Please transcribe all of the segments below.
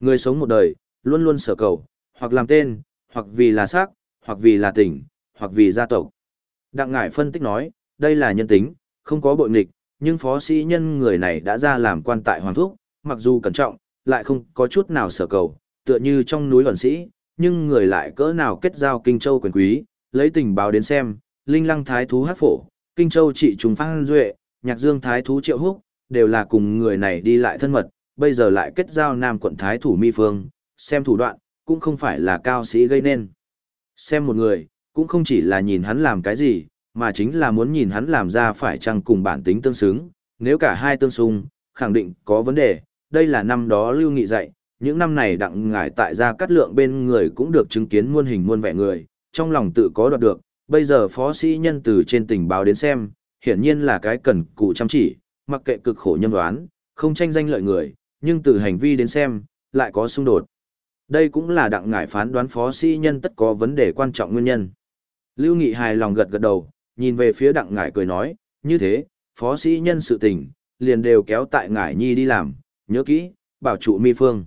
Người sống một đời, luôn luôn sở cầu, hoặc làm tên, hoặc vì là xác, hoặc vì là tỉnh, hoặc vì gia tộc. Đặng Ngải phân tích nói, đây là nhân tính, không có bội nghịch, nhưng phó sĩ nhân người này đã ra làm quan tại Hoàng Thúc, mặc dù cẩn trọng, lại không có chút nào sở cầu, tựa như trong núi luận sĩ, nhưng người lại cỡ nào kết giao Kinh Châu quyền quý, lấy tình báo đến xem, Linh Lăng Thái Thú Hát Phổ, Kinh Châu trị trùng Phan Duệ, Nhạc Dương Thái Thú Triệu Húc, đều là cùng người này đi lại thân mật, bây giờ lại kết giao Nam quận Thái Thủ Mi Phương, xem thủ đoạn, cũng không phải là cao sĩ gây nên. Xem một người, cũng không chỉ là nhìn hắn làm cái gì, mà chính là muốn nhìn hắn làm ra phải chăng cùng bản tính tương xứng, nếu cả hai tương xung, khẳng định có vấn đề, đây là năm đó Lưu Nghị dạy, những năm này đặng ngải tại gia cắt lượng bên người cũng được chứng kiến muôn hình muôn vẻ người, trong lòng tự có đoạt được, bây giờ phó sĩ nhân từ trên tình báo đến xem, hiển nhiên là cái cần cụ chăm chỉ, mặc kệ cực khổ nhân đoán, không tranh danh lợi người, nhưng từ hành vi đến xem, lại có xung đột. Đây cũng là đặng ngải phán đoán phó sĩ nhân tất có vấn đề quan trọng nguyên nhân. Lưu Nghị hài lòng gật gật đầu, nhìn về phía đặng ngải cười nói, như thế, phó sĩ nhân sự tình, liền đều kéo tại ngải nhi đi làm, nhớ kỹ, bảo trụ mi phương.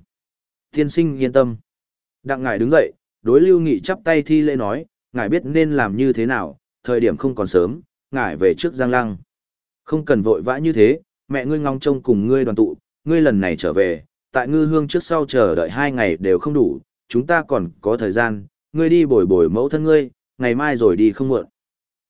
Thiên sinh yên tâm. Đặng ngải đứng dậy, đối Lưu Nghị chắp tay thi lễ nói, ngài biết nên làm như thế nào, thời điểm không còn sớm, ngài về trước Giang Lăng. Không cần vội vã như thế, mẹ ngươi ngóng trông cùng ngươi đoàn tụ, ngươi lần này trở về, tại ngư hương trước sau chờ đợi hai ngày đều không đủ, chúng ta còn có thời gian, ngươi đi bồi bồi mẫu thân ngươi, ngày mai rồi đi không muộn.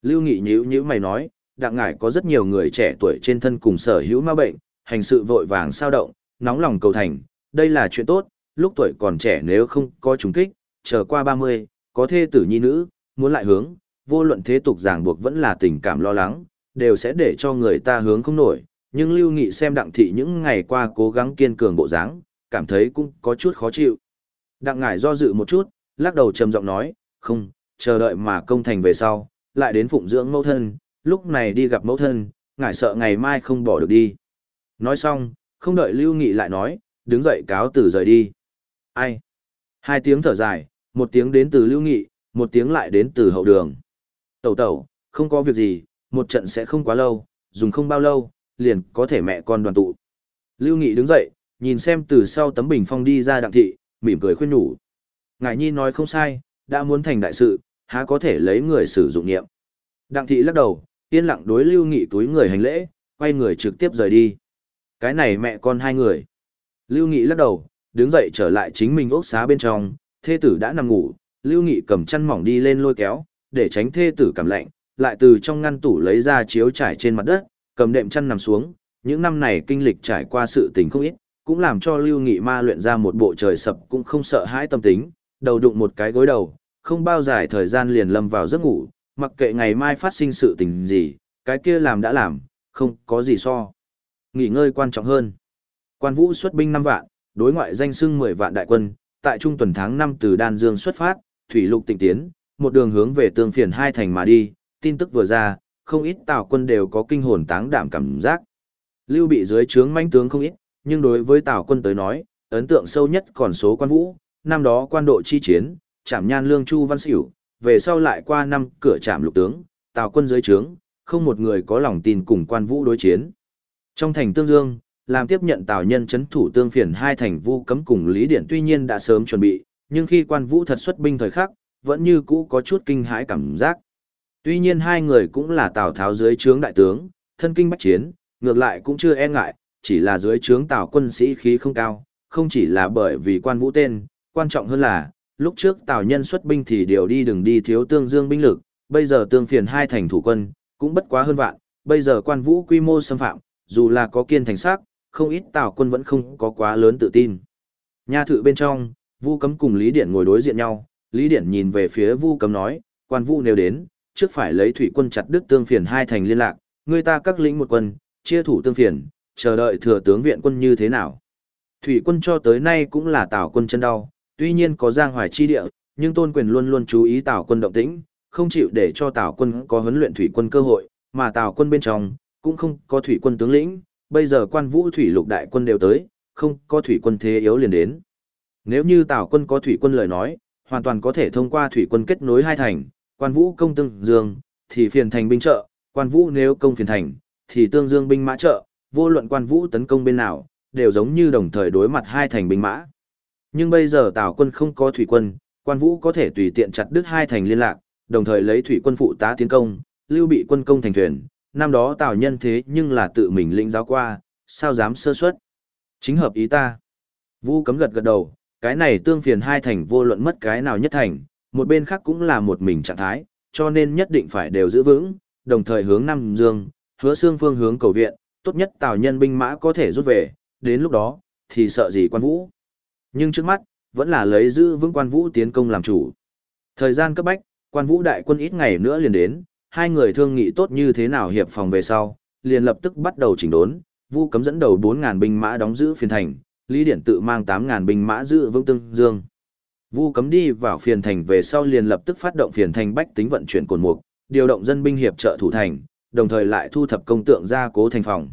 Lưu Nghị nhíu nhíu mày nói, đặng ngải có rất nhiều người trẻ tuổi trên thân cùng sở hữu ma bệnh, hành sự vội vàng sao động, nóng lòng cầu thành, đây là chuyện tốt, lúc tuổi còn trẻ nếu không có trùng kích, chờ qua 30, có thê tử nhi nữ, muốn lại hướng, vô luận thế tục ràng buộc vẫn là tình cảm lo lắng, đều sẽ để cho người ta hướng không nổi. Nhưng Lưu Nghị xem đặng thị những ngày qua cố gắng kiên cường bộ dáng, cảm thấy cũng có chút khó chịu. Đặng ngải do dự một chút, lắc đầu trầm giọng nói, không, chờ đợi mà công thành về sau, lại đến phụng dưỡng mẫu thân, lúc này đi gặp mẫu thân, ngải sợ ngày mai không bỏ được đi. Nói xong, không đợi Lưu Nghị lại nói, đứng dậy cáo từ rời đi. Ai? Hai tiếng thở dài, một tiếng đến từ Lưu Nghị, một tiếng lại đến từ hậu đường. Tẩu tẩu, không có việc gì, một trận sẽ không quá lâu, dùng không bao lâu, liền có thể mẹ con đoàn tụ. Lưu Nghị đứng dậy, nhìn xem từ sau tấm bình phong đi ra đặng thị, mỉm cười khuyên nhủ. Ngài nhi nói không sai, đã muốn thành đại sự, há có thể lấy người sử dụng nghiệm. Đặng thị lắc đầu, yên lặng đối Lưu Nghị túi người hành lễ, quay người trực tiếp rời đi. Cái này mẹ con hai người. Lưu Nghị lắc đầu, đứng dậy trở lại chính mình ốc xá bên trong, thê tử đã nằm ngủ, Lưu Nghị cầm chăn mỏng đi lên lôi kéo, để tránh thê tử cảm lạnh, lại từ trong ngăn tủ lấy ra chiếu trải trên mặt đất, cầm đệm chăn nằm xuống, những năm này kinh lịch trải qua sự tình không ít, cũng làm cho Lưu Nghị ma luyện ra một bộ trời sập cũng không sợ hãi tâm tính, đầu đụng một cái gối đầu, không bao dài thời gian liền lâm vào giấc ngủ, mặc kệ ngày mai phát sinh sự tình gì, cái kia làm đã làm, không có gì so. Nghỉ ngơi quan trọng hơn. Quan Vũ xuất binh 5 vạn, đối ngoại danh xưng 10 vạn đại quân, tại trung tuần tháng 5 từ Đan Dương xuất phát, thủy lục tịnh tiến, một đường hướng về tương phiền hai thành mà đi, tin tức vừa ra, không ít tào quân đều có kinh hồn táng đảm cảm giác. Lưu bị dưới trướng manh tướng không ít, nhưng đối với tào quân tới nói, ấn tượng sâu nhất còn số quan vũ, năm đó quan độ chi chiến, chạm nhan lương chu văn xỉu, về sau lại qua năm cửa trạm lục tướng, tào quân dưới trướng, không một người có lòng tin cùng quan vũ đối chiến. Trong thành Tương Dương, làm tiếp nhận tào nhân chấn thủ tương phiền hai thành vu cấm cùng Lý Điển tuy nhiên đã sớm chuẩn bị, nhưng khi quan vũ thật xuất binh thời khắc, vẫn như cũ có chút kinh hãi cảm giác. Tuy nhiên hai người cũng là Tào Tháo dưới trướng đại tướng, thân kinh bách chiến, ngược lại cũng chưa e ngại, chỉ là dưới trướng Tào quân sĩ khí không cao, không chỉ là bởi vì quan vũ tên, quan trọng hơn là, lúc trước Tào nhân xuất binh thì điều đi đừng đi thiếu tương dương binh lực, bây giờ tương phiền hai thành thủ quân, cũng bất quá hơn vạn, bây giờ quan vũ quy mô xâm phạm, dù là có kiên thành sắc, không ít Tào quân vẫn không có quá lớn tự tin. Nha thự bên trong, Vu Cấm cùng Lý Điển ngồi đối diện nhau, Lý Điển nhìn về phía Vu Cấm nói, quan Vu nếu đến, trước phải lấy thủy quân chặt đứt tương phiền hai thành liên lạc, người ta các lĩnh một quân, chia thủ tương phiền, chờ đợi thừa tướng viện quân như thế nào. Thủy quân cho tới nay cũng là Tào quân chân đau, tuy nhiên có giang hoài chi địa, nhưng tôn quyền luôn luôn chú ý Tào quân động tĩnh, không chịu để cho Tào quân có huấn luyện thủy quân cơ hội, mà Tào quân bên trong cũng không có thủy quân tướng lĩnh, bây giờ quan vũ thủy lục đại quân đều tới, không có thủy quân thế yếu liền đến. Nếu như Tào quân có thủy quân lời nói, hoàn toàn có thể thông qua thủy quân kết nối hai thành, quan vũ công tương dương, thì phiền thành binh trợ, quan vũ nếu công phiền thành, thì tương dương binh mã trợ, vô luận quan vũ tấn công bên nào, đều giống như đồng thời đối mặt hai thành binh mã. Nhưng bây giờ Tào quân không có thủy quân, quan vũ có thể tùy tiện chặt đứt hai thành liên lạc, đồng thời lấy thủy quân phụ tá tiến công, lưu bị quân công thành thuyền. Năm đó Tào nhân thế nhưng là tự mình lĩnh giáo qua, sao dám sơ suất? Chính hợp ý ta. Vu cấm gật gật đầu, cái này tương phiền hai thành vô luận mất cái nào nhất thành, một bên khác cũng là một mình trạng thái, cho nên nhất định phải đều giữ vững, đồng thời hướng Nam Dương, hứa xương phương hướng cầu viện, tốt nhất Tào nhân binh mã có thể rút về, đến lúc đó, thì sợ gì quan vũ. Nhưng trước mắt, vẫn là lấy giữ vững quan vũ tiến công làm chủ. Thời gian cấp bách, quan vũ đại quân ít ngày nữa liền đến, hai người thương nghị tốt như thế nào hiệp phòng về sau, liền lập tức bắt đầu chỉnh đốn, Vu cấm dẫn đầu 4000 binh mã đóng giữ phiên thành, Lý Điển tự mang 8000 binh mã giữ vững tương dương. Vu cấm đi vào phiền thành về sau liền lập tức phát động phiền thành bách tính vận chuyển cồn mục, điều động dân binh hiệp trợ thủ thành, đồng thời lại thu thập công tượng ra cố thành phòng.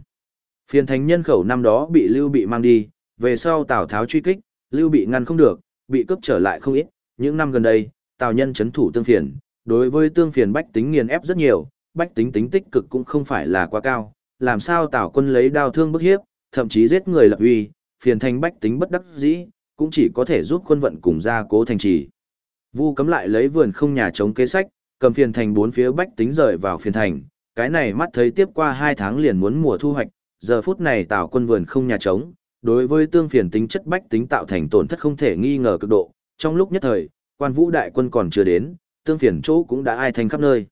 Phiền thành nhân khẩu năm đó bị Lưu Bị mang đi, về sau Tào Tháo truy kích, Lưu Bị ngăn không được, bị cướp trở lại không ít, những năm gần đây, Tào nhân chấn thủ tương phiền, đối với tương phiền bách tính nghiền ép rất nhiều, bách tính tính tích cực cũng không phải là quá cao, làm sao Tào quân lấy đao thương bức hiếp, thậm chí giết người lập uy, phiền thành bách tính bất đắc dĩ, cũng chỉ có thể giúp quân vận cùng gia cố thành trì. Vu cấm lại lấy vườn không nhà chống kế sách, cầm phiền thành bốn phía bách tính rời vào phiền thành, cái này mắt thấy tiếp qua hai tháng liền muốn mùa thu hoạch, giờ phút này tạo quân vườn không nhà trống, đối với tương phiền tính chất bách tính tạo thành tổn thất không thể nghi ngờ cực độ, trong lúc nhất thời, quan vũ đại quân còn chưa đến, tương phiền chỗ cũng đã ai thành khắp nơi.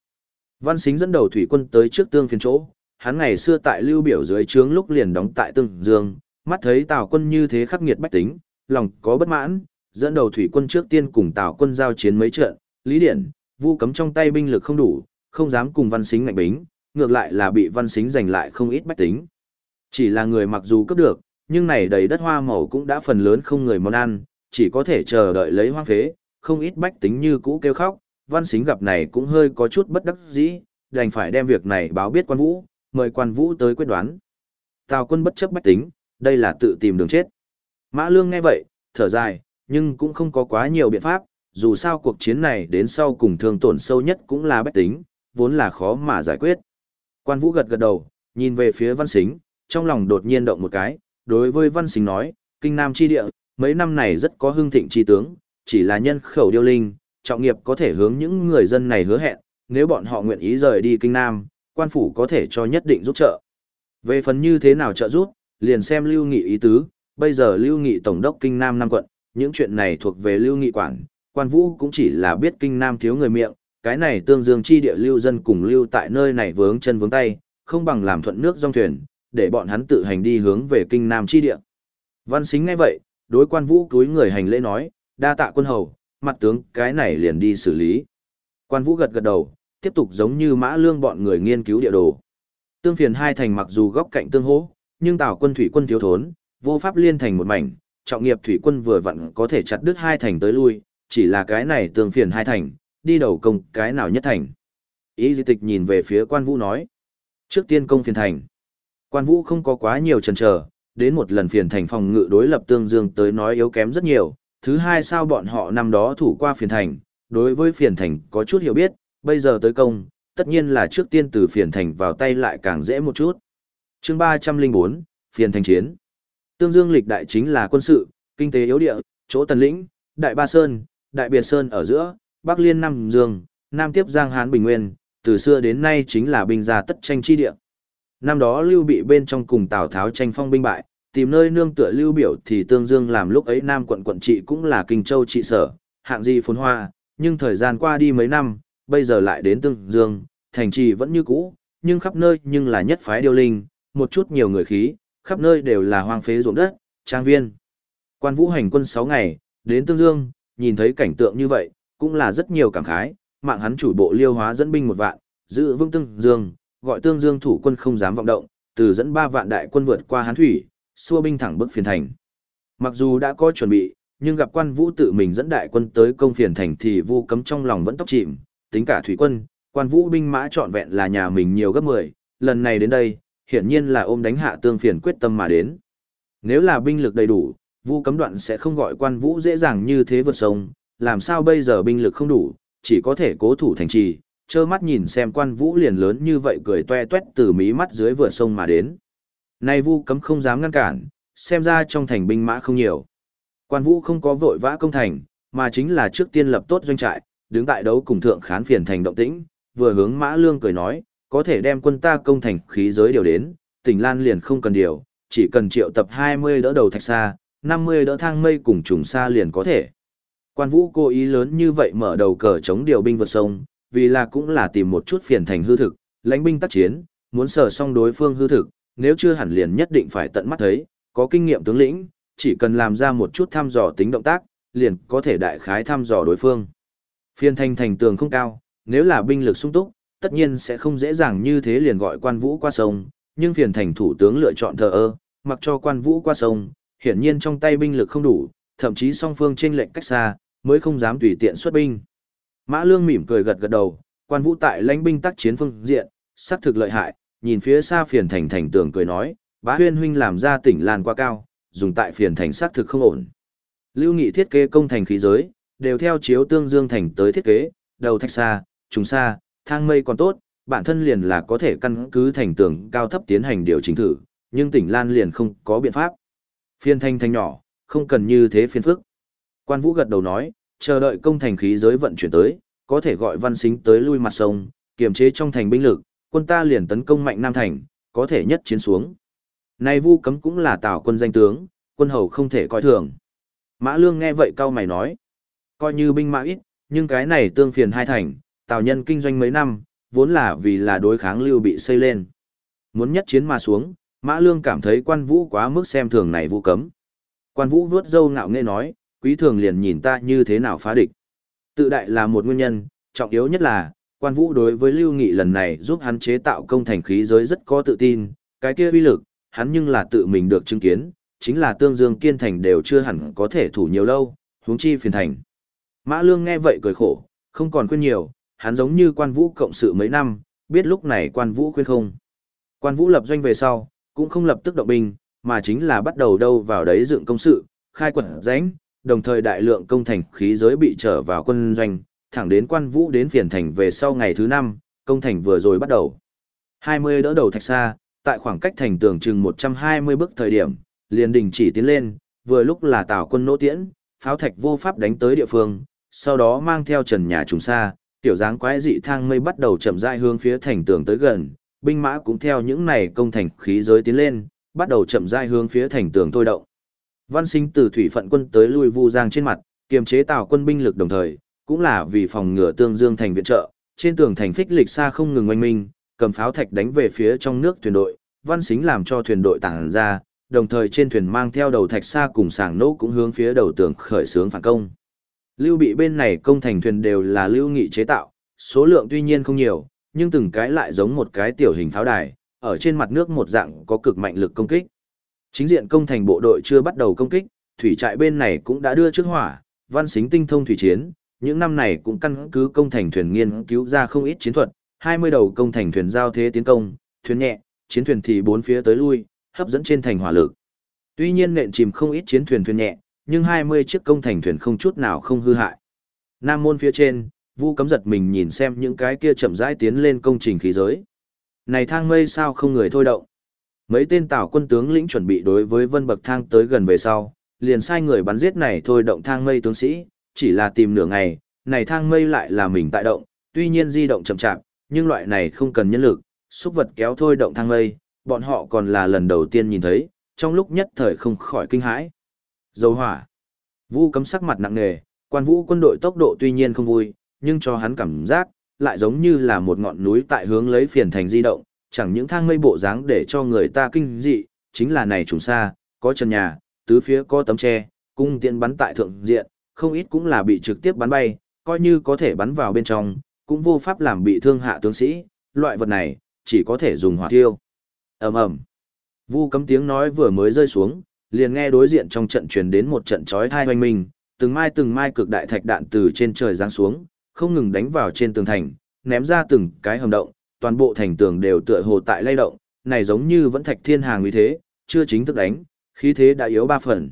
Văn Xính dẫn đầu thủy quân tới trước tương phiền chỗ, hắn ngày xưa tại lưu biểu dưới trướng lúc liền đóng tại tương dương, mắt thấy tào quân như thế khắc nghiệt bách tính, lòng có bất mãn, dẫn đầu thủy quân trước tiên cùng tào quân giao chiến mấy trận, lý điển, vu cấm trong tay binh lực không đủ, không dám cùng văn xính ngạnh bính, ngược lại là bị văn xính giành lại không ít bách tính. Chỉ là người mặc dù cấp được, nhưng này đầy đất hoa màu cũng đã phần lớn không người món ăn, chỉ có thể chờ đợi lấy hoang phế, không ít bách tính như cũ kêu khóc, văn xính gặp này cũng hơi có chút bất đắc dĩ, đành phải đem việc này báo biết quan vũ, mời quan vũ tới quyết đoán. Tào quân bất chấp bách tính, đây là tự tìm đường chết. Mã Lương nghe vậy, thở dài, nhưng cũng không có quá nhiều biện pháp, dù sao cuộc chiến này đến sau cùng thương tổn sâu nhất cũng là bách tính, vốn là khó mà giải quyết. Quan Vũ gật gật đầu, nhìn về phía Văn Sính, trong lòng đột nhiên động một cái, đối với Văn Sính nói, kinh nam chi địa, mấy năm này rất có hưng thịnh chi tướng, chỉ là nhân khẩu điêu linh, trọng nghiệp có thể hướng những người dân này hứa hẹn, nếu bọn họ nguyện ý rời đi kinh nam, quan phủ có thể cho nhất định giúp trợ. Về phần như thế nào trợ giúp, liền xem Lưu Nghị ý tứ, bây giờ Lưu Nghị tổng đốc kinh nam nam quận, những chuyện này thuộc về Lưu Nghị quản, quan vũ cũng chỉ là biết kinh nam thiếu người miệng, cái này tương dương chi địa lưu dân cùng lưu tại nơi này vướng chân vướng tay, không bằng làm thuận nước dong thuyền, để bọn hắn tự hành đi hướng về kinh nam chi địa. Văn xính ngay vậy, đối quan vũ túi người hành lễ nói, đa tạ quân hầu, mặt tướng cái này liền đi xử lý. Quan vũ gật gật đầu, tiếp tục giống như mã lương bọn người nghiên cứu địa đồ. Tương phiền hai thành mặc dù góc cạnh tương hỗ, nhưng tào quân thủy quân thiếu thốn, vô pháp liên thành một mảnh, trọng nghiệp thủy quân vừa vặn có thể chặt đứt hai thành tới lui, chỉ là cái này tương phiền hai thành, đi đầu công cái nào nhất thành. Ý di tịch nhìn về phía quan vũ nói. Trước tiên công phiền thành. Quan vũ không có quá nhiều chần chờ, đến một lần phiền thành phòng ngự đối lập tương dương tới nói yếu kém rất nhiều. Thứ hai sao bọn họ năm đó thủ qua phiền thành, đối với phiền thành có chút hiểu biết, bây giờ tới công, tất nhiên là trước tiên từ phiền thành vào tay lại càng dễ một chút. chương 304, phiền thành chiến. Tương Dương lịch đại chính là quân sự, kinh tế yếu địa, chỗ tần lĩnh, đại ba sơn, đại biệt sơn ở giữa, bắc liên nam dương, nam tiếp giang hán bình nguyên, từ xưa đến nay chính là binh gia tất tranh chi địa. Năm đó Lưu Bị bên trong cùng Tào Tháo tranh phong binh bại, tìm nơi nương tựa Lưu Biểu thì Tương Dương làm lúc ấy Nam quận quận trị cũng là Kinh Châu trị sở, hạng di phồn hoa, nhưng thời gian qua đi mấy năm, bây giờ lại đến Tương Dương, thành trì vẫn như cũ, nhưng khắp nơi nhưng là nhất phái điêu linh, một chút nhiều người khí, khắp nơi đều là hoang phế ruộng đất, trang viên. Quan vũ hành quân 6 ngày, đến Tương Dương, nhìn thấy cảnh tượng như vậy, cũng là rất nhiều cảm khái, mạng hắn chủ bộ liêu hóa dẫn binh một vạn, giữ vững Tương Dương, gọi Tương Dương thủ quân không dám vọng động, từ dẫn 3 vạn đại quân vượt qua hán thủy, xua binh thẳng bức phiền thành. Mặc dù đã có chuẩn bị, nhưng gặp quan vũ tự mình dẫn đại quân tới công phiền thành thì vu cấm trong lòng vẫn tóc chìm, tính cả thủy quân, quan vũ binh mã trọn vẹn là nhà mình nhiều gấp 10, lần này đến đây, hiển nhiên là ôm đánh hạ tương phiền quyết tâm mà đến. Nếu là binh lực đầy đủ, Vu cấm đoạn sẽ không gọi quan vũ dễ dàng như thế vượt sông, làm sao bây giờ binh lực không đủ, chỉ có thể cố thủ thành trì, trơ mắt nhìn xem quan vũ liền lớn như vậy cười toe toét từ mí mắt dưới vượt sông mà đến. Nay Vu cấm không dám ngăn cản, xem ra trong thành binh mã không nhiều. Quan Vũ không có vội vã công thành, mà chính là trước tiên lập tốt doanh trại, đứng tại đấu cùng thượng khán phiền thành động tĩnh, vừa hướng Mã Lương cười nói, có thể đem quân ta công thành khí giới điều đến, tỉnh Lan liền không cần điều, chỉ cần triệu tập 20 đỡ đầu thạch xa, 50 đỡ thang mây cùng trùng xa liền có thể. Quan Vũ cố ý lớn như vậy mở đầu cờ chống điều binh vượt sông, vì là cũng là tìm một chút phiền thành hư thực, lãnh binh tác chiến, muốn sở xong đối phương hư thực, nếu chưa hẳn liền nhất định phải tận mắt thấy, có kinh nghiệm tướng lĩnh, chỉ cần làm ra một chút thăm dò tính động tác, liền có thể đại khái thăm dò đối phương. Phiên thành thành tường không cao, nếu là binh lực sung túc, tất nhiên sẽ không dễ dàng như thế liền gọi quan vũ qua sông, nhưng phiền thành thủ tướng lựa chọn thờ ơ, mặc cho quan vũ qua sông, hiển nhiên trong tay binh lực không đủ, thậm chí song phương trên lệnh cách xa, mới không dám tùy tiện xuất binh. Mã Lương mỉm cười gật gật đầu, quan vũ tại lãnh binh tác chiến phương diện, sát thực lợi hại, nhìn phía xa phiền thành thành tường cười nói, bá huyên huynh làm ra tỉnh lan quá cao, dùng tại phiền thành sát thực không ổn. Lưu Nghị thiết kế công thành khí giới, đều theo chiếu tương dương thành tới thiết kế, đầu thạch xa, trùng xa, thang mây còn tốt, bản thân liền là có thể căn cứ thành tường cao thấp tiến hành điều chỉnh thử, nhưng tỉnh Lan liền không có biện pháp. Phiên thanh thanh nhỏ, không cần như thế phiên phức. Quan Vũ gật đầu nói, chờ đợi công thành khí giới vận chuyển tới, có thể gọi văn xính tới lui mặt sông, kiềm chế trong thành binh lực, quân ta liền tấn công mạnh Nam Thành, có thể nhất chiến xuống. Này vu cấm cũng là tào quân danh tướng, quân hầu không thể coi thường. Mã Lương nghe vậy cao mày nói, coi như binh mã ít, nhưng cái này tương phiền hai thành, tào nhân kinh doanh mấy năm, vốn là vì là đối kháng lưu bị xây lên. Muốn nhất chiến mà xuống, Mã Lương cảm thấy quan vũ quá mức xem thường này vũ cấm. Quan vũ vuốt râu ngạo nghệ nói, quý thường liền nhìn ta như thế nào phá địch. Tự đại là một nguyên nhân, trọng yếu nhất là, quan vũ đối với lưu nghị lần này giúp hắn chế tạo công thành khí giới rất có tự tin, cái kia uy lực, hắn nhưng là tự mình được chứng kiến, chính là tương dương kiên thành đều chưa hẳn có thể thủ nhiều lâu, huống chi phiền thành. Mã Lương nghe vậy cười khổ, không còn khuyên nhiều, hắn giống như quan vũ cộng sự mấy năm, biết lúc này quan vũ khuyên không. Quan vũ lập doanh về sau, cũng không lập tức động binh, mà chính là bắt đầu đâu vào đấy dựng công sự, khai quật rãnh, đồng thời đại lượng công thành khí giới bị trở vào quân doanh, thẳng đến quan vũ đến phiền thành về sau ngày thứ năm, công thành vừa rồi bắt đầu. 20 đỡ đầu thạch xa, tại khoảng cách thành tường chừng 120 bước thời điểm, liền đình chỉ tiến lên, vừa lúc là tào quân nỗ tiễn, pháo thạch vô pháp đánh tới địa phương, sau đó mang theo trần nhà trùng xa, tiểu dáng quái dị thang mây bắt đầu chậm rãi hướng phía thành tường tới gần, binh mã cũng theo những này công thành khí giới tiến lên, bắt đầu chậm rãi hướng phía thành tường thôi động. Văn sinh từ thủy phận quân tới lui vu giang trên mặt, kiềm chế tào quân binh lực đồng thời, cũng là vì phòng ngừa tương dương thành viện trợ, trên tường thành phích lịch xa không ngừng oanh minh, cầm pháo thạch đánh về phía trong nước thuyền đội, văn sinh làm cho thuyền đội tản ra, đồng thời trên thuyền mang theo đầu thạch xa cùng sàng nỗ cũng hướng phía đầu tường khởi xướng phản công. Lưu bị bên này công thành thuyền đều là lưu nghị chế tạo, số lượng tuy nhiên không nhiều, nhưng từng cái lại giống một cái tiểu hình pháo đài, ở trên mặt nước một dạng có cực mạnh lực công kích. Chính diện công thành bộ đội chưa bắt đầu công kích, thủy trại bên này cũng đã đưa trước hỏa, văn xính tinh thông thủy chiến, những năm này cũng căn cứ công thành thuyền nghiên cứu ra không ít chiến thuật, 20 đầu công thành thuyền giao thế tiến công, thuyền nhẹ, chiến thuyền thì bốn phía tới lui, hấp dẫn trên thành hỏa lực. Tuy nhiên nện chìm không ít chiến thuyền thuyền nhẹ, nhưng 20 chiếc công thành thuyền không chút nào không hư hại. Nam môn phía trên, Vu cấm giật mình nhìn xem những cái kia chậm rãi tiến lên công trình khí giới. Này thang mây sao không người thôi động. Mấy tên tảo quân tướng lĩnh chuẩn bị đối với vân bậc thang tới gần về sau, liền sai người bắn giết này thôi động thang mây tướng sĩ, chỉ là tìm nửa ngày, này thang mây lại là mình tại động, tuy nhiên di động chậm chạp, nhưng loại này không cần nhân lực, xúc vật kéo thôi động thang mây, bọn họ còn là lần đầu tiên nhìn thấy, trong lúc nhất thời không khỏi kinh hãi. Dầu hỏa. Vu cấm sắc mặt nặng nề, quan vũ quân đội tốc độ tuy nhiên không vui, nhưng cho hắn cảm giác, lại giống như là một ngọn núi tại hướng lấy phiền thành di động, chẳng những thang mây bộ dáng để cho người ta kinh dị, chính là này trùng xa, có chân nhà, tứ phía có tấm tre, cung tiện bắn tại thượng diện, không ít cũng là bị trực tiếp bắn bay, coi như có thể bắn vào bên trong, cũng vô pháp làm bị thương hạ tướng sĩ, loại vật này, chỉ có thể dùng hỏa thiêu ầm ầm vu cấm tiếng nói vừa mới rơi xuống liền nghe đối diện trong trận truyền đến một trận chói thai hoành minh từng mai từng mai cực đại thạch đạn từ trên trời giáng xuống không ngừng đánh vào trên tường thành ném ra từng cái hầm động toàn bộ thành tường đều tựa hồ tại lay động này giống như vẫn thạch thiên hàng như thế chưa chính thức đánh khí thế đã yếu ba phần.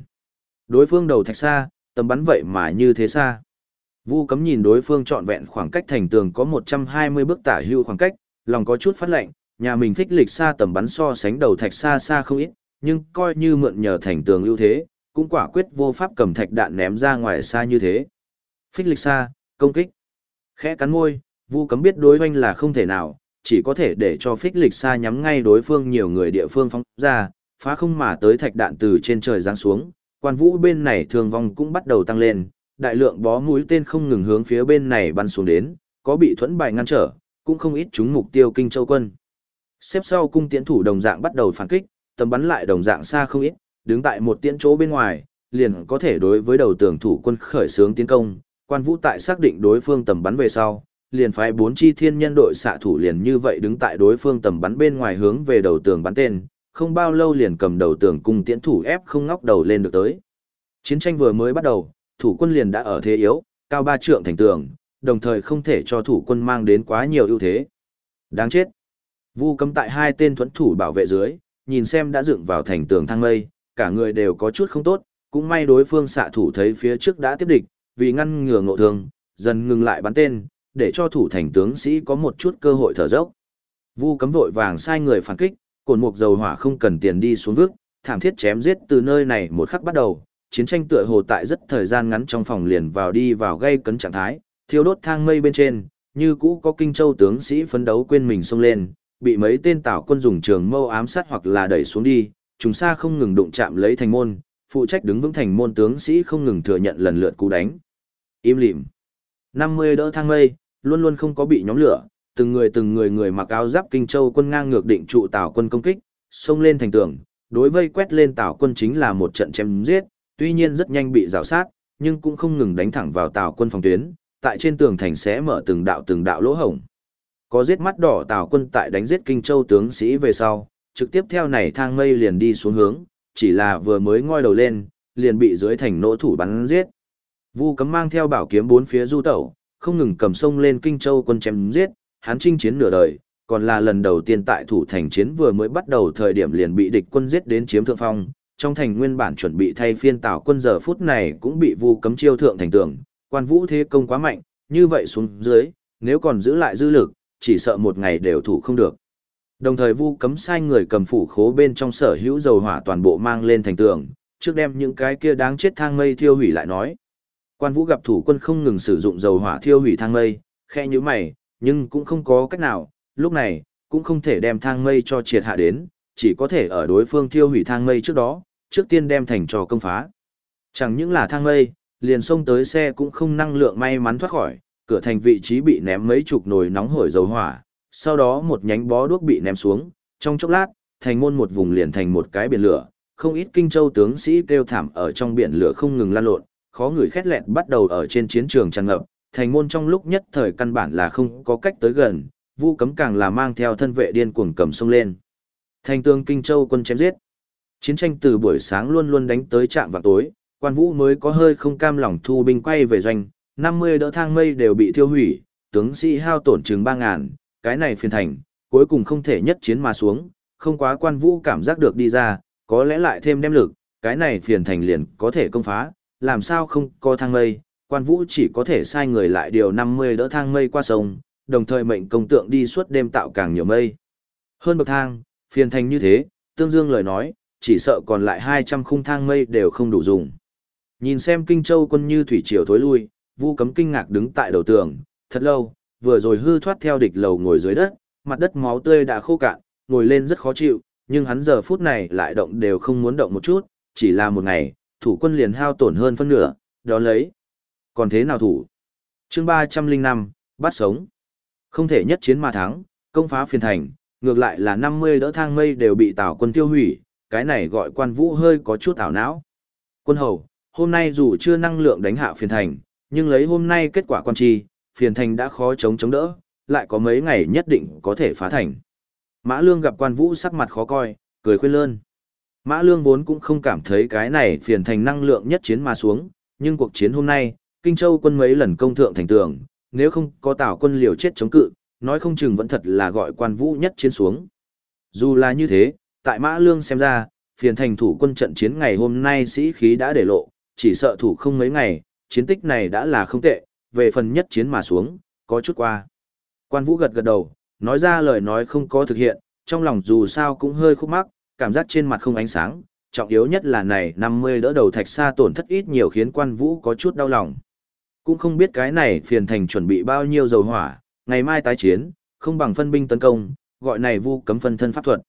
Đối phương đầu thạch xa tầm bắn vậy mà như thế xa. Vu cấm nhìn đối phương trọn vẹn khoảng cách thành tường có một trăm hai mươi bước tả hưu khoảng cách lòng có chút phát lạnh, nhà mình thích lịch xa tầm bắn so sánh đầu thạch xa xa không ít, nhưng coi như mượn nhờ thành tường ưu thế, cũng quả quyết vô pháp cầm thạch đạn ném ra ngoài xa như thế. Phích lịch xa, công kích. Khẽ cắn môi, Vu Cấm biết đối hoanh là không thể nào, chỉ có thể để cho phích lịch xa nhắm ngay đối phương nhiều người địa phương phóng ra, phá không mà tới thạch đạn từ trên trời giáng xuống, quan vũ bên này thường vong cũng bắt đầu tăng lên, đại lượng bó mũi tên không ngừng hướng phía bên này bắn xuống đến, có bị thuẫn bài ngăn trở, cũng không ít chúng mục tiêu kinh châu quân. Xếp sau cung tiễn thủ đồng dạng bắt đầu phản kích, tầm bắn lại đồng dạng xa không ít, đứng tại một tiễn chỗ bên ngoài, liền có thể đối với đầu tường thủ quân khởi xướng tiến công, quan vũ tại xác định đối phương tầm bắn về sau, liền phái bốn chi thiên nhân đội xạ thủ liền như vậy đứng tại đối phương tầm bắn bên ngoài hướng về đầu tường bắn tên, không bao lâu liền cầm đầu tường cung tiễn thủ ép không ngóc đầu lên được tới. Chiến tranh vừa mới bắt đầu, thủ quân liền đã ở thế yếu, cao ba trượng thành tường, đồng thời không thể cho thủ quân mang đến quá nhiều ưu thế. Đáng chết. Vu cấm tại hai tên thuẫn thủ bảo vệ dưới, nhìn xem đã dựng vào thành tường thang mây, cả người đều có chút không tốt, cũng may đối phương xạ thủ thấy phía trước đã tiếp địch, vì ngăn ngừa ngộ thương, dần ngừng lại bắn tên, để cho thủ thành tướng sĩ có một chút cơ hội thở dốc. Vu cấm vội vàng sai người phản kích, cồn mục dầu hỏa không cần tiền đi xuống vước, thảm thiết chém giết từ nơi này một khắc bắt đầu, chiến tranh tựa hồ tại rất thời gian ngắn trong phòng liền vào đi vào gây cấn trạng thái, thiêu đốt thang mây bên trên, như cũ có kinh châu tướng sĩ phấn đấu quên mình xông lên, bị mấy tên tảo quân dùng trường mâu ám sát hoặc là đẩy xuống đi, chúng xa không ngừng đụng chạm lấy thành môn, phụ trách đứng vững thành môn tướng sĩ không ngừng thừa nhận lần lượt cú đánh. Im lìm. 50 đỡ thang mây, luôn luôn không có bị nhóm lửa, từng người từng người người mặc áo giáp kinh châu quân ngang ngược định trụ tảo quân công kích, xông lên thành tường, đối vây quét lên tảo quân chính là một trận chém giết, tuy nhiên rất nhanh bị rào sát, nhưng cũng không ngừng đánh thẳng vào tảo quân phòng tuyến, tại trên tường thành sẽ mở từng đạo từng đạo lỗ hổng. Có giết mắt đỏ Tào quân tại đánh giết kinh châu tướng sĩ về sau, trực tiếp theo này thang mây liền đi xuống hướng, chỉ là vừa mới ngoi đầu lên, liền bị dưới thành nỗ thủ bắn giết. Vu cấm mang theo bảo kiếm bốn phía du tẩu, không ngừng cầm sông lên kinh châu quân chém giết, hắn chinh chiến nửa đời, còn là lần đầu tiên tại thủ thành chiến vừa mới bắt đầu thời điểm liền bị địch quân giết đến chiếm thượng phong, trong thành nguyên bản chuẩn bị thay phiên tảo quân giờ phút này cũng bị vu cấm chiêu thượng thành tường, quan vũ thế công quá mạnh, như vậy xuống dưới, nếu còn giữ lại dư lực, chỉ sợ một ngày đều thủ không được. Đồng thời vu cấm sai người cầm phủ khố bên trong sở hữu dầu hỏa toàn bộ mang lên thành tường, trước đem những cái kia đáng chết thang mây thiêu hủy lại nói. Quan vũ gặp thủ quân không ngừng sử dụng dầu hỏa thiêu hủy thang mây, khe như mày, nhưng cũng không có cách nào, lúc này, cũng không thể đem thang mây cho triệt hạ đến, chỉ có thể ở đối phương thiêu hủy thang mây trước đó, trước tiên đem thành trò công phá. Chẳng những là thang mây, liền xông tới xe cũng không năng lượng may mắn thoát khỏi, cửa thành vị trí bị ném mấy chục nồi nóng hổi dầu hỏa, sau đó một nhánh bó đuốc bị ném xuống, trong chốc lát, thành môn một vùng liền thành một cái biển lửa, không ít kinh châu tướng sĩ kêu thảm ở trong biển lửa không ngừng lan lộn, khó người khét lẹn bắt đầu ở trên chiến trường tràn ngập, thành môn trong lúc nhất thời căn bản là không có cách tới gần, vu cấm càng là mang theo thân vệ điên cuồng cầm sông lên. Thành tương kinh châu quân chém giết. Chiến tranh từ buổi sáng luôn luôn đánh tới trạm vào tối, quan vũ mới có hơi không cam lòng thu binh quay về doanh, 50 đỡ thang mây đều bị thiêu hủy, tướng sĩ hao tổn chừng 3.000, cái này phiền thành, cuối cùng không thể nhất chiến mà xuống, không quá quan vũ cảm giác được đi ra, có lẽ lại thêm đem lực, cái này phiền thành liền có thể công phá, làm sao không có thang mây, quan vũ chỉ có thể sai người lại điều 50 đỡ thang mây qua sông, đồng thời mệnh công tượng đi suốt đêm tạo càng nhiều mây. Hơn bậc thang, phiền thành như thế, tương dương lời nói, chỉ sợ còn lại 200 khung thang mây đều không đủ dùng. Nhìn xem kinh châu quân như thủy triều thối lui, vu cấm kinh ngạc đứng tại đầu tường, thật lâu, vừa rồi hư thoát theo địch lầu ngồi dưới đất, mặt đất máu tươi đã khô cạn, ngồi lên rất khó chịu, nhưng hắn giờ phút này lại động đều không muốn động một chút, chỉ là một ngày, thủ quân liền hao tổn hơn phân nửa, đó lấy. Còn thế nào thủ? chương 305, bắt sống. Không thể nhất chiến mà thắng, công phá phiền thành, ngược lại là 50 đỡ thang mây đều bị tào quân tiêu hủy, cái này gọi quan vũ hơi có chút ảo não. Quân hầu, hôm nay dù chưa năng lượng đánh hạ phiền thành, nhưng lấy hôm nay kết quả quan trì phiền thành đã khó chống chống đỡ, lại có mấy ngày nhất định có thể phá thành. Mã Lương gặp quan vũ sắc mặt khó coi, cười khuyên lơn. Mã Lương vốn cũng không cảm thấy cái này phiền thành năng lượng nhất chiến mà xuống, nhưng cuộc chiến hôm nay, Kinh Châu quân mấy lần công thượng thành tường, nếu không có tào quân liều chết chống cự, nói không chừng vẫn thật là gọi quan vũ nhất chiến xuống. Dù là như thế, tại Mã Lương xem ra, phiền thành thủ quân trận chiến ngày hôm nay sĩ khí đã để lộ, chỉ sợ thủ không mấy ngày, chiến tích này đã là không tệ, về phần nhất chiến mà xuống, có chút qua. Quan vũ gật gật đầu, nói ra lời nói không có thực hiện, trong lòng dù sao cũng hơi khúc mắc, cảm giác trên mặt không ánh sáng, trọng yếu nhất là này 50 đỡ đầu thạch xa tổn thất ít nhiều khiến quan vũ có chút đau lòng. Cũng không biết cái này phiền thành chuẩn bị bao nhiêu dầu hỏa, ngày mai tái chiến, không bằng phân binh tấn công, gọi này vu cấm phân thân pháp thuật.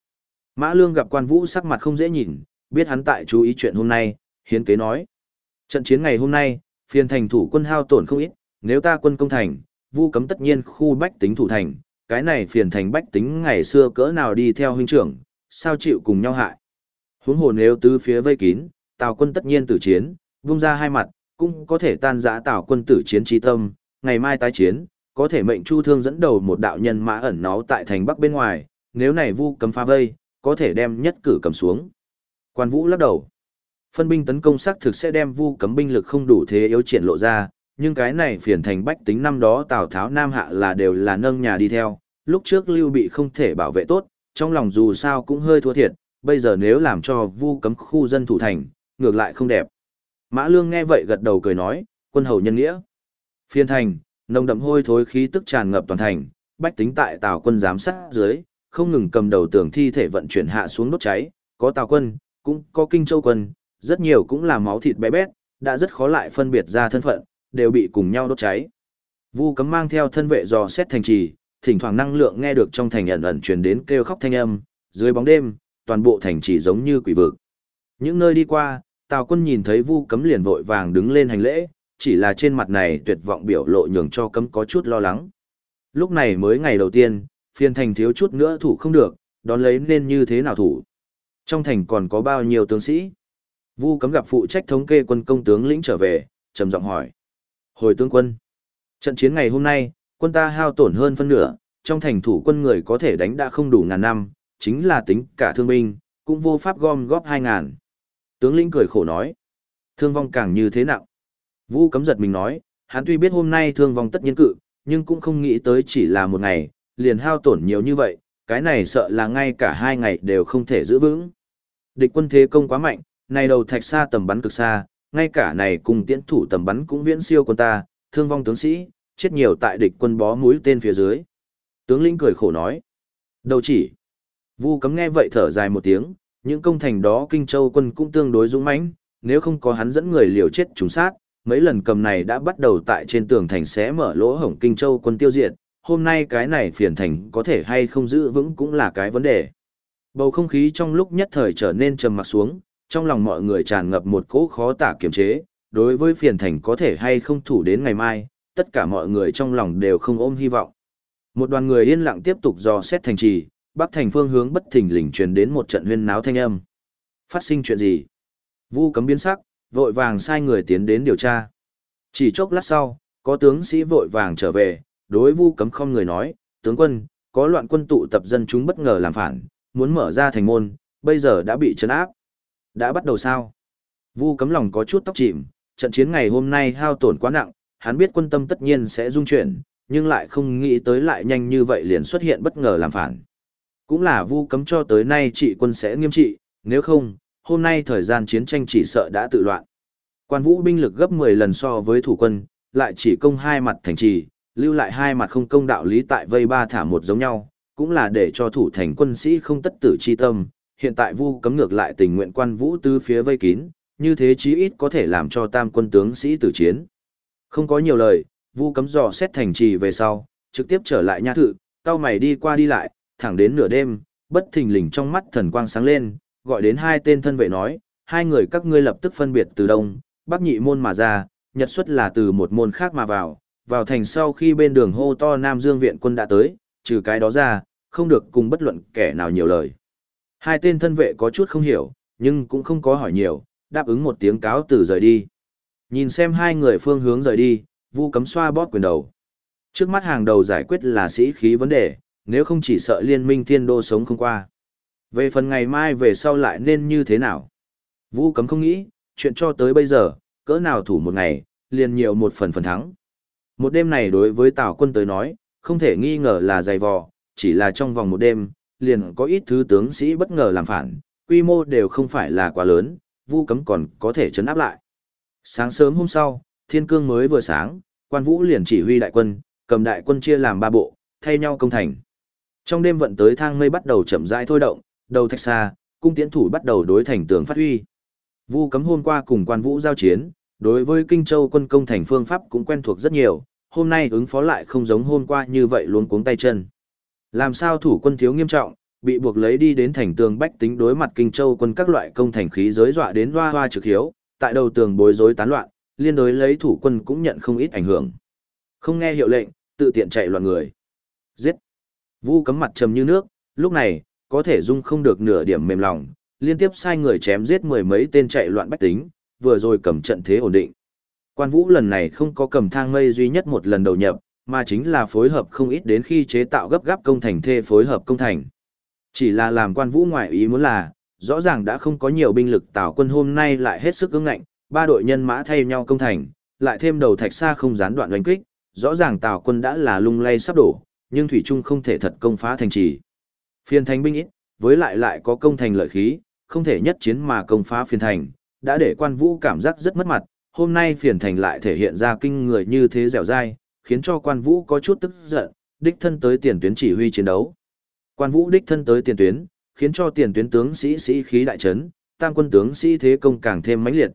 Mã Lương gặp quan vũ sắc mặt không dễ nhìn, biết hắn tại chú ý chuyện hôm nay, hiến kế nói. Trận chiến ngày hôm nay, phiền thành thủ quân hao tổn không ít, nếu ta quân công thành, vu cấm tất nhiên khu bách tính thủ thành, cái này phiền thành bách tính ngày xưa cỡ nào đi theo huynh trưởng, sao chịu cùng nhau hại. Huống hồ nếu tứ phía vây kín, Tào quân tất nhiên tử chiến, vung ra hai mặt, cũng có thể tan giã Tào quân tử chiến trí tâm, ngày mai tái chiến, có thể mệnh Chu Thương dẫn đầu một đạo nhân mã ẩn náu tại thành Bắc bên ngoài, nếu này vu cấm phá vây, có thể đem nhất cử cầm xuống. Quan Vũ lắc đầu. Phân binh tấn công xác thực sẽ đem vu cấm binh lực không đủ thế yếu triển lộ ra, nhưng cái này phiền thành bách tính năm đó Tào Tháo Nam Hạ là đều là nâng nhà đi theo, lúc trước Lưu Bị không thể bảo vệ tốt, trong lòng dù sao cũng hơi thua thiệt, bây giờ nếu làm cho vu cấm khu dân thủ thành, ngược lại không đẹp. Mã Lương nghe vậy gật đầu cười nói, quân hầu nhân nghĩa. Phiên thành, nồng đậm hôi thối khí tức tràn ngập toàn thành, bách tính tại Tào quân giám sát dưới, không ngừng cầm đầu tường thi thể vận chuyển hạ xuống đốt cháy, có Tào quân, cũng có Kinh Châu quân, rất nhiều cũng là máu thịt bé bét, đã rất khó lại phân biệt ra thân phận, đều bị cùng nhau đốt cháy. Vu cấm mang theo thân vệ dò xét thành trì, thỉnh thoảng năng lượng nghe được trong thành ẩn ẩn truyền đến kêu khóc thanh âm, dưới bóng đêm, toàn bộ thành trì giống như quỷ vực. Những nơi đi qua, Tào quân nhìn thấy Vu cấm liền vội vàng đứng lên hành lễ, chỉ là trên mặt này tuyệt vọng biểu lộ nhường cho cấm có chút lo lắng. Lúc này mới ngày đầu tiên, phiên thành thiếu chút nữa thủ không được, đón lấy nên như thế nào thủ. Trong thành còn có bao nhiêu tướng sĩ? Vu cấm gặp phụ trách thống kê quân công tướng lĩnh trở về, trầm giọng hỏi. Hồi tướng quân. Trận chiến ngày hôm nay, quân ta hao tổn hơn phân nửa, trong thành thủ quân người có thể đánh đã không đủ ngàn năm, chính là tính cả thương binh, cũng vô pháp gom góp hai ngàn. Tướng lĩnh cười khổ nói. Thương vong càng như thế nặng. Vu cấm giật mình nói, hắn tuy biết hôm nay thương vong tất nhiên cự, nhưng cũng không nghĩ tới chỉ là một ngày, liền hao tổn nhiều như vậy, cái này sợ là ngay cả hai ngày đều không thể giữ vững. Địch quân thế công quá mạnh, này đầu thạch xa tầm bắn cực xa, ngay cả này cùng tiễn thủ tầm bắn cũng viễn siêu quân ta, thương vong tướng sĩ, chết nhiều tại địch quân bó mũi tên phía dưới. Tướng lĩnh cười khổ nói. đầu chỉ. Vu cấm nghe vậy thở dài một tiếng, những công thành đó Kinh Châu quân cũng tương đối dũng mãnh, nếu không có hắn dẫn người liều chết trùng sát, mấy lần cầm này đã bắt đầu tại trên tường thành xé mở lỗ hổng Kinh Châu quân tiêu diệt, hôm nay cái này phiền thành có thể hay không giữ vững cũng là cái vấn đề. Bầu không khí trong lúc nhất thời trở nên trầm mặc xuống, trong lòng mọi người tràn ngập một cỗ khó tả kiềm chế, đối với phiền thành có thể hay không thủ đến ngày mai, tất cả mọi người trong lòng đều không ôm hy vọng. Một đoàn người yên lặng tiếp tục dò xét thành trì, bắc thành phương hướng bất thình lình truyền đến một trận huyên náo thanh âm. Phát sinh chuyện gì? Vu cấm biến sắc, vội vàng sai người tiến đến điều tra. Chỉ chốc lát sau, có tướng sĩ vội vàng trở về, đối Vu cấm không người nói, tướng quân, có loạn quân tụ tập dân chúng bất ngờ làm phản, muốn mở ra thành môn, bây giờ đã bị trấn áp. Đã bắt đầu sao? Vu cấm lòng có chút tóc chìm, trận chiến ngày hôm nay hao tổn quá nặng, hắn biết quân tâm tất nhiên sẽ dung chuyển, nhưng lại không nghĩ tới lại nhanh như vậy liền xuất hiện bất ngờ làm phản. Cũng là vu cấm cho tới nay trị quân sẽ nghiêm trị, nếu không, hôm nay thời gian chiến tranh chỉ sợ đã tự loạn. Quan vũ binh lực gấp 10 lần so với thủ quân, lại chỉ công hai mặt thành trì, lưu lại hai mặt không công đạo lý tại vây ba thả một giống nhau, cũng là để cho thủ thành quân sĩ không tất tử chi tâm. Hiện tại vu cấm ngược lại tình nguyện quan vũ tứ phía vây kín, như thế chí ít có thể làm cho tam quân tướng sĩ tử chiến. Không có nhiều lời, vu cấm dò xét thành trì về sau, trực tiếp trở lại nha thự, cao mày đi qua đi lại, thẳng đến nửa đêm, bất thình lình trong mắt thần quang sáng lên, gọi đến hai tên thân vệ nói, hai người các ngươi lập tức phân biệt từ đông, bắc nhị môn mà ra, nhật xuất là từ một môn khác mà vào, vào thành sau khi bên đường hô to Nam Dương viện quân đã tới, trừ cái đó ra, không được cùng bất luận kẻ nào nhiều lời. Hai tên thân vệ có chút không hiểu, nhưng cũng không có hỏi nhiều, đáp ứng một tiếng cáo từ rời đi. Nhìn xem hai người phương hướng rời đi, Vu cấm xoa bóp quyền đầu. Trước mắt hàng đầu giải quyết là sĩ khí vấn đề, nếu không chỉ sợ liên minh thiên đô sống không qua. Về phần ngày mai về sau lại nên như thế nào? Vu cấm không nghĩ, chuyện cho tới bây giờ, cỡ nào thủ một ngày, liền nhiều một phần phần thắng. Một đêm này đối với Tào quân tới nói, không thể nghi ngờ là dày vò, chỉ là trong vòng một đêm, liền có ít thứ tướng sĩ bất ngờ làm phản, quy mô đều không phải là quá lớn, vu cấm còn có thể chấn áp lại. Sáng sớm hôm sau, thiên cương mới vừa sáng, quan vũ liền chỉ huy đại quân, cầm đại quân chia làm ba bộ, thay nhau công thành. Trong đêm vận tới thang mây bắt đầu chậm rãi thôi động, đầu thạch xa, cung tiễn thủ bắt đầu đối thành tường phát huy. Vu cấm hôm qua cùng quan vũ giao chiến, đối với Kinh Châu quân công thành phương pháp cũng quen thuộc rất nhiều, hôm nay ứng phó lại không giống hôm qua như vậy luôn cuống tay chân. Làm sao thủ quân thiếu nghiêm trọng, bị buộc lấy đi đến thành tường bách tính đối mặt Kinh Châu quân các loại công thành khí giới dọa đến hoa hoa trực hiếu, tại đầu tường bối rối tán loạn, liên đối lấy thủ quân cũng nhận không ít ảnh hưởng. Không nghe hiệu lệnh, tự tiện chạy loạn người. Giết! Vu cấm mặt trầm như nước, lúc này, có thể dung không được nửa điểm mềm lòng, liên tiếp sai người chém giết mười mấy tên chạy loạn bách tính, vừa rồi cầm trận thế ổn định. Quan Vũ lần này không có cầm thang mây duy nhất một lần đầu nhập, mà chính là phối hợp không ít đến khi chế tạo gấp gáp công thành thê phối hợp công thành. Chỉ là làm Quan Vũ ngoại ý muốn là, rõ ràng đã không có nhiều binh lực tạo quân hôm nay lại hết sức ứng ngạnh, ba đội nhân mã thay nhau công thành, lại thêm đầu thạch xa không gián đoạn đánh kích, rõ ràng Tào quân đã là lung lay sắp đổ, nhưng thủy trung không thể thật công phá thành trì. Phiên thành binh ít, với lại lại có công thành lợi khí, không thể nhất chiến mà công phá phiên thành, đã để quan vũ cảm giác rất mất mặt, hôm nay phiền thành lại thể hiện ra kinh người như thế dẻo dai, khiến cho quan vũ có chút tức giận, đích thân tới tiền tuyến chỉ huy chiến đấu. Quan vũ đích thân tới tiền tuyến, khiến cho tiền tuyến tướng sĩ sĩ khí đại trấn, tam quân tướng sĩ thế công càng thêm mãnh liệt.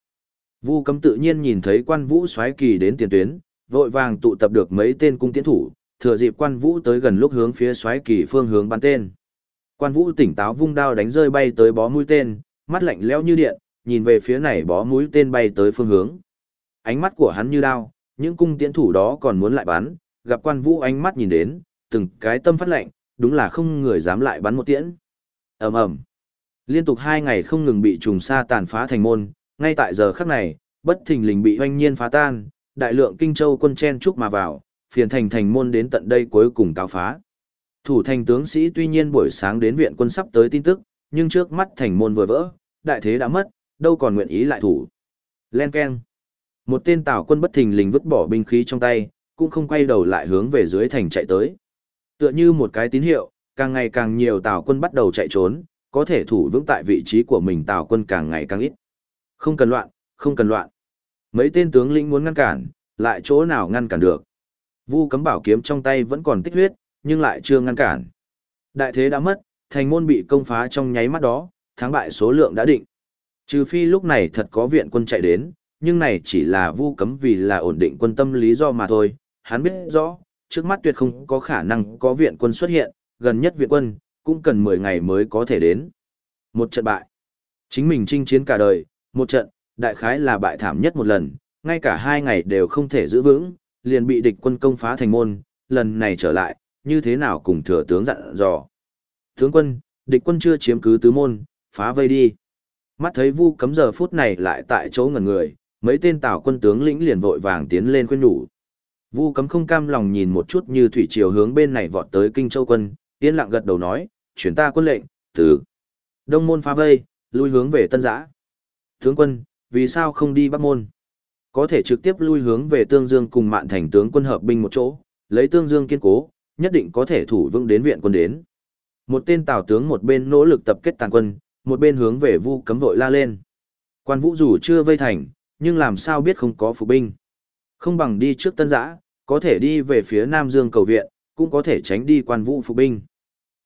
Vu Cấm tự nhiên nhìn thấy quan vũ xoáy kỳ đến tiền tuyến, vội vàng tụ tập được mấy tên cung tiến thủ, thừa dịp quan vũ tới gần lúc hướng phía xoáy kỳ phương hướng bắn tên. Quan vũ tỉnh táo vung đao đánh rơi bay tới bó mũi tên, mắt lạnh lẽo như điện, nhìn về phía này bó mũi tên bay tới phương hướng. Ánh mắt của hắn như đao, những cung tiễn thủ đó còn muốn lại bắn, gặp quan vũ ánh mắt nhìn đến, từng cái tâm phát lạnh, đúng là không người dám lại bắn một tiễn. ầm ầm, Liên tục hai ngày không ngừng bị trùng sa tàn phá thành môn, ngay tại giờ khắc này, bất thình lình bị hoanh nhiên phá tan, đại lượng kinh châu quân chen trúc mà vào, phiền thành thành môn đến tận đây cuối cùng cáo phá. Thủ thành tướng sĩ tuy nhiên buổi sáng đến viện quân sắp tới tin tức, nhưng trước mắt thành môn vừa vỡ, đại thế đã mất, đâu còn nguyện ý lại thủ. Len keng. Một tên tào quân bất thình lình vứt bỏ binh khí trong tay, cũng không quay đầu lại hướng về dưới thành chạy tới. Tựa như một cái tín hiệu, càng ngày càng nhiều tào quân bắt đầu chạy trốn, có thể thủ vững tại vị trí của mình tào quân càng ngày càng ít. Không cần loạn, không cần loạn. Mấy tên tướng lĩnh muốn ngăn cản, lại chỗ nào ngăn cản được. Vu cấm bảo kiếm trong tay vẫn còn tích huyết, nhưng lại chưa ngăn cản. Đại thế đã mất, thành môn bị công phá trong nháy mắt đó, thắng bại số lượng đã định. Trừ phi lúc này thật có viện quân chạy đến, nhưng này chỉ là vu cấm vì là ổn định quân tâm lý do mà thôi. Hắn biết rõ, trước mắt tuyệt không có khả năng có viện quân xuất hiện, gần nhất viện quân, cũng cần 10 ngày mới có thể đến. Một trận bại. Chính mình chinh chiến cả đời, một trận, đại khái là bại thảm nhất một lần, ngay cả hai ngày đều không thể giữ vững, liền bị địch quân công phá thành môn, lần này trở lại, như thế nào cùng thừa tướng dặn dò. Tướng quân, địch quân chưa chiếm cứ tứ môn, phá vây đi. Mắt thấy vu cấm giờ phút này lại tại chỗ ngẩn người, mấy tên tào quân tướng lĩnh liền vội vàng tiến lên khuyên nhủ. Vu cấm không cam lòng nhìn một chút như thủy triều hướng bên này vọt tới kinh châu quân, yên lặng gật đầu nói, chuyển ta quân lệnh, từ đông môn phá vây, lui hướng về tân giã. Tướng quân, vì sao không đi bắc môn? Có thể trực tiếp lui hướng về tương dương cùng mạn thành tướng quân hợp binh một chỗ, lấy tương dương kiên cố, nhất định có thể thủ vững đến viện quân đến. Một tên tào tướng một bên nỗ lực tập kết tàn quân, một bên hướng về vu cấm vội la lên. Quan vũ dù chưa vây thành, nhưng làm sao biết không có phục binh. Không bằng đi trước tân giã, có thể đi về phía Nam Dương cầu viện, cũng có thể tránh đi quan vũ phục binh.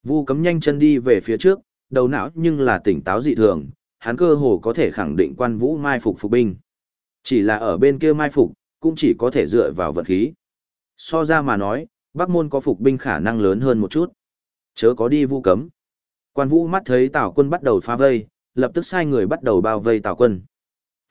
Vu cấm nhanh chân đi về phía trước, đầu não nhưng là tỉnh táo dị thường, hắn cơ hồ có thể khẳng định quan vũ mai phục phục binh. Chỉ là ở bên kia mai phục, cũng chỉ có thể dựa vào vật khí. So ra mà nói, Bắc môn có phục binh khả năng lớn hơn một chút. Chớ có đi vu cấm. Quan vũ mắt thấy Tào quân bắt đầu phá vây, lập tức sai người bắt đầu bao vây Tào quân.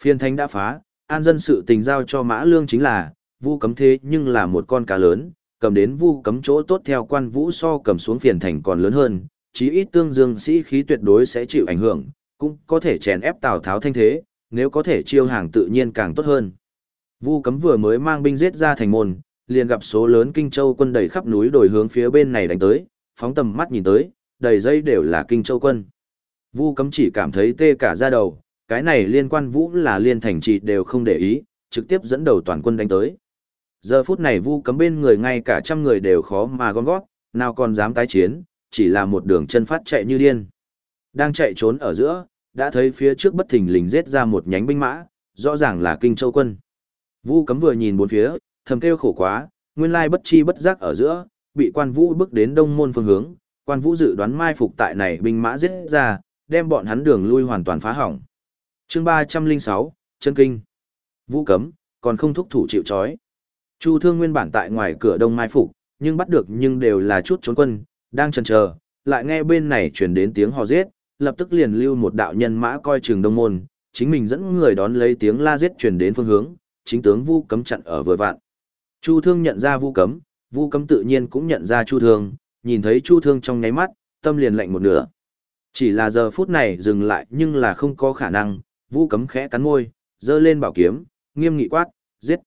Phiên thánh đã phá, an dân sự tình giao cho mã lương chính là, vu cấm thế nhưng là một con cá lớn, cầm đến vu cấm chỗ tốt theo quan vũ so cầm xuống phiền thành còn lớn hơn, chí ít tương dương sĩ khí tuyệt đối sẽ chịu ảnh hưởng, cũng có thể chèn ép Tào Tháo thanh thế, nếu có thể chiêu hàng tự nhiên càng tốt hơn. Vu cấm vừa mới mang binh giết ra thành môn, liền gặp số lớn kinh châu quân đầy khắp núi đồi hướng phía bên này đánh tới, phóng tầm mắt nhìn tới, đầy dây đều là kinh châu quân. Vu cấm chỉ cảm thấy tê cả da đầu, cái này liên quan vũ là liên thành trị đều không để ý, trực tiếp dẫn đầu toàn quân đánh tới. Giờ phút này vu cấm bên người ngay cả trăm người đều khó mà gom gót, nào còn dám tái chiến, chỉ là một đường chân phát chạy như điên. Đang chạy trốn ở giữa, đã thấy phía trước bất thình lình giết ra một nhánh binh mã, rõ ràng là kinh châu quân. Vu cấm vừa nhìn bốn phía, thầm kêu khổ quá, nguyên lai bất chi bất giác ở giữa, bị quan vũ bước đến đông môn phương hướng, quan vũ dự đoán mai phục tại này binh mã giết ra, đem bọn hắn đường lui hoàn toàn phá hỏng chương 306, chân kinh. Vũ cấm, còn không thúc thủ chịu chói. Chu thương nguyên bản tại ngoài cửa đông mai phục, nhưng bắt được nhưng đều là chút trốn quân, đang chần chờ, lại nghe bên này truyền đến tiếng hò rết lập tức liền lưu một đạo nhân mã coi trường đông môn, chính mình dẫn người đón lấy tiếng la rết truyền đến phương hướng, chính tướng Vu Cấm chặn ở vừa vạn. Chu Thương nhận ra Vu Cấm, Vu Cấm tự nhiên cũng nhận ra Chu Thương, nhìn thấy Chu Thương trong nháy mắt, tâm liền lạnh một nửa. Chỉ là giờ phút này dừng lại nhưng là không có khả năng, Vu Cấm khẽ cắn môi, giơ lên bảo kiếm, nghiêm nghị quát, giết.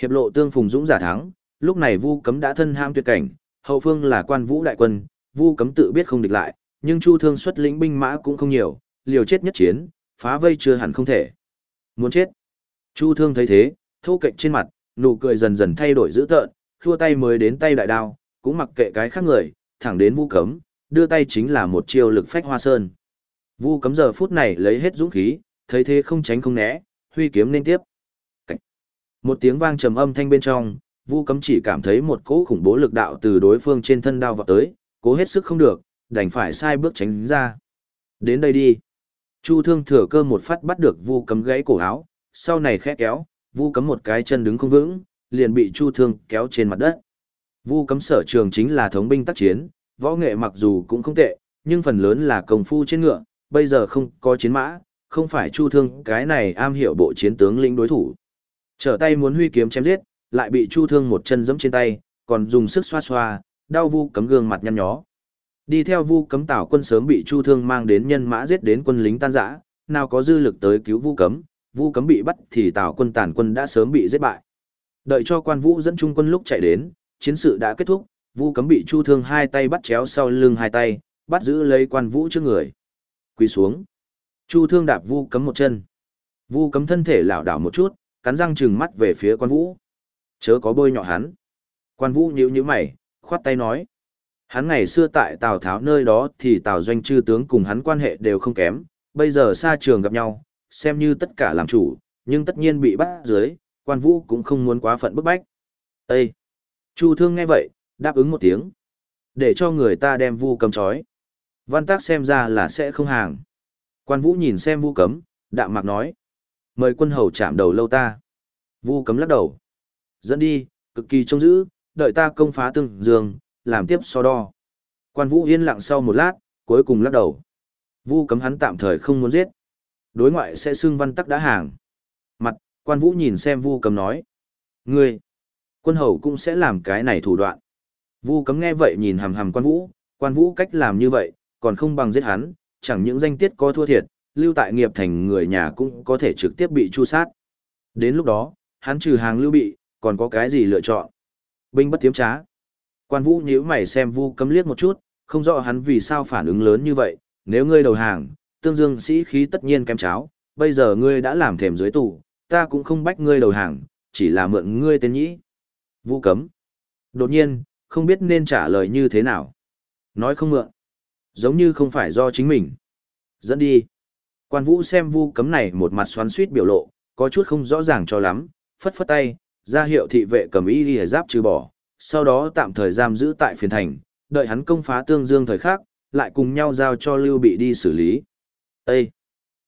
Hiệp lộ tương phùng dũng giả thắng, lúc này Vu Cấm đã thân ham tuyệt cảnh, hậu phương là quan vũ đại quân, Vu Cấm tự biết không địch lại, nhưng Chu Thương xuất lĩnh binh mã cũng không nhiều, liều chết nhất chiến, phá vây chưa hẳn không thể. Muốn chết. Chu Thương thấy thế, thô kệch trên mặt, nụ cười dần dần thay đổi dữ tợn, khua tay mới đến tay đại đao, cũng mặc kệ cái khác người, thẳng đến Vu Cấm, đưa tay chính là một chiêu lực phách hoa sơn. Vu Cấm giờ phút này lấy hết dũng khí, thấy thế không tránh không né, huy kiếm lên tiếp. Cảnh. Một tiếng vang trầm âm thanh bên trong, Vu Cấm chỉ cảm thấy một cỗ khủng bố lực đạo từ đối phương trên thân đao vọt tới, cố hết sức không được, đành phải sai bước tránh ra. Đến đây đi. Chu Thương thừa cơ một phát bắt được Vu Cấm gãy cổ áo, sau này khẽ kéo, Vu Cấm một cái chân đứng không vững, liền bị Chu Thương kéo trên mặt đất. Vu Cấm sở trường chính là thống binh tác chiến, võ nghệ mặc dù cũng không tệ, nhưng phần lớn là công phu trên ngựa, bây giờ không có chiến mã, không phải Chu Thương cái này am hiểu bộ chiến tướng lĩnh đối thủ. Trở tay muốn huy kiếm chém giết, lại bị Chu Thương một chân giẫm trên tay, còn dùng sức xoa xoa, đau Vu Cấm gương mặt nhăn nhó. Đi theo Vu Cấm Tảo quân sớm bị Chu Thương mang đến nhân mã giết đến quân lính tan rã, nào có dư lực tới cứu Vu Cấm, Vu Cấm bị bắt thì Tào quân tàn quân đã sớm bị giết bại. Đợi cho quan vũ dẫn trung quân lúc chạy đến, chiến sự đã kết thúc, Vu Cấm bị Chu Thương hai tay bắt chéo sau lưng hai tay, bắt giữ lấy quan vũ trước người. Quỳ xuống. Chu Thương đạp Vu Cấm một chân. Vu Cấm thân thể lảo đảo một chút, cắn răng trừng mắt về phía quan vũ. Chớ có bôi nhọ hắn. Quan vũ nhíu nhíu mày, khoát tay nói. Hắn ngày xưa tại Tào Tháo nơi đó thì Tào Doanh chư tướng cùng hắn quan hệ đều không kém, bây giờ xa trường gặp nhau, xem như tất cả làm chủ, nhưng tất nhiên bị bắt dưới, quan vũ cũng không muốn quá phận bức bách. Ê! Chu thương nghe vậy, đáp ứng một tiếng. Để cho người ta đem vu cầm trói. Văn tác xem ra là sẽ không hàng. Quan vũ nhìn xem vu cấm, đạm mạc nói. Mời quân hầu chạm đầu lâu ta. Vu cấm lắc đầu. Dẫn đi, cực kỳ trông giữ, đợi ta công phá tương dương, làm tiếp so đo. Quan vũ yên lặng sau một lát, cuối cùng lắc đầu. Vu cấm hắn tạm thời không muốn giết. Đối ngoại sẽ xưng văn tắc đã hàng. Mặt, quan vũ nhìn xem vu cấm nói. Ngươi, quân hầu cũng sẽ làm cái này thủ đoạn. Vu cấm nghe vậy nhìn hằm hằm quan vũ, quan vũ cách làm như vậy, còn không bằng giết hắn, chẳng những danh tiết có thua thiệt, lưu tại nghiệp thành người nhà cũng có thể trực tiếp bị chu sát. Đến lúc đó, hắn trừ hàng lưu bị, còn có cái gì lựa chọn? Binh bất tiếm trá. Quan vũ nhíu mày xem vu cấm liếc một chút, không rõ hắn vì sao phản ứng lớn như vậy, nếu ngươi đầu hàng, tương dương sĩ khí tất nhiên kém cháo, bây giờ ngươi đã làm thềm dưới tủ, ta cũng không bách ngươi đầu hàng, chỉ là mượn ngươi tên nhĩ. Vu cấm. Đột nhiên, không biết nên trả lời như thế nào. Nói không mượn. Giống như không phải do chính mình. Dẫn đi. Quan vũ xem vu cấm này một mặt xoắn suýt biểu lộ, có chút không rõ ràng cho lắm, phất phất tay, ra hiệu thị vệ cầm y đi giáp trừ bỏ, sau đó tạm thời giam giữ tại phiền thành, đợi hắn công phá tương dương thời khác, lại cùng nhau giao cho Lưu Bị đi xử lý. Ê!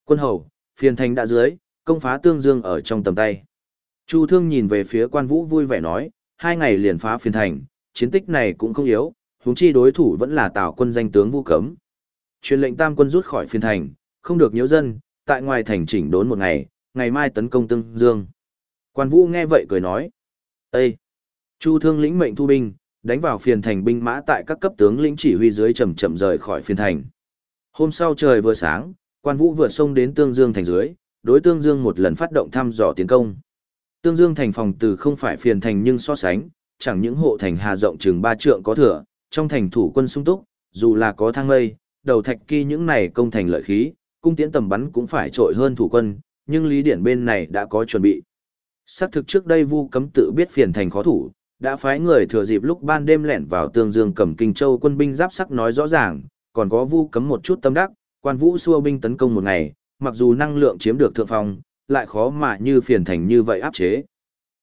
Quân hầu, phiền thành đã dưới, công phá tương dương ở trong tầm tay. Chu Thương nhìn về phía quan vũ vui vẻ nói, hai ngày liền phá phiền thành, chiến tích này cũng không yếu, huống chi đối thủ vẫn là tào quân danh tướng Vu Cấm. Truyền lệnh tam quân rút khỏi phiền thành, không được nhiễu dân, tại ngoài thành chỉnh đốn một ngày, ngày mai tấn công tương dương. Quan vũ nghe vậy cười nói, Ê! Chu Thương lĩnh mệnh thu binh, đánh vào phiền thành binh mã tại các cấp tướng lĩnh chỉ huy dưới chậm chậm rời khỏi phiền thành. Hôm sau trời vừa sáng, quan vũ vượt sông đến Tương Dương thành dưới, đối Tương Dương một lần phát động thăm dò tiến công. Tương Dương thành phòng từ không phải phiền thành nhưng so sánh, chẳng những hộ thành hà rộng chừng ba trượng có thừa, trong thành thủ quân sung túc, dù là có thang lây, đầu thạch kỳ những này công thành lợi khí, cung tiễn tầm bắn cũng phải trội hơn thủ quân, nhưng lý điển bên này đã có chuẩn bị. Xác thực trước đây Vu Cấm tự biết phiền thành khó thủ, đã phái người thừa dịp lúc ban đêm lẻn vào tương dương cầm kinh châu quân binh giáp sắc nói rõ ràng, còn có vu cấm một chút tâm đắc, quan vũ xua binh tấn công một ngày, mặc dù năng lượng chiếm được thượng phong, lại khó mà như phiền thành như vậy áp chế.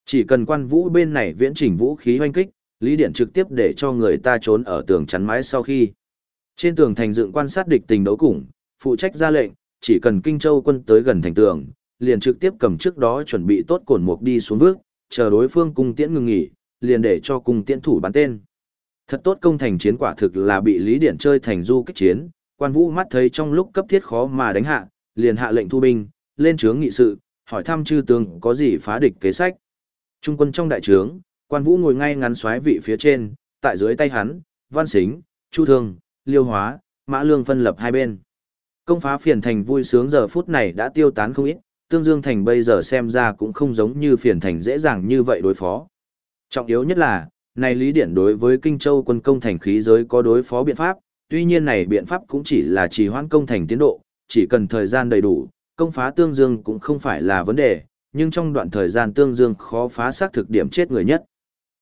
Chỉ cần quan vũ bên này viễn chỉnh vũ khí hoanh kích, lý điện trực tiếp để cho người ta trốn ở tường chắn mái sau khi. Trên tường thành dựng quan sát địch tình đấu củng, phụ trách ra lệnh, chỉ cần Kinh Châu quân tới gần thành tường, liền trực tiếp cầm trước đó chuẩn bị tốt cổn mục đi xuống vước, chờ đối phương cung tiễn ngừng nghỉ, liền để cho cung tiễn thủ bắn tên. Thật tốt công thành chiến quả thực là bị Lý Điện chơi thành du kích chiến, quan vũ mắt thấy trong lúc cấp thiết khó mà đánh hạ, liền hạ lệnh thu binh, lên trướng nghị sự, hỏi thăm chư tướng có gì phá địch kế sách. Trung quân trong đại trướng, quan vũ ngồi ngay ngắn xoáy vị phía trên, tại dưới tay hắn, văn xính, chu thương, liêu hóa, mã lương phân lập hai bên. Công phá phiền thành vui sướng giờ phút này đã tiêu tán không ít, tương dương thành bây giờ xem ra cũng không giống như phiền thành dễ dàng như vậy đối phó. Trọng yếu nhất là, này lý điển đối với kinh châu quân công thành khí giới có đối phó biện pháp, tuy nhiên này biện pháp cũng chỉ là trì hoãn công thành tiến độ, chỉ cần thời gian đầy đủ, công phá tương dương cũng không phải là vấn đề, nhưng trong đoạn thời gian tương dương khó phá xác thực điểm chết người nhất.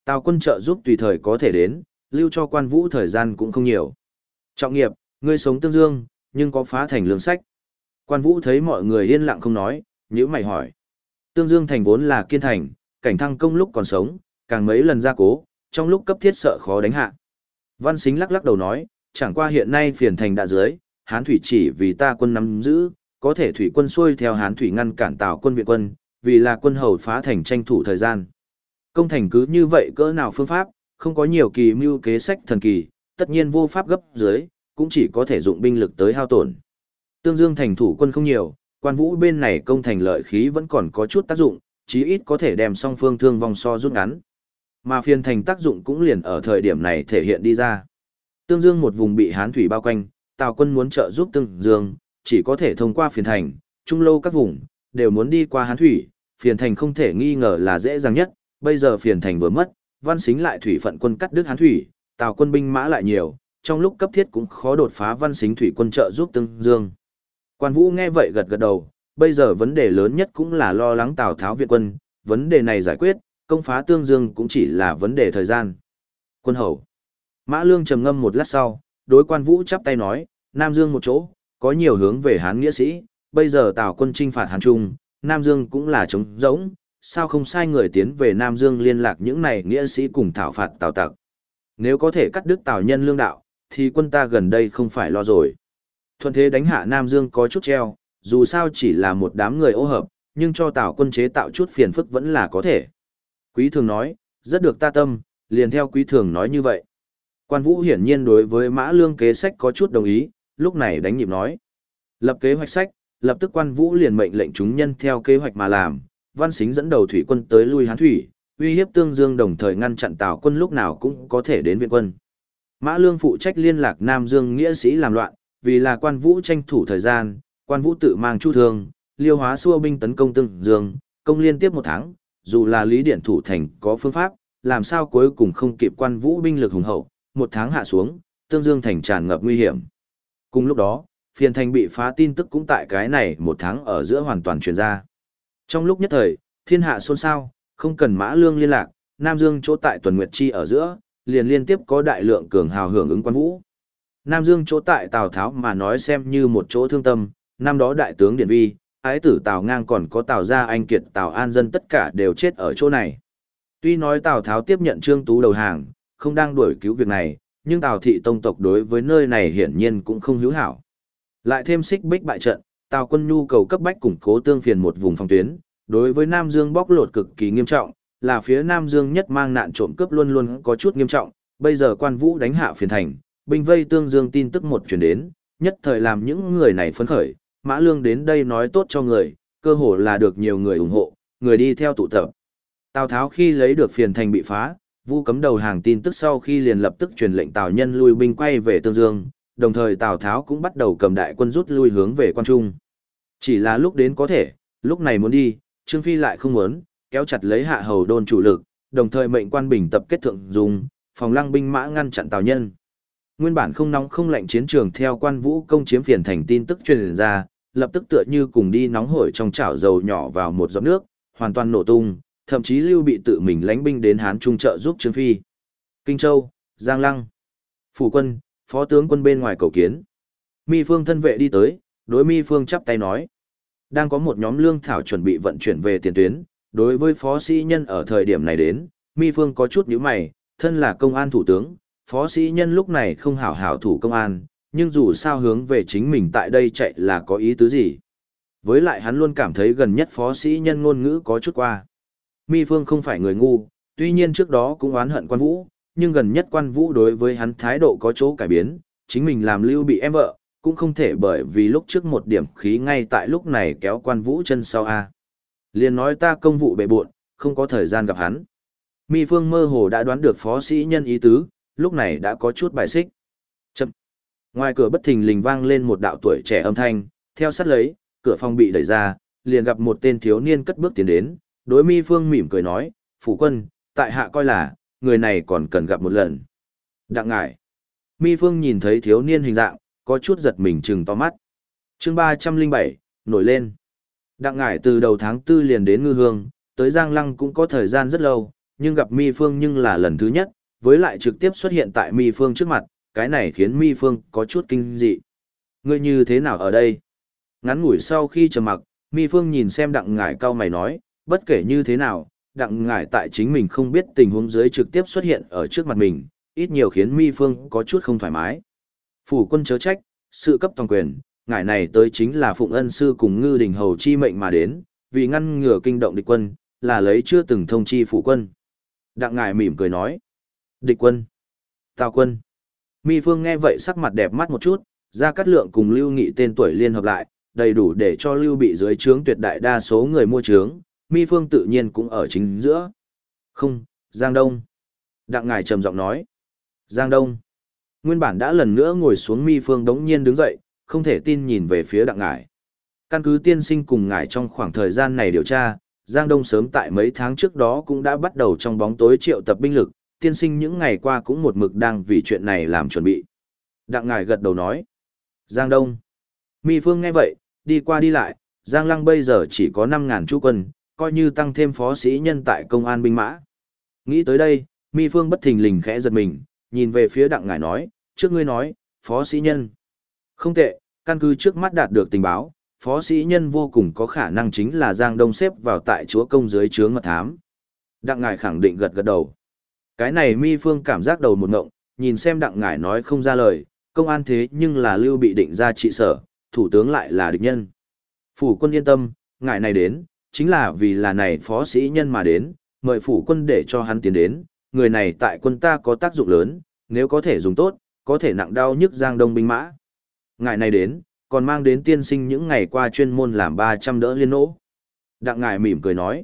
Tào quân trợ giúp tùy thời có thể đến, lưu cho quan vũ thời gian cũng không nhiều. Trọng nghiệp, ngươi sống tương dương, nhưng có phá thành lương sách. Quan vũ thấy mọi người yên lặng không nói, nhữ mày hỏi. Tương dương thành vốn là kiên thành, cảnh thăng công lúc còn sống, càng mấy lần ra cố, trong lúc cấp thiết sợ khó đánh hạ. Văn xính lắc lắc đầu nói, chẳng qua hiện nay phiền thành đã dưới, hán thủy chỉ vì ta quân nắm giữ, có thể thủy quân xuôi theo hán thủy ngăn cản tào quân viện quân, vì là quân hầu phá thành tranh thủ thời gian. Công thành cứ như vậy cỡ nào phương pháp, không có nhiều kỳ mưu kế sách thần kỳ, tất nhiên vô pháp gấp dưới, cũng chỉ có thể dụng binh lực tới hao tổn. Tương Dương thành thủ quân không nhiều, quan vũ bên này công thành lợi khí vẫn còn có chút tác dụng, chí ít có thể đem song phương thương vong so rút ngắn. Mà phiên thành tác dụng cũng liền ở thời điểm này thể hiện đi ra. Tương Dương một vùng bị hán thủy bao quanh, Tào quân muốn trợ giúp Tương Dương, chỉ có thể thông qua phiền thành, trung lâu các vùng, đều muốn đi qua hán thủy, phiền thành không thể nghi ngờ là dễ dàng nhất, bây giờ phiền thành vừa mất, văn xính lại thủy phận quân cắt đứt hán thủy, Tào quân binh mã lại nhiều, trong lúc cấp thiết cũng khó đột phá văn xính thủy quân trợ giúp Tương Dương. Quan Vũ nghe vậy gật gật đầu, bây giờ vấn đề lớn nhất cũng là lo lắng Tào Tháo viện quân, vấn đề này giải quyết, công phá Tương Dương cũng chỉ là vấn đề thời gian. Quân hầu. Mã Lương trầm ngâm một lát sau, đối Quan Vũ chắp tay nói, Nam Dương một chỗ, có nhiều hướng về Hán nghĩa sĩ, bây giờ Tào quân trinh phạt Hán Trung, Nam Dương cũng là trống rỗng, sao không sai người tiến về Nam Dương liên lạc những này nghĩa sĩ cùng thảo phạt Tào tặc. Nếu có thể cắt đứt Tào nhân lương đạo, thì quân ta gần đây không phải lo rồi. Thuận thế đánh hạ Nam Dương có chút treo, dù sao chỉ là một đám người ô hợp, nhưng cho Tào quân chế tạo chút phiền phức vẫn là có thể. Quý thường nói, rất được ta tâm, liền theo quý thường nói như vậy. Quan Vũ hiển nhiên đối với Mã Lương kế sách có chút đồng ý, lúc này đánh nhịp nói. Lập kế hoạch sách, lập tức Quan Vũ liền mệnh lệnh chúng nhân theo kế hoạch mà làm, Văn Xính dẫn đầu thủy quân tới lui Hán thủy, uy hiếp Tương Dương đồng thời ngăn chặn Tào quân lúc nào cũng có thể đến viện quân. Mã Lương phụ trách liên lạc Nam Dương nghĩa sĩ làm loạn, vì là Quan Vũ tranh thủ thời gian, Quan Vũ tự mang chu thương, liêu hóa xua binh tấn công Tương Dương, công liên tiếp một tháng, dù là Lý Điện thủ thành có phương pháp, làm sao cuối cùng không kịp Quan Vũ binh lực hùng hậu, một tháng hạ xuống, Tương Dương thành tràn ngập nguy hiểm. Cùng lúc đó, phiền thành bị phá tin tức cũng tại cái này một tháng ở giữa hoàn toàn truyền ra. Trong lúc nhất thời, thiên hạ xôn xao, không cần mã lương liên lạc, Nam Dương chỗ tại tuần Nguyệt Chi ở giữa, liền liên tiếp có đại lượng cường hào hưởng ứng quan vũ. Nam Dương chỗ tại Tào Tháo mà nói xem như một chỗ thương tâm, năm đó đại tướng Điển Vi, ái tử Tào Ngang còn có Tào Gia Anh Kiệt Tào An Dân tất cả đều chết ở chỗ này. Tuy nói Tào Tháo tiếp nhận Trương Tú đầu hàng, không đang đuổi cứu việc này, nhưng Tào thị tông tộc đối với nơi này hiển nhiên cũng không hữu hảo. Lại thêm xích bích bại trận, Tào quân nhu cầu cấp bách củng cố tương phiền một vùng phòng tuyến, đối với Nam Dương bóc lột cực kỳ nghiêm trọng, là phía Nam Dương nhất mang nạn trộm cướp luôn luôn có chút nghiêm trọng, bây giờ quan vũ đánh hạ phiền thành, binh vây tương Dương tin tức một chuyển đến, nhất thời làm những người này phấn khởi, Mã Lương đến đây nói tốt cho người, cơ hồ là được nhiều người ủng hộ, người đi theo tụ tập. Tào Tháo khi lấy được phiền thành bị phá, Vu cấm đầu hàng tin tức sau khi liền lập tức truyền lệnh Tào Nhân lui binh quay về Tương Dương, đồng thời Tào Tháo cũng bắt đầu cầm đại quân rút lui hướng về quan trung. Chỉ là lúc đến có thể, lúc này muốn đi, Trương Phi lại không muốn, kéo chặt lấy hạ hầu đôn chủ lực, đồng thời mệnh quan bình tập kết thượng dùng, phòng lăng binh mã ngăn chặn Tào Nhân. Nguyên bản không nóng không lạnh chiến trường theo quan vũ công chiếm phiền thành tin tức truyền ra, lập tức tựa như cùng đi nóng hổi trong chảo dầu nhỏ vào một giọt nước, hoàn toàn nổ tung, thậm chí Lưu bị tự mình lãnh binh đến Hán Trung trợ giúp Trương Phi. Kinh Châu, Giang Lăng, Phủ quân, phó tướng quân bên ngoài cầu kiến. Mi Phương thân vệ đi tới, đối Mi Phương chắp tay nói. Đang có một nhóm lương thảo chuẩn bị vận chuyển về tiền tuyến, đối với phó sĩ nhân ở thời điểm này đến, Mi Phương có chút nhíu mày, thân là công an thủ tướng, phó sĩ nhân lúc này không hảo hảo thủ công an, Nhưng dù sao hướng về chính mình tại đây chạy là có ý tứ gì. Với lại hắn luôn cảm thấy gần nhất phó sĩ nhân ngôn ngữ có chút qua. Mi Phương không phải người ngu, tuy nhiên trước đó cũng oán hận quan vũ, nhưng gần nhất quan vũ đối với hắn thái độ có chỗ cải biến, chính mình làm lưu bị em vợ, cũng không thể bởi vì lúc trước một điểm khí ngay tại lúc này kéo quan vũ chân sau a. Liền nói ta công vụ bệ bộn không có thời gian gặp hắn. Mi Phương mơ hồ đã đoán được phó sĩ nhân ý tứ, lúc này đã có chút bài xích. Chậm. Ngoài cửa bất thình lình vang lên một đạo tuổi trẻ âm thanh, theo sát lấy, cửa phòng bị đẩy ra, liền gặp một tên thiếu niên cất bước tiến đến, đối Mi Phương mỉm cười nói, phủ quân, tại hạ coi là, người này còn cần gặp một lần. Đặng ngại. Mi Phương nhìn thấy thiếu niên hình dạng, có chút giật mình chừng to mắt. chương 307, nổi lên. Đặng ngải từ đầu tháng 4 liền đến ngư hương, tới Giang Lăng cũng có thời gian rất lâu, nhưng gặp Mi Phương nhưng là lần thứ nhất, với lại trực tiếp xuất hiện tại Mi Phương trước mặt, cái này khiến Mi Phương có chút kinh dị. Ngươi như thế nào ở đây? Ngắn ngủi sau khi trầm mặc, Mi Phương nhìn xem đặng ngải cao mày nói, bất kể như thế nào, đặng ngải tại chính mình không biết tình huống dưới trực tiếp xuất hiện ở trước mặt mình, ít nhiều khiến Mi Phương có chút không thoải mái. Phủ quân chớ trách, sự cấp toàn quyền, ngải này tới chính là Phụng Ân Sư cùng Ngư Đình Hầu chi mệnh mà đến, vì ngăn ngừa kinh động địch quân, là lấy chưa từng thông chi phủ quân. Đặng ngải mỉm cười nói. Địch quân. Tào quân. Mi Phương nghe vậy sắc mặt đẹp mắt một chút, ra cắt lượng cùng Lưu Nghị tên tuổi liên hợp lại, đầy đủ để cho Lưu bị dưới trướng tuyệt đại đa số người mua trướng, Mi Phương tự nhiên cũng ở chính giữa. Không, Giang Đông. Đặng ngài trầm giọng nói. Giang Đông. Nguyên bản đã lần nữa ngồi xuống Mi Phương đống nhiên đứng dậy, không thể tin nhìn về phía đặng ngài. Căn cứ tiên sinh cùng ngài trong khoảng thời gian này điều tra, Giang Đông sớm tại mấy tháng trước đó cũng đã bắt đầu trong bóng tối triệu tập binh lực, tiên sinh những ngày qua cũng một mực đang vì chuyện này làm chuẩn bị. Đặng ngài gật đầu nói. Giang Đông. Mi Phương nghe vậy, đi qua đi lại, Giang Lăng bây giờ chỉ có 5.000 chú quân, coi như tăng thêm phó sĩ nhân tại công an binh mã. Nghĩ tới đây, Mi Phương bất thình lình khẽ giật mình, nhìn về phía đặng ngải nói, trước ngươi nói, phó sĩ nhân. Không tệ, căn cứ trước mắt đạt được tình báo, phó sĩ nhân vô cùng có khả năng chính là Giang Đông xếp vào tại chúa công dưới chướng mật thám. Đặng ngải khẳng định gật gật đầu. Cái này mi phương cảm giác đầu một ngộng, nhìn xem đặng ngải nói không ra lời, công an thế nhưng là lưu bị định ra trị sở, thủ tướng lại là địch nhân. Phủ quân yên tâm, ngải này đến, chính là vì là này phó sĩ nhân mà đến, mời phủ quân để cho hắn tiến đến, người này tại quân ta có tác dụng lớn, nếu có thể dùng tốt, có thể nặng đau nhức giang đông binh mã. Ngài này đến, còn mang đến tiên sinh những ngày qua chuyên môn làm 300 đỡ liên nỗ. Đặng ngài mỉm cười nói,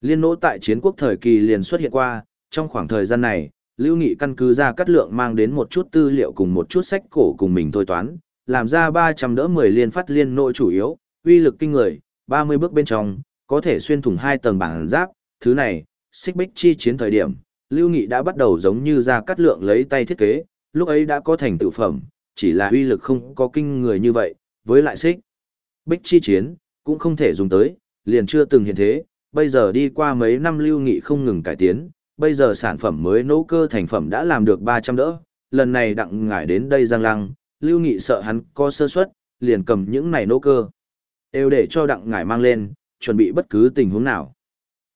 liên nỗ tại chiến quốc thời kỳ liền xuất hiện qua, trong khoảng thời gian này, Lưu Nghị căn cứ ra cắt lượng mang đến một chút tư liệu cùng một chút sách cổ cùng mình thôi toán, làm ra 300 đỡ 10 liên phát liên nỗ chủ yếu, uy lực kinh người, 30 bước bên trong, có thể xuyên thủng hai tầng bảng giáp, thứ này, xích bích chi chiến thời điểm, Lưu Nghị đã bắt đầu giống như ra cắt lượng lấy tay thiết kế, lúc ấy đã có thành tựu phẩm, chỉ là uy lực không có kinh người như vậy, với lại xích. Bích chi chiến, cũng không thể dùng tới, liền chưa từng hiện thế, bây giờ đi qua mấy năm Lưu Nghị không ngừng cải tiến, bây giờ sản phẩm mới nấu cơ thành phẩm đã làm được 300 đỡ, lần này đặng ngải đến đây giang lăng, Lưu Nghị sợ hắn có sơ suất, liền cầm những này nấu cơ. Đều để cho đặng ngải mang lên, chuẩn bị bất cứ tình huống nào.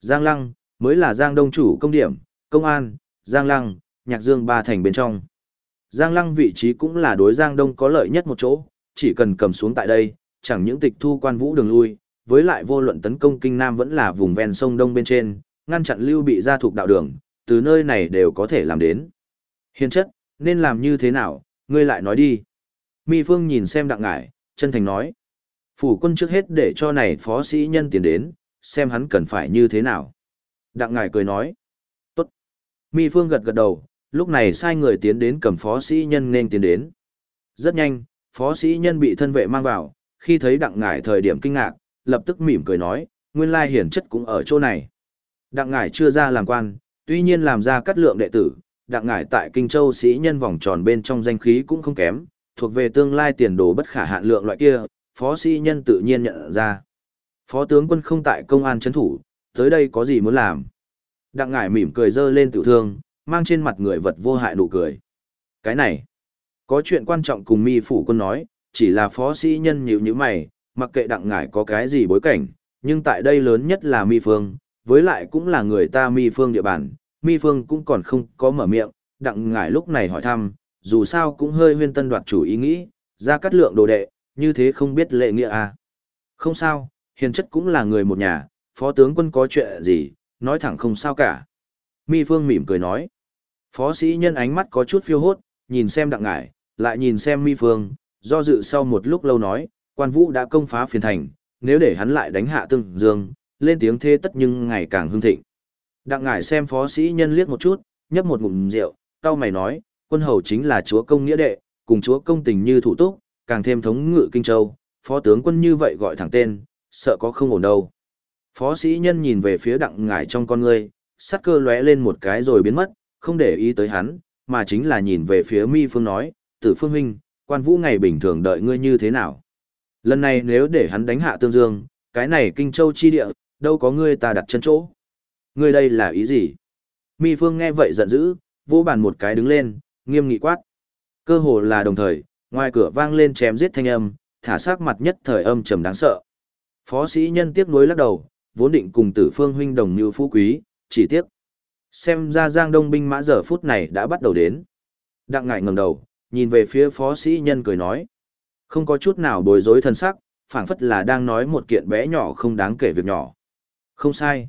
Giang lăng, mới là giang đông chủ công điểm, công an, giang lăng, nhạc dương ba thành bên trong. Giang lăng vị trí cũng là đối giang đông có lợi nhất một chỗ, chỉ cần cầm xuống tại đây, chẳng những tịch thu quan vũ đường lui, với lại vô luận tấn công kinh nam vẫn là vùng ven sông đông bên trên, ngăn chặn lưu bị gia thuộc đạo đường, từ nơi này đều có thể làm đến. Hiền chất, nên làm như thế nào, ngươi lại nói đi. Mi Phương nhìn xem đặng ngải, chân thành nói. Phủ quân trước hết để cho này phó sĩ nhân tiến đến, xem hắn cần phải như thế nào. Đặng ngải cười nói. Mi Phương gật gật đầu, lúc này sai người tiến đến cầm phó sĩ nhân nên tiến đến. Rất nhanh, phó sĩ nhân bị thân vệ mang vào, khi thấy đặng ngải thời điểm kinh ngạc, lập tức mỉm cười nói, nguyên lai hiển chất cũng ở chỗ này. Đặng ngải chưa ra làm quan, tuy nhiên làm ra cắt lượng đệ tử, đặng ngải tại Kinh Châu sĩ nhân vòng tròn bên trong danh khí cũng không kém, thuộc về tương lai tiền đồ bất khả hạn lượng loại kia, phó sĩ nhân tự nhiên nhận ra. Phó tướng quân không tại công an chấn thủ, tới đây có gì muốn làm. Đặng ngải mỉm cười dơ lên tiểu thương, mang trên mặt người vật vô hại nụ cười. Cái này, có chuyện quan trọng cùng mi phủ quân nói, chỉ là phó sĩ nhân nhịu như mày, mặc kệ đặng ngải có cái gì bối cảnh, nhưng tại đây lớn nhất là mi phương, với lại cũng là người ta mi phương địa bàn, mi phương cũng còn không có mở miệng, đặng ngải lúc này hỏi thăm, dù sao cũng hơi huyên tân đoạt chủ ý nghĩ, ra cắt lượng đồ đệ, như thế không biết lệ nghĩa à. Không sao, hiền chất cũng là người một nhà, phó tướng quân có chuyện gì, nói thẳng không sao cả. Mi Phương mỉm cười nói. Phó sĩ nhân ánh mắt có chút phiêu hốt, nhìn xem đặng ngải, lại nhìn xem Mi Phương, do dự sau một lúc lâu nói, quan vũ đã công phá phiền thành, nếu để hắn lại đánh hạ tương dương, lên tiếng thê tất nhưng ngày càng hưng thịnh. Đặng ngải xem phó sĩ nhân liếc một chút, nhấp một ngụm rượu, cao mày nói, quân hầu chính là chúa công nghĩa đệ, cùng chúa công tình như thủ túc, càng thêm thống ngự kinh châu, phó tướng quân như vậy gọi thẳng tên, sợ có không ổn đâu. Phó sĩ nhân nhìn về phía đặng ngải trong con ngươi, sắc cơ lóe lên một cái rồi biến mất, không để ý tới hắn, mà chính là nhìn về phía mi phương nói, tử phương huynh, quan vũ ngày bình thường đợi ngươi như thế nào. Lần này nếu để hắn đánh hạ tương dương, cái này kinh châu chi địa, đâu có ngươi ta đặt chân chỗ. Ngươi đây là ý gì? Mi phương nghe vậy giận dữ, vô bàn một cái đứng lên, nghiêm nghị quát. Cơ hồ là đồng thời, ngoài cửa vang lên chém giết thanh âm, thả sắc mặt nhất thời âm trầm đáng sợ. Phó sĩ nhân tiếc nuối lắc đầu, vốn định cùng tử phương huynh đồng như phú quý, chỉ tiếc. Xem ra giang đông binh mã giờ phút này đã bắt đầu đến. Đặng ngại ngẩng đầu, nhìn về phía phó sĩ nhân cười nói. Không có chút nào bối rối thân sắc, phảng phất là đang nói một kiện bé nhỏ không đáng kể việc nhỏ. Không sai.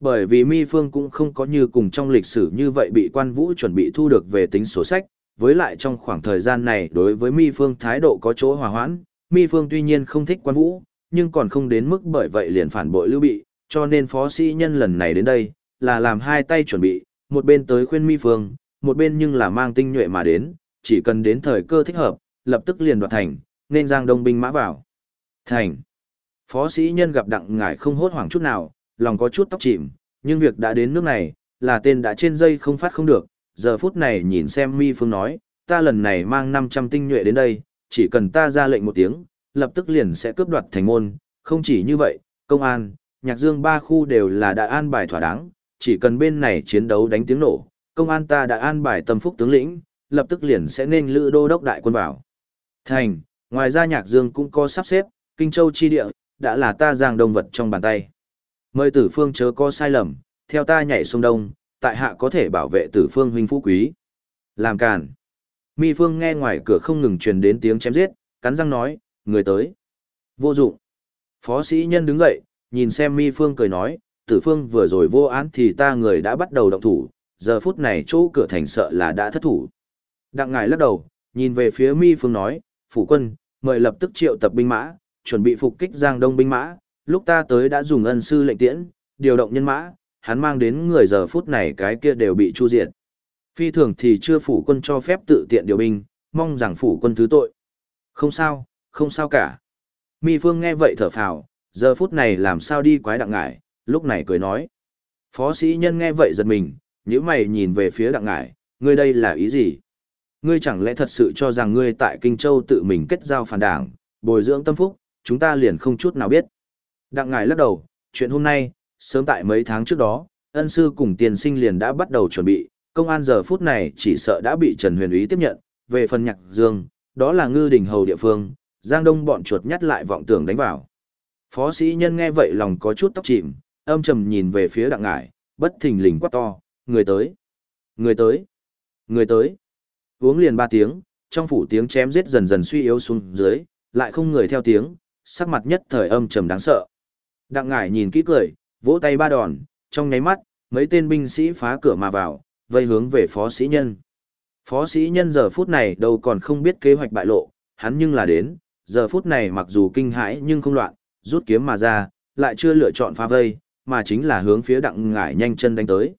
Bởi vì mi phương cũng không có như cùng trong lịch sử như vậy bị quan vũ chuẩn bị thu được về tính sổ sách, với lại trong khoảng thời gian này đối với mi phương thái độ có chỗ hòa hoãn, mi phương tuy nhiên không thích quan vũ, nhưng còn không đến mức bởi vậy liền phản bội lưu bị, cho nên phó sĩ nhân lần này đến đây, là làm hai tay chuẩn bị, một bên tới khuyên mi phương, một bên nhưng là mang tinh nhuệ mà đến, chỉ cần đến thời cơ thích hợp, lập tức liền đoạt thành, nên giang đông binh mã vào. Thành. Phó sĩ nhân gặp đặng ngải không hốt hoảng chút nào, lòng có chút tóc chìm, nhưng việc đã đến nước này, là tên đã trên dây không phát không được, giờ phút này nhìn xem mi phương nói, ta lần này mang 500 tinh nhuệ đến đây, chỉ cần ta ra lệnh một tiếng, lập tức liền sẽ cướp đoạt thành môn, không chỉ như vậy, công an, nhạc dương ba khu đều là đã an bài thỏa đáng, chỉ cần bên này chiến đấu đánh tiếng nổ, công an ta đã an bài tâm phúc tướng lĩnh, lập tức liền sẽ nên lữ đô đốc đại quân vào. Thành, ngoài ra nhạc dương cũng có sắp xếp, kinh châu chi địa, đã là ta giang đông vật trong bàn tay. Mời tử phương chớ có sai lầm, theo ta nhảy sông đông, tại hạ có thể bảo vệ tử phương huynh phú quý. Làm càn. Mi phương nghe ngoài cửa không ngừng truyền đến tiếng chém giết, cắn răng nói, người tới. Vô dụng. Phó sĩ nhân đứng dậy, nhìn xem mi phương cười nói, tử phương vừa rồi vô án thì ta người đã bắt đầu động thủ, giờ phút này chỗ cửa thành sợ là đã thất thủ. Đặng ngài lắc đầu, nhìn về phía mi phương nói, phủ quân, mời lập tức triệu tập binh mã, chuẩn bị phục kích giang đông binh mã, lúc ta tới đã dùng ân sư lệnh tiễn, điều động nhân mã, hắn mang đến người giờ phút này cái kia đều bị chu diệt. Phi thường thì chưa phủ quân cho phép tự tiện điều binh, mong rằng phủ quân thứ tội. Không sao, không sao cả. Mi Phương nghe vậy thở phào, giờ phút này làm sao đi quái đặng ngải, lúc này cười nói. Phó sĩ nhân nghe vậy giật mình, nếu mày nhìn về phía đặng ngải, ngươi đây là ý gì? Ngươi chẳng lẽ thật sự cho rằng ngươi tại Kinh Châu tự mình kết giao phản đảng, bồi dưỡng tâm phúc, chúng ta liền không chút nào biết. Đặng ngải lắc đầu, chuyện hôm nay, sớm tại mấy tháng trước đó, ân sư cùng tiền sinh liền đã bắt đầu chuẩn bị, công an giờ phút này chỉ sợ đã bị Trần Huyền Úy tiếp nhận, về phần nhạc dương, đó là ngư đình hầu địa phương, Giang Đông bọn chuột nhắt lại vọng tưởng đánh vào. Phó sĩ nhân nghe vậy lòng có chút tóc chìm, âm trầm nhìn về phía đặng ngải, bất thình lình quát to, người tới, người tới, người tới. Uống liền ba tiếng, trong phủ tiếng chém giết dần dần suy yếu xuống dưới, lại không người theo tiếng, sắc mặt nhất thời âm trầm đáng sợ. Đặng ngải nhìn kỹ cười, vỗ tay ba đòn, trong nháy mắt, mấy tên binh sĩ phá cửa mà vào, vây hướng về phó sĩ nhân. Phó sĩ nhân giờ phút này đâu còn không biết kế hoạch bại lộ, hắn nhưng là đến, giờ phút này mặc dù kinh hãi nhưng không loạn, rút kiếm mà ra, lại chưa lựa chọn phá vây, mà chính là hướng phía đặng ngải nhanh chân đánh tới.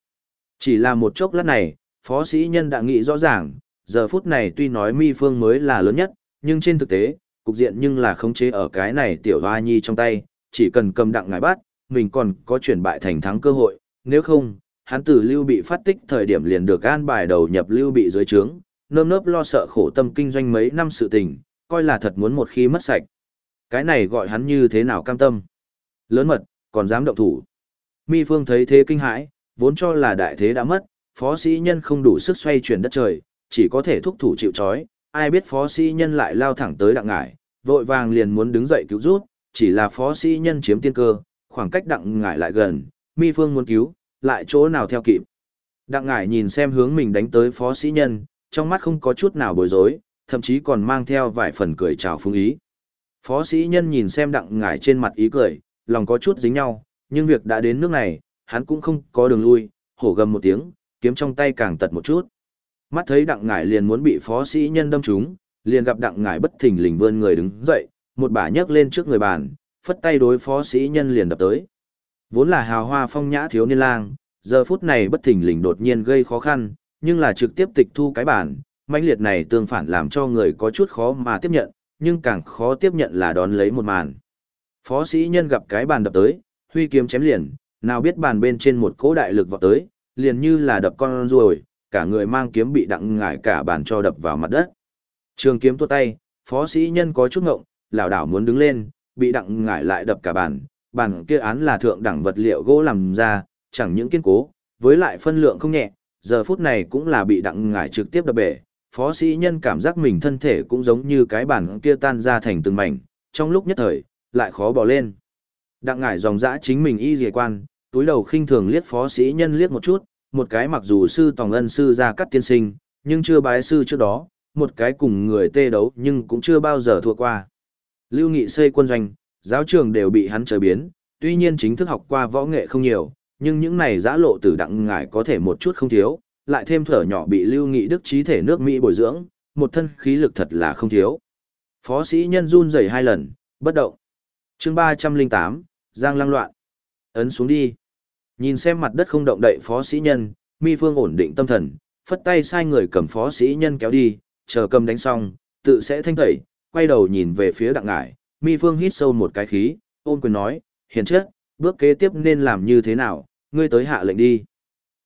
Chỉ là một chốc lát này, phó sĩ nhân đã nghĩ rõ ràng, giờ phút này tuy nói mi phương mới là lớn nhất, nhưng trên thực tế, cục diện nhưng là khống chế ở cái này tiểu hoa nhi trong tay, chỉ cần cầm đặng ngải bắt, mình còn có chuyển bại thành thắng cơ hội, nếu không, hắn tử lưu bị phát tích thời điểm liền được an bài đầu nhập lưu bị dưới trướng, nơm nớp lo sợ khổ tâm kinh doanh mấy năm sự tình, coi là thật muốn một khi mất sạch. Cái này gọi hắn như thế nào cam tâm. Lớn mật, còn dám động thủ. Mi Phương thấy thế kinh hãi, vốn cho là đại thế đã mất, phó sĩ nhân không đủ sức xoay chuyển đất trời, chỉ có thể thúc thủ chịu trói, ai biết phó sĩ nhân lại lao thẳng tới đặng ngải, vội vàng liền muốn đứng dậy cứu rút, chỉ là phó sĩ nhân chiếm tiên cơ, khoảng cách đặng ngải lại gần, mi phương muốn cứu, lại chỗ nào theo kịp. Đặng ngải nhìn xem hướng mình đánh tới phó sĩ nhân, trong mắt không có chút nào bối rối, thậm chí còn mang theo vài phần cười chào phúng ý. Phó sĩ nhân nhìn xem đặng ngải trên mặt ý cười, lòng có chút dính nhau, nhưng việc đã đến nước này, hắn cũng không có đường lui, hổ gầm một tiếng, kiếm trong tay càng tật một chút. Mắt thấy đặng ngải liền muốn bị phó sĩ nhân đâm trúng, liền gặp đặng ngải bất thình lình vươn người đứng dậy, một bả nhấc lên trước người bàn, phất tay đối phó sĩ nhân liền đập tới. Vốn là hào hoa phong nhã thiếu niên lang, giờ phút này bất thình lình đột nhiên gây khó khăn, nhưng là trực tiếp tịch thu cái bản, mãnh liệt này tương phản làm cho người có chút khó mà tiếp nhận, nhưng càng khó tiếp nhận là đón lấy một màn. Phó sĩ nhân gặp cái bàn đập tới, huy kiếm chém liền, nào biết bàn bên trên một cỗ đại lực vọt tới, liền như là đập con ruồi, cả người mang kiếm bị đặng ngải cả bàn cho đập vào mặt đất. Trường kiếm tua tay, phó sĩ nhân có chút ngộng, lảo đảo muốn đứng lên, bị đặng ngải lại đập cả bàn, bàn kia án là thượng đẳng vật liệu gỗ làm ra, chẳng những kiên cố, với lại phân lượng không nhẹ, giờ phút này cũng là bị đặng ngải trực tiếp đập bể. Phó sĩ nhân cảm giác mình thân thể cũng giống như cái bàn kia tan ra thành từng mảnh, trong lúc nhất thời, lại khó bỏ lên. Đặng ngải dòng dã chính mình y dề quan, túi đầu khinh thường liếc phó sĩ nhân liếc một chút, một cái mặc dù sư tòng ân sư ra cắt tiên sinh, nhưng chưa bái sư trước đó, một cái cùng người tê đấu nhưng cũng chưa bao giờ thua qua. Lưu Nghị xây quân doanh, giáo trường đều bị hắn trời biến, tuy nhiên chính thức học qua võ nghệ không nhiều, nhưng những này giã lộ tử đặng ngải có thể một chút không thiếu, lại thêm thở nhỏ bị Lưu Nghị đức trí thể nước Mỹ bồi dưỡng, một thân khí lực thật là không thiếu. Phó sĩ nhân run rẩy hai lần, bất động. chương 308, Giang lăng loạn. Ấn xuống đi. Nhìn xem mặt đất không động đậy phó sĩ nhân, mi phương ổn định tâm thần, phất tay sai người cầm phó sĩ nhân kéo đi, chờ cầm đánh xong, tự sẽ thanh tẩy, quay đầu nhìn về phía đặng ngải, mi phương hít sâu một cái khí, ôn quyền nói, hiền chất, bước kế tiếp nên làm như thế nào, ngươi tới hạ lệnh đi.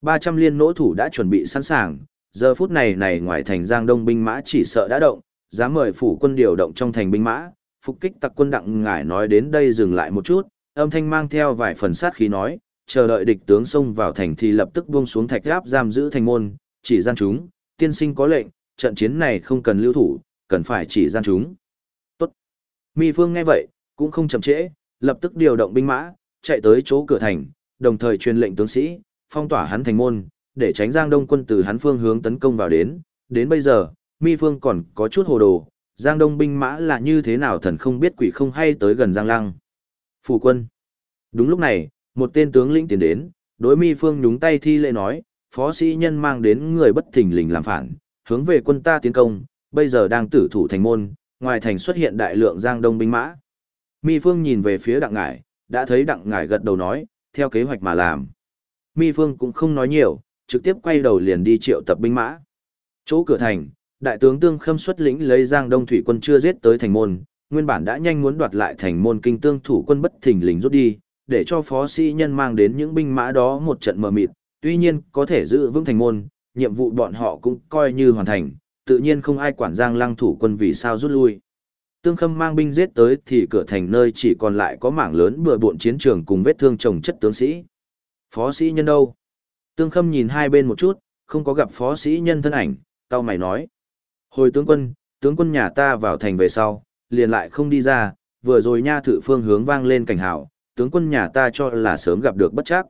300 liên nỗ thủ đã chuẩn bị sẵn sàng, giờ phút này này ngoài thành giang đông binh mã chỉ sợ đã động, dám mời phủ quân điều động trong thành binh mã, phục kích tặc quân đặng ngải nói đến đây dừng lại một chút, âm thanh mang theo vài phần sát khí nói, chờ đợi địch tướng xông vào thành thì lập tức buông xuống thạch áp giam giữ thành môn, chỉ gian chúng, tiên sinh có lệnh, trận chiến này không cần lưu thủ, cần phải chỉ gian chúng. Tốt. Mi Phương nghe vậy, cũng không chậm trễ, lập tức điều động binh mã, chạy tới chỗ cửa thành, đồng thời truyền lệnh tướng sĩ, phong tỏa hắn thành môn, để tránh Giang Đông quân từ hắn phương hướng tấn công vào đến. Đến bây giờ, Mi Phương còn có chút hồ đồ, Giang Đông binh mã là như thế nào thần không biết quỷ không hay tới gần Giang Lăng. Phủ quân. Đúng lúc này, một tên tướng lĩnh tiến đến, đối Mi Phương nhúng tay thi lễ nói, phó sĩ nhân mang đến người bất thình lình làm phản, hướng về quân ta tiến công, bây giờ đang tử thủ thành môn, ngoài thành xuất hiện đại lượng Giang Đông binh mã. Mi Phương nhìn về phía Đặng Ngải, đã thấy Đặng Ngải gật đầu nói, theo kế hoạch mà làm. Mi Phương cũng không nói nhiều, trực tiếp quay đầu liền đi triệu tập binh mã. Chỗ cửa thành, đại tướng Tương Khâm xuất lĩnh lấy Giang Đông thủy quân chưa giết tới thành môn, nguyên bản đã nhanh muốn đoạt lại thành môn kinh tương thủ quân bất thình lình rút đi, để cho phó sĩ nhân mang đến những binh mã đó một trận mờ mịt, tuy nhiên có thể giữ vững thành môn, nhiệm vụ bọn họ cũng coi như hoàn thành, tự nhiên không ai quản Giang Lăng thủ quân vì sao rút lui. Tương Khâm mang binh giết tới thì cửa thành nơi chỉ còn lại có mảng lớn bừa bộn chiến trường cùng vết thương chồng chất tướng sĩ. Phó sĩ nhân đâu? Tương Khâm nhìn hai bên một chút, không có gặp phó sĩ nhân thân ảnh, tao mày nói. Hồi tướng quân, tướng quân nhà ta vào thành về sau, liền lại không đi ra, vừa rồi nha thự phương hướng vang lên cảnh hảo, tướng quân nhà ta cho là sớm gặp được bất chắc.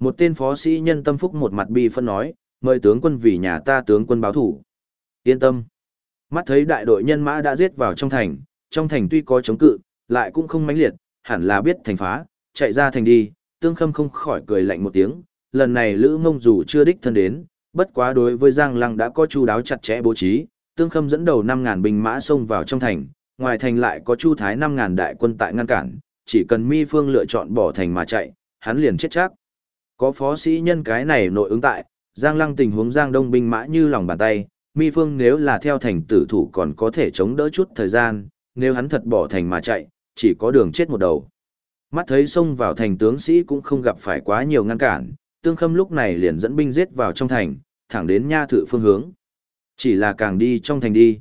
Một tên phó sĩ nhân tâm phúc một mặt bi phân nói, mời tướng quân vì nhà ta tướng quân báo thủ. Yên tâm. Mắt thấy đại đội nhân mã đã giết vào trong thành, trong thành tuy có chống cự, lại cũng không mãnh liệt, hẳn là biết thành phá, chạy ra thành đi, tương khâm không khỏi cười lạnh một tiếng, lần này Lữ Mông dù chưa đích thân đến, bất quá đối với Giang Lăng đã có chu đáo chặt chẽ bố trí, tương khâm dẫn đầu 5.000 binh mã xông vào trong thành, ngoài thành lại có chu thái 5.000 đại quân tại ngăn cản, chỉ cần mi phương lựa chọn bỏ thành mà chạy, hắn liền chết chắc. Có phó sĩ nhân cái này nội ứng tại, Giang Lăng tình huống Giang Đông binh mã như lòng bàn tay, mi phương nếu là theo thành tử thủ còn có thể chống đỡ chút thời gian, nếu hắn thật bỏ thành mà chạy, chỉ có đường chết một đầu. Mắt thấy xông vào thành tướng sĩ cũng không gặp phải quá nhiều ngăn cản, tương khâm lúc này liền dẫn binh giết vào trong thành, thẳng đến nha thự phương hướng. Chỉ là càng đi trong thành đi.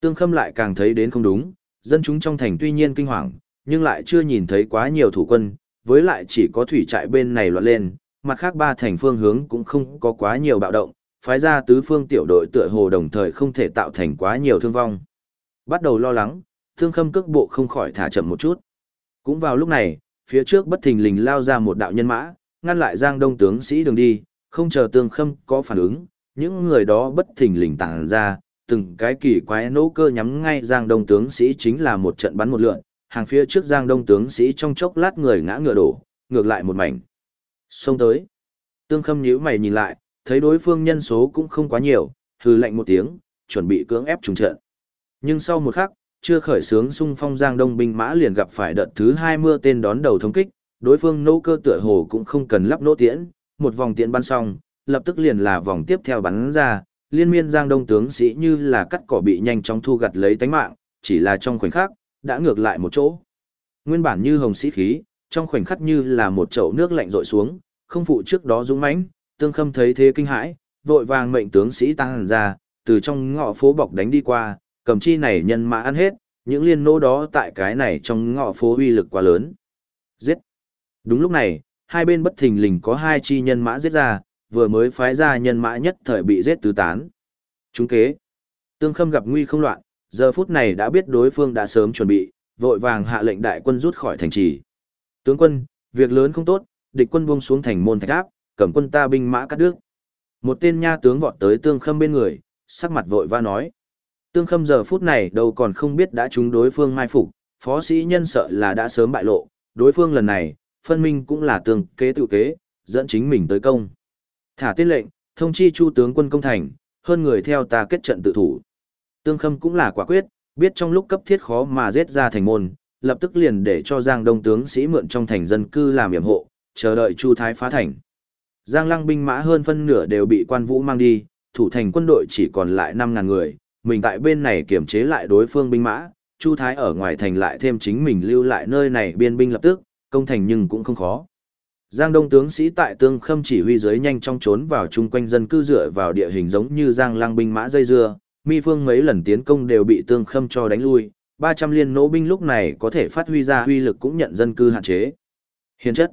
Tương khâm lại càng thấy đến không đúng, dân chúng trong thành tuy nhiên kinh hoàng, nhưng lại chưa nhìn thấy quá nhiều thủ quân, với lại chỉ có thủy trại bên này loạn lên, mặt khác ba thành phương hướng cũng không có quá nhiều bạo động, phái ra tứ phương tiểu đội tựa hồ đồng thời không thể tạo thành quá nhiều thương vong. Bắt đầu lo lắng, thương khâm cước bộ không khỏi thả chậm một chút. Cũng vào lúc này, phía trước bất thình lình lao ra một đạo nhân mã, ngăn lại giang đông tướng sĩ đường đi, không chờ tương khâm có phản ứng, những người đó bất thình lình tàng ra, từng cái kỳ quái nỗ cơ nhắm ngay Giang Đông tướng sĩ chính là một trận bắn một lượn, hàng phía trước Giang Đông tướng sĩ trong chốc lát người ngã ngựa đổ, ngược lại một mảnh. Xông tới. Tương Khâm nhíu mày nhìn lại, thấy đối phương nhân số cũng không quá nhiều, hừ lạnh một tiếng, chuẩn bị cưỡng ép trùng trận. Nhưng sau một khắc, chưa khởi sướng xung phong Giang Đông binh mã liền gặp phải đợt thứ hai mưa tên đón đầu thống kích, đối phương nỗ cơ tựa hồ cũng không cần lắp nỗ tiễn, một vòng tiễn bắn xong, lập tức liền là vòng tiếp theo bắn ra, liên miên Giang Đông tướng sĩ như là cắt cỏ bị nhanh chóng thu gặt lấy tánh mạng, chỉ là trong khoảnh khắc, đã ngược lại một chỗ. Nguyên bản như hồng sĩ khí, trong khoảnh khắc như là một chậu nước lạnh rội xuống, không phụ trước đó dũng mãnh, tương khâm thấy thế kinh hãi, vội vàng mệnh tướng sĩ tăng ra, từ trong ngõ phố bọc đánh đi qua, cầm chi này nhân mã ăn hết, những liên nô đó tại cái này trong ngõ phố uy lực quá lớn. Giết! Đúng lúc này, hai bên bất thình lình có hai chi nhân mã giết ra, vừa mới phái ra nhân mã nhất thời bị giết tứ tán. Chúng kế. Tương Khâm gặp nguy không loạn, giờ phút này đã biết đối phương đã sớm chuẩn bị, vội vàng hạ lệnh đại quân rút khỏi thành trì. Tướng quân, việc lớn không tốt, địch quân buông xuống thành môn thạch áp, cầm quân ta binh mã cắt đứt. Một tên nha tướng vọt tới Tương Khâm bên người, sắc mặt vội va nói. Tương Khâm giờ phút này đâu còn không biết đã trúng đối phương mai phục, phó sĩ nhân sợ là đã sớm bại lộ, đối phương lần này, phân minh cũng là tương kế tự kế, dẫn chính mình tới công. Thả tiết lệnh, thông chi chu tướng quân công thành, hơn người theo ta kết trận tự thủ. Tương Khâm cũng là quả quyết, biết trong lúc cấp thiết khó mà giết ra thành môn, lập tức liền để cho Giang Đông tướng sĩ mượn trong thành dân cư làm yểm hộ, chờ đợi Chu Thái phá thành. Giang Lăng binh mã hơn phân nửa đều bị quan vũ mang đi, thủ thành quân đội chỉ còn lại 5.000 người, mình tại bên này kiểm chế lại đối phương binh mã, Chu Thái ở ngoài thành lại thêm chính mình lưu lại nơi này biên binh lập tức, công thành nhưng cũng không khó. Giang Đông tướng sĩ tại Tương Khâm chỉ huy dưới nhanh chóng trốn vào chung quanh dân cư dựa vào địa hình giống như Giang Lăng binh mã dây dưa, Mi Phương mấy lần tiến công đều bị Tương Khâm cho đánh lui, 300 liên nỗ binh lúc này có thể phát huy ra huy lực cũng nhận dân cư hạn chế. Hiền chất.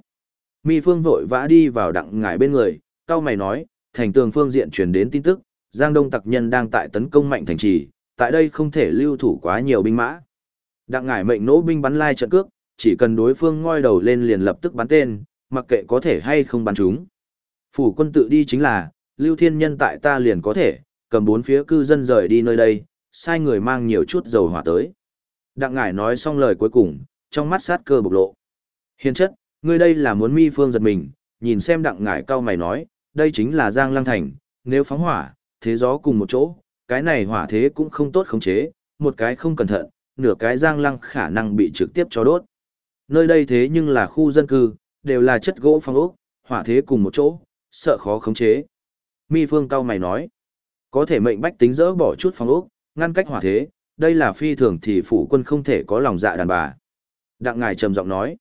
Mi Phương vội vã đi vào đặng ngải bên người, cao mày nói, thành tường phương diện truyền đến tin tức, Giang Đông tặc nhân đang tại tấn công mạnh thành trì, tại đây không thể lưu thủ quá nhiều binh mã. Đặng ngải mệnh nỗ binh bắn lai trận cước, chỉ cần đối phương ngoi đầu lên liền lập tức bắn tên, mặc kệ có thể hay không bắn chúng. Phủ quân tự đi chính là, lưu thiên nhân tại ta liền có thể, cầm bốn phía cư dân rời đi nơi đây, sai người mang nhiều chút dầu hỏa tới. Đặng ngải nói xong lời cuối cùng, trong mắt sát cơ bộc lộ. Hiền chất, ngươi đây là muốn mi phương giật mình, nhìn xem đặng ngải cao mày nói, đây chính là Giang Lăng Thành, nếu phóng hỏa, thế gió cùng một chỗ, cái này hỏa thế cũng không tốt khống chế, một cái không cẩn thận, nửa cái Giang Lăng khả năng bị trực tiếp cho đốt. Nơi đây thế nhưng là khu dân cư, đều là chất gỗ phong ốc, hỏa thế cùng một chỗ, sợ khó khống chế. Mi Phương cao mày nói, có thể mệnh bách tính dỡ bỏ chút phong ốc, ngăn cách hỏa thế, đây là phi thường thì phủ quân không thể có lòng dạ đàn bà. Đặng ngài trầm giọng nói,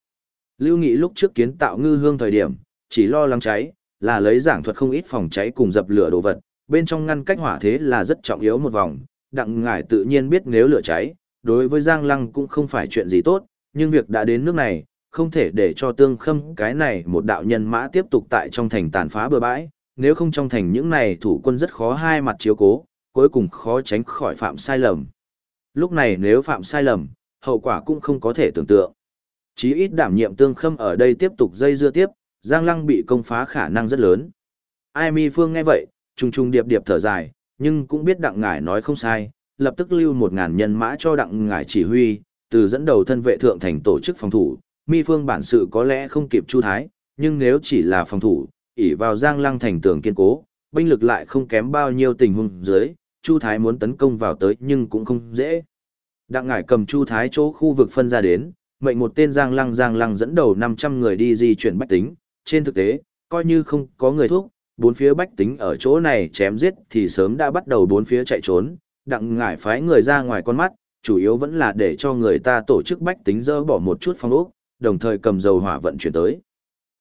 Lưu Nghị lúc trước kiến tạo ngư hương thời điểm, chỉ lo lắng cháy, là lấy giảng thuật không ít phòng cháy cùng dập lửa đồ vật, bên trong ngăn cách hỏa thế là rất trọng yếu một vòng, đặng ngải tự nhiên biết nếu lửa cháy, đối với Giang Lăng cũng không phải chuyện gì tốt, nhưng việc đã đến nước này, không thể để cho tương khâm cái này một đạo nhân mã tiếp tục tại trong thành tàn phá bừa bãi, nếu không trong thành những này thủ quân rất khó hai mặt chiếu cố, cuối cùng khó tránh khỏi phạm sai lầm. Lúc này nếu phạm sai lầm, hậu quả cũng không có thể tưởng tượng. Chí ít đảm nhiệm tương khâm ở đây tiếp tục dây dưa tiếp, Giang Lăng bị công phá khả năng rất lớn. Ai mi phương nghe vậy, trùng trùng điệp điệp thở dài, nhưng cũng biết đặng ngải nói không sai, lập tức lưu một ngàn nhân mã cho đặng ngải chỉ huy, từ dẫn đầu thân vệ thượng thành tổ chức phòng thủ, mi phương bản sự có lẽ không kịp chu thái, nhưng nếu chỉ là phòng thủ, ỉ vào giang lăng thành tường kiên cố, binh lực lại không kém bao nhiêu tình huống dưới, chu thái muốn tấn công vào tới nhưng cũng không dễ. Đặng ngải cầm chu thái chỗ khu vực phân ra đến, mệnh một tên giang lăng giang lăng dẫn đầu 500 người đi di chuyển bách tính, trên thực tế, coi như không có người thuốc, bốn phía bách tính ở chỗ này chém giết thì sớm đã bắt đầu bốn phía chạy trốn, đặng ngải phái người ra ngoài con mắt, chủ yếu vẫn là để cho người ta tổ chức bách tính dỡ bỏ một chút phong ốc, đồng thời cầm dầu hỏa vận chuyển tới.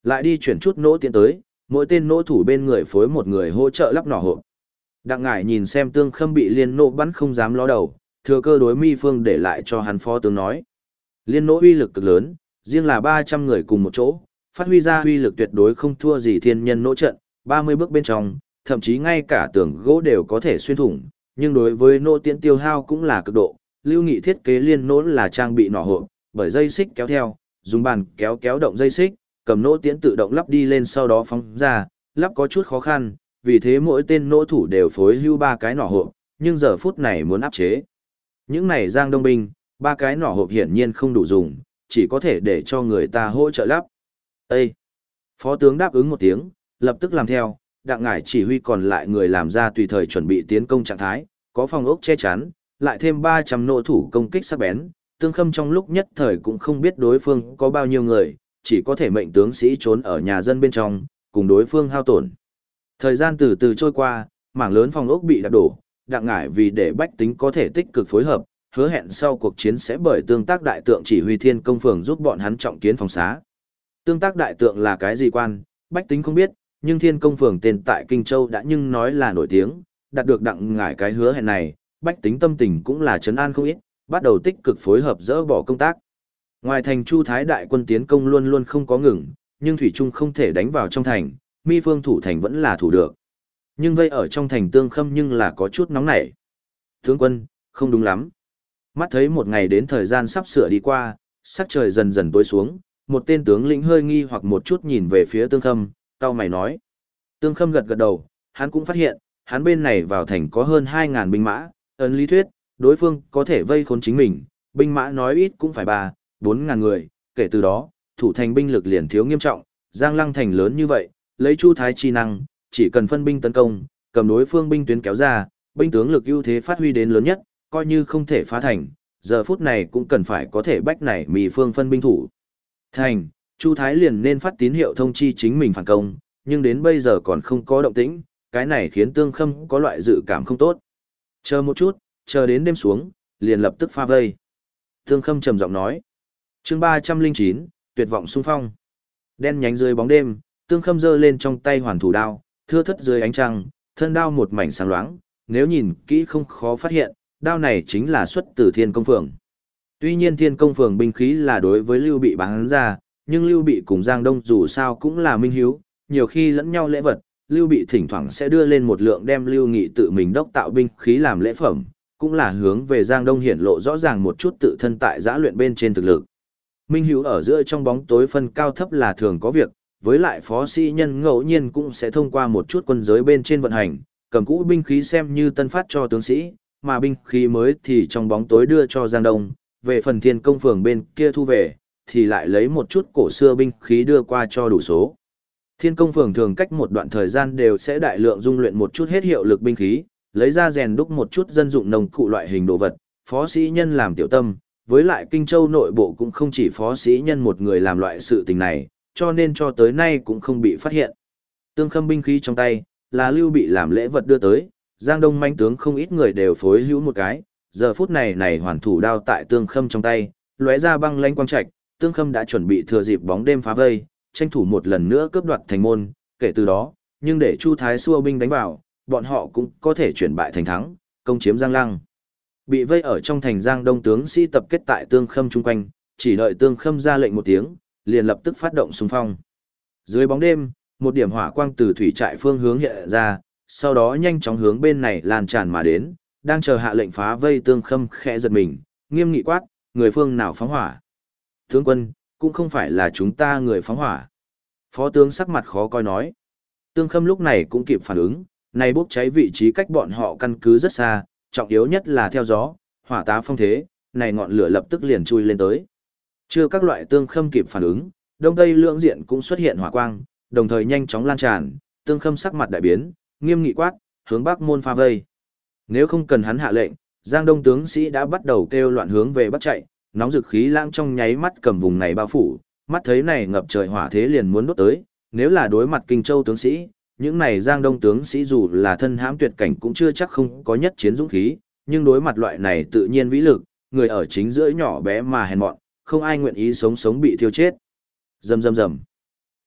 Lại đi chuyển chút nỗ tiến tới, mỗi tên nỗ thủ bên người phối một người hỗ trợ lắp nỏ hộp. Đặng ngải nhìn xem tương khâm bị liên nỗ bắn không dám ló đầu, thừa cơ đối mi phương để lại cho hắn phó tướng nói. Liên nỗ uy lực cực lớn, riêng là 300 người cùng một chỗ, phát huy ra uy lực tuyệt đối không thua gì thiên nhân nỗ trận, 30 bước bên trong, thậm chí ngay cả tường gỗ đều có thể xuyên thủng, nhưng đối với nỗ tiễn tiêu hao cũng là cực độ. Lưu Nghị thiết kế liên nỗ là trang bị nỏ hộp, bởi dây xích kéo theo, dùng bàn kéo kéo động dây xích, cầm nỗ tiễn tự động lắp đi lên sau đó phóng ra, lắp có chút khó khăn, vì thế mỗi tên nỗ thủ đều phối hưu ba cái nỏ hộp, nhưng giờ phút này muốn áp chế. Những này giang đông binh, ba cái nỏ hộp hiển nhiên không đủ dùng, chỉ có thể để cho người ta hỗ trợ lắp. Ê! Phó tướng đáp ứng một tiếng, lập tức làm theo, đặng ngải chỉ huy còn lại người làm ra tùy thời chuẩn bị tiến công trạng thái, có phòng ốc che chắn, lại thêm 300 nỗ thủ công kích sắc bén, tương khâm trong lúc nhất thời cũng không biết đối phương có bao nhiêu người, chỉ có thể mệnh tướng sĩ trốn ở nhà dân bên trong, cùng đối phương hao tổn. Thời gian từ từ trôi qua, mảng lớn phòng ốc bị đạp đổ, đặng ngải vì để bách tính có thể tích cực phối hợp, hứa hẹn sau cuộc chiến sẽ bởi tương tác đại tượng chỉ huy thiên công phường giúp bọn hắn trọng kiến phòng xá. Tương tác đại tượng là cái gì quan, bách tính không biết, nhưng thiên công phường tên tại Kinh Châu đã nhưng nói là nổi tiếng, đạt được đặng ngải cái hứa hẹn này, bách tính tâm tình cũng là trấn an không ít, bắt đầu tích cực phối hợp dỡ bỏ công tác. Ngoài thành Chu Thái đại quân tiến công luôn luôn không có ngừng, nhưng Thủy Trung không thể đánh vào trong thành, mi phương thủ thành vẫn là thủ được. Nhưng vây ở trong thành tương khâm nhưng là có chút nóng nảy. Tướng quân, không đúng lắm. Mắt thấy một ngày đến thời gian sắp sửa đi qua, sắc trời dần dần tối xuống, một tên tướng lĩnh hơi nghi hoặc một chút nhìn về phía tương khâm, tao mày nói. Tương khâm gật gật đầu, hắn cũng phát hiện, hắn bên này vào thành có hơn 2.000 binh mã, ấn lý thuyết, đối phương có thể vây khốn chính mình, binh mã nói ít cũng phải 3, 4.000 người, kể từ đó, thủ thành binh lực liền thiếu nghiêm trọng, giang lăng thành lớn như vậy, lấy chu thái chi năng, chỉ cần phân binh tấn công, cầm đối phương binh tuyến kéo ra, binh tướng lực ưu thế phát huy đến lớn nhất, coi như không thể phá thành, giờ phút này cũng cần phải có thể bách này mì phương phân binh thủ. Thành, Chu Thái liền nên phát tín hiệu thông chi chính mình phản công, nhưng đến bây giờ còn không có động tĩnh, cái này khiến Tương Khâm có loại dự cảm không tốt. Chờ một chút, chờ đến đêm xuống, liền lập tức pha vây. Tương Khâm trầm giọng nói. chương 309, tuyệt vọng xung phong. Đen nhánh dưới bóng đêm, Tương Khâm giơ lên trong tay hoàn thủ đao, thưa thất dưới ánh trăng, thân đao một mảnh sáng loáng, nếu nhìn kỹ không khó phát hiện, đao này chính là xuất từ thiên công Phượng. Tuy nhiên thiên công Phượng binh khí là đối với Lưu Bị bán ra, nhưng Lưu Bị cùng Giang Đông dù sao cũng là minh hiếu, nhiều khi lẫn nhau lễ vật, Lưu Bị thỉnh thoảng sẽ đưa lên một lượng đem Lưu Nghị tự mình đốc tạo binh khí làm lễ phẩm, cũng là hướng về Giang Đông hiển lộ rõ ràng một chút tự thân tại giã luyện bên trên thực lực. Minh Hữu ở giữa trong bóng tối phân cao thấp là thường có việc, với lại phó sĩ nhân ngẫu nhiên cũng sẽ thông qua một chút quân giới bên trên vận hành, cầm cũ binh khí xem như tân phát cho tướng sĩ, mà binh khí mới thì trong bóng tối đưa cho Giang Đông, về phần thiên công phường bên kia thu về, thì lại lấy một chút cổ xưa binh khí đưa qua cho đủ số. Thiên công phường thường cách một đoạn thời gian đều sẽ đại lượng dung luyện một chút hết hiệu lực binh khí, lấy ra rèn đúc một chút dân dụng nông cụ loại hình đồ vật, phó sĩ nhân làm tiểu tâm, với lại Kinh Châu nội bộ cũng không chỉ phó sĩ nhân một người làm loại sự tình này, cho nên cho tới nay cũng không bị phát hiện. Tương khâm binh khí trong tay, là lưu bị làm lễ vật đưa tới, Giang Đông manh tướng không ít người đều phối hữu một cái, giờ phút này này hoàn thủ đao tại tương khâm trong tay, lóe ra băng lanh quang trạch, tương khâm đã chuẩn bị thừa dịp bóng đêm phá vây, tranh thủ một lần nữa cướp đoạt thành môn, kể từ đó, nhưng để Chu Thái xua binh đánh vào, bọn họ cũng có thể chuyển bại thành thắng, công chiếm Giang Lăng. Bị vây ở trong thành Giang Đông tướng sĩ tập kết tại tương khâm chung quanh, chỉ đợi tương khâm ra lệnh một tiếng, liền lập tức phát động xung phong. Dưới bóng đêm, một điểm hỏa quang từ thủy trại phương hướng hiện ra, sau đó nhanh chóng hướng bên này lan tràn mà đến, đang chờ hạ lệnh phá vây tương khâm khẽ giật mình, nghiêm nghị quát, người phương nào phóng hỏa. Tướng quân, cũng không phải là chúng ta người phóng hỏa. Phó tướng sắc mặt khó coi nói. Tương khâm lúc này cũng kịp phản ứng, này bốc cháy vị trí cách bọn họ căn cứ rất xa, trọng yếu nhất là theo gió, hỏa tá phong thế, này ngọn lửa lập tức liền chui lên tới. Chưa các loại tương khâm kịp phản ứng, đông tây lưỡng diện cũng xuất hiện hỏa quang, đồng thời nhanh chóng lan tràn, tương khâm sắc mặt đại biến, nghiêm nghị quát, hướng bắc môn pha vây. Nếu không cần hắn hạ lệnh, Giang Đông tướng sĩ đã bắt đầu kêu loạn hướng về bắc chạy, nóng dực khí lãng trong nháy mắt cầm vùng này bao phủ, mắt thấy này ngập trời hỏa thế liền muốn đốt tới, nếu là đối mặt Kinh Châu tướng sĩ, những này Giang Đông tướng sĩ dù là thân hãm tuyệt cảnh cũng chưa chắc không có nhất chiến dũng khí, nhưng đối mặt loại này tự nhiên vĩ lực, người ở chính giữa nhỏ bé mà hèn mọn, không ai nguyện ý sống sống bị thiêu chết. Rầm rầm rầm.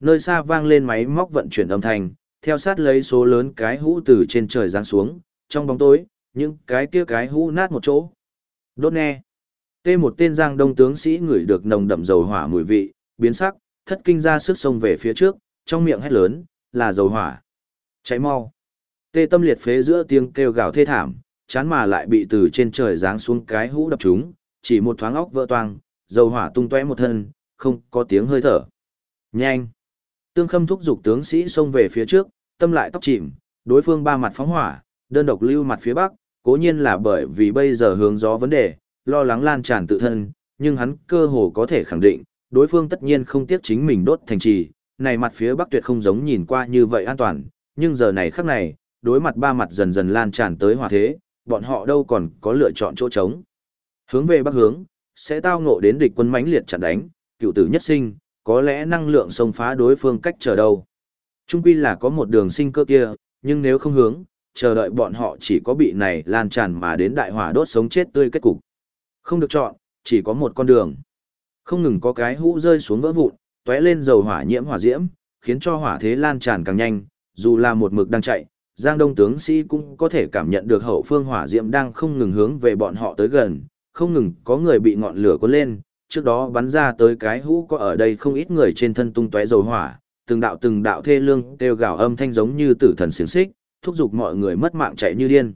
Nơi xa vang lên máy móc vận chuyển âm thanh, theo sát lấy số lớn cái hũ từ trên trời giáng xuống, trong bóng tối, những cái kia cái hũ nát một chỗ. Đốt nghe. Tê một tên giang đông tướng sĩ ngửi được nồng đậm dầu hỏa mùi vị, biến sắc, thất kinh ra sức xông về phía trước, trong miệng hét lớn, là dầu hỏa. Cháy mau. Tê tâm liệt phế giữa tiếng kêu gào thê thảm, chán mà lại bị từ trên trời giáng xuống cái hũ đập chúng, chỉ một thoáng óc vỡ toang, dầu hỏa tung tóe một thân, không có tiếng hơi thở. Nhanh! Tương khâm thúc giục tướng sĩ xông về phía trước, tâm lại tóc chìm, đối phương ba mặt phóng hỏa, đơn độc lưu mặt phía bắc, cố nhiên là bởi vì bây giờ hướng gió vấn đề, lo lắng lan tràn tự thân, nhưng hắn cơ hồ có thể khẳng định, đối phương tất nhiên không tiếc chính mình đốt thành trì, này mặt phía bắc tuyệt không giống nhìn qua như vậy an toàn, nhưng giờ này khắc này, đối mặt ba mặt dần dần lan tràn tới hỏa thế, bọn họ đâu còn có lựa chọn chỗ trống. Hướng về bắc hướng, sẽ tao ngộ đến địch quân mãnh liệt chặn đánh, cựu tử nhất sinh, có lẽ năng lượng xông phá đối phương cách chờ đâu. Trung quy là có một đường sinh cơ kia, nhưng nếu không hướng, chờ đợi bọn họ chỉ có bị này lan tràn mà đến đại hỏa đốt sống chết tươi kết cục. Không được chọn, chỉ có một con đường. Không ngừng có cái hũ rơi xuống vỡ vụn, tóe lên dầu hỏa nhiễm hỏa diễm, khiến cho hỏa thế lan tràn càng nhanh, dù là một mực đang chạy, Giang Đông tướng sĩ cũng có thể cảm nhận được hậu phương hỏa diễm đang không ngừng hướng về bọn họ tới gần, không ngừng có người bị ngọn lửa cuốn lên, trước đó bắn ra tới cái hũ có ở đây không ít người trên thân tung tóe dầu hỏa, từng đạo từng đạo thê lương kêu gào âm thanh giống như tử thần xiềng xích, thúc giục mọi người mất mạng chạy như điên.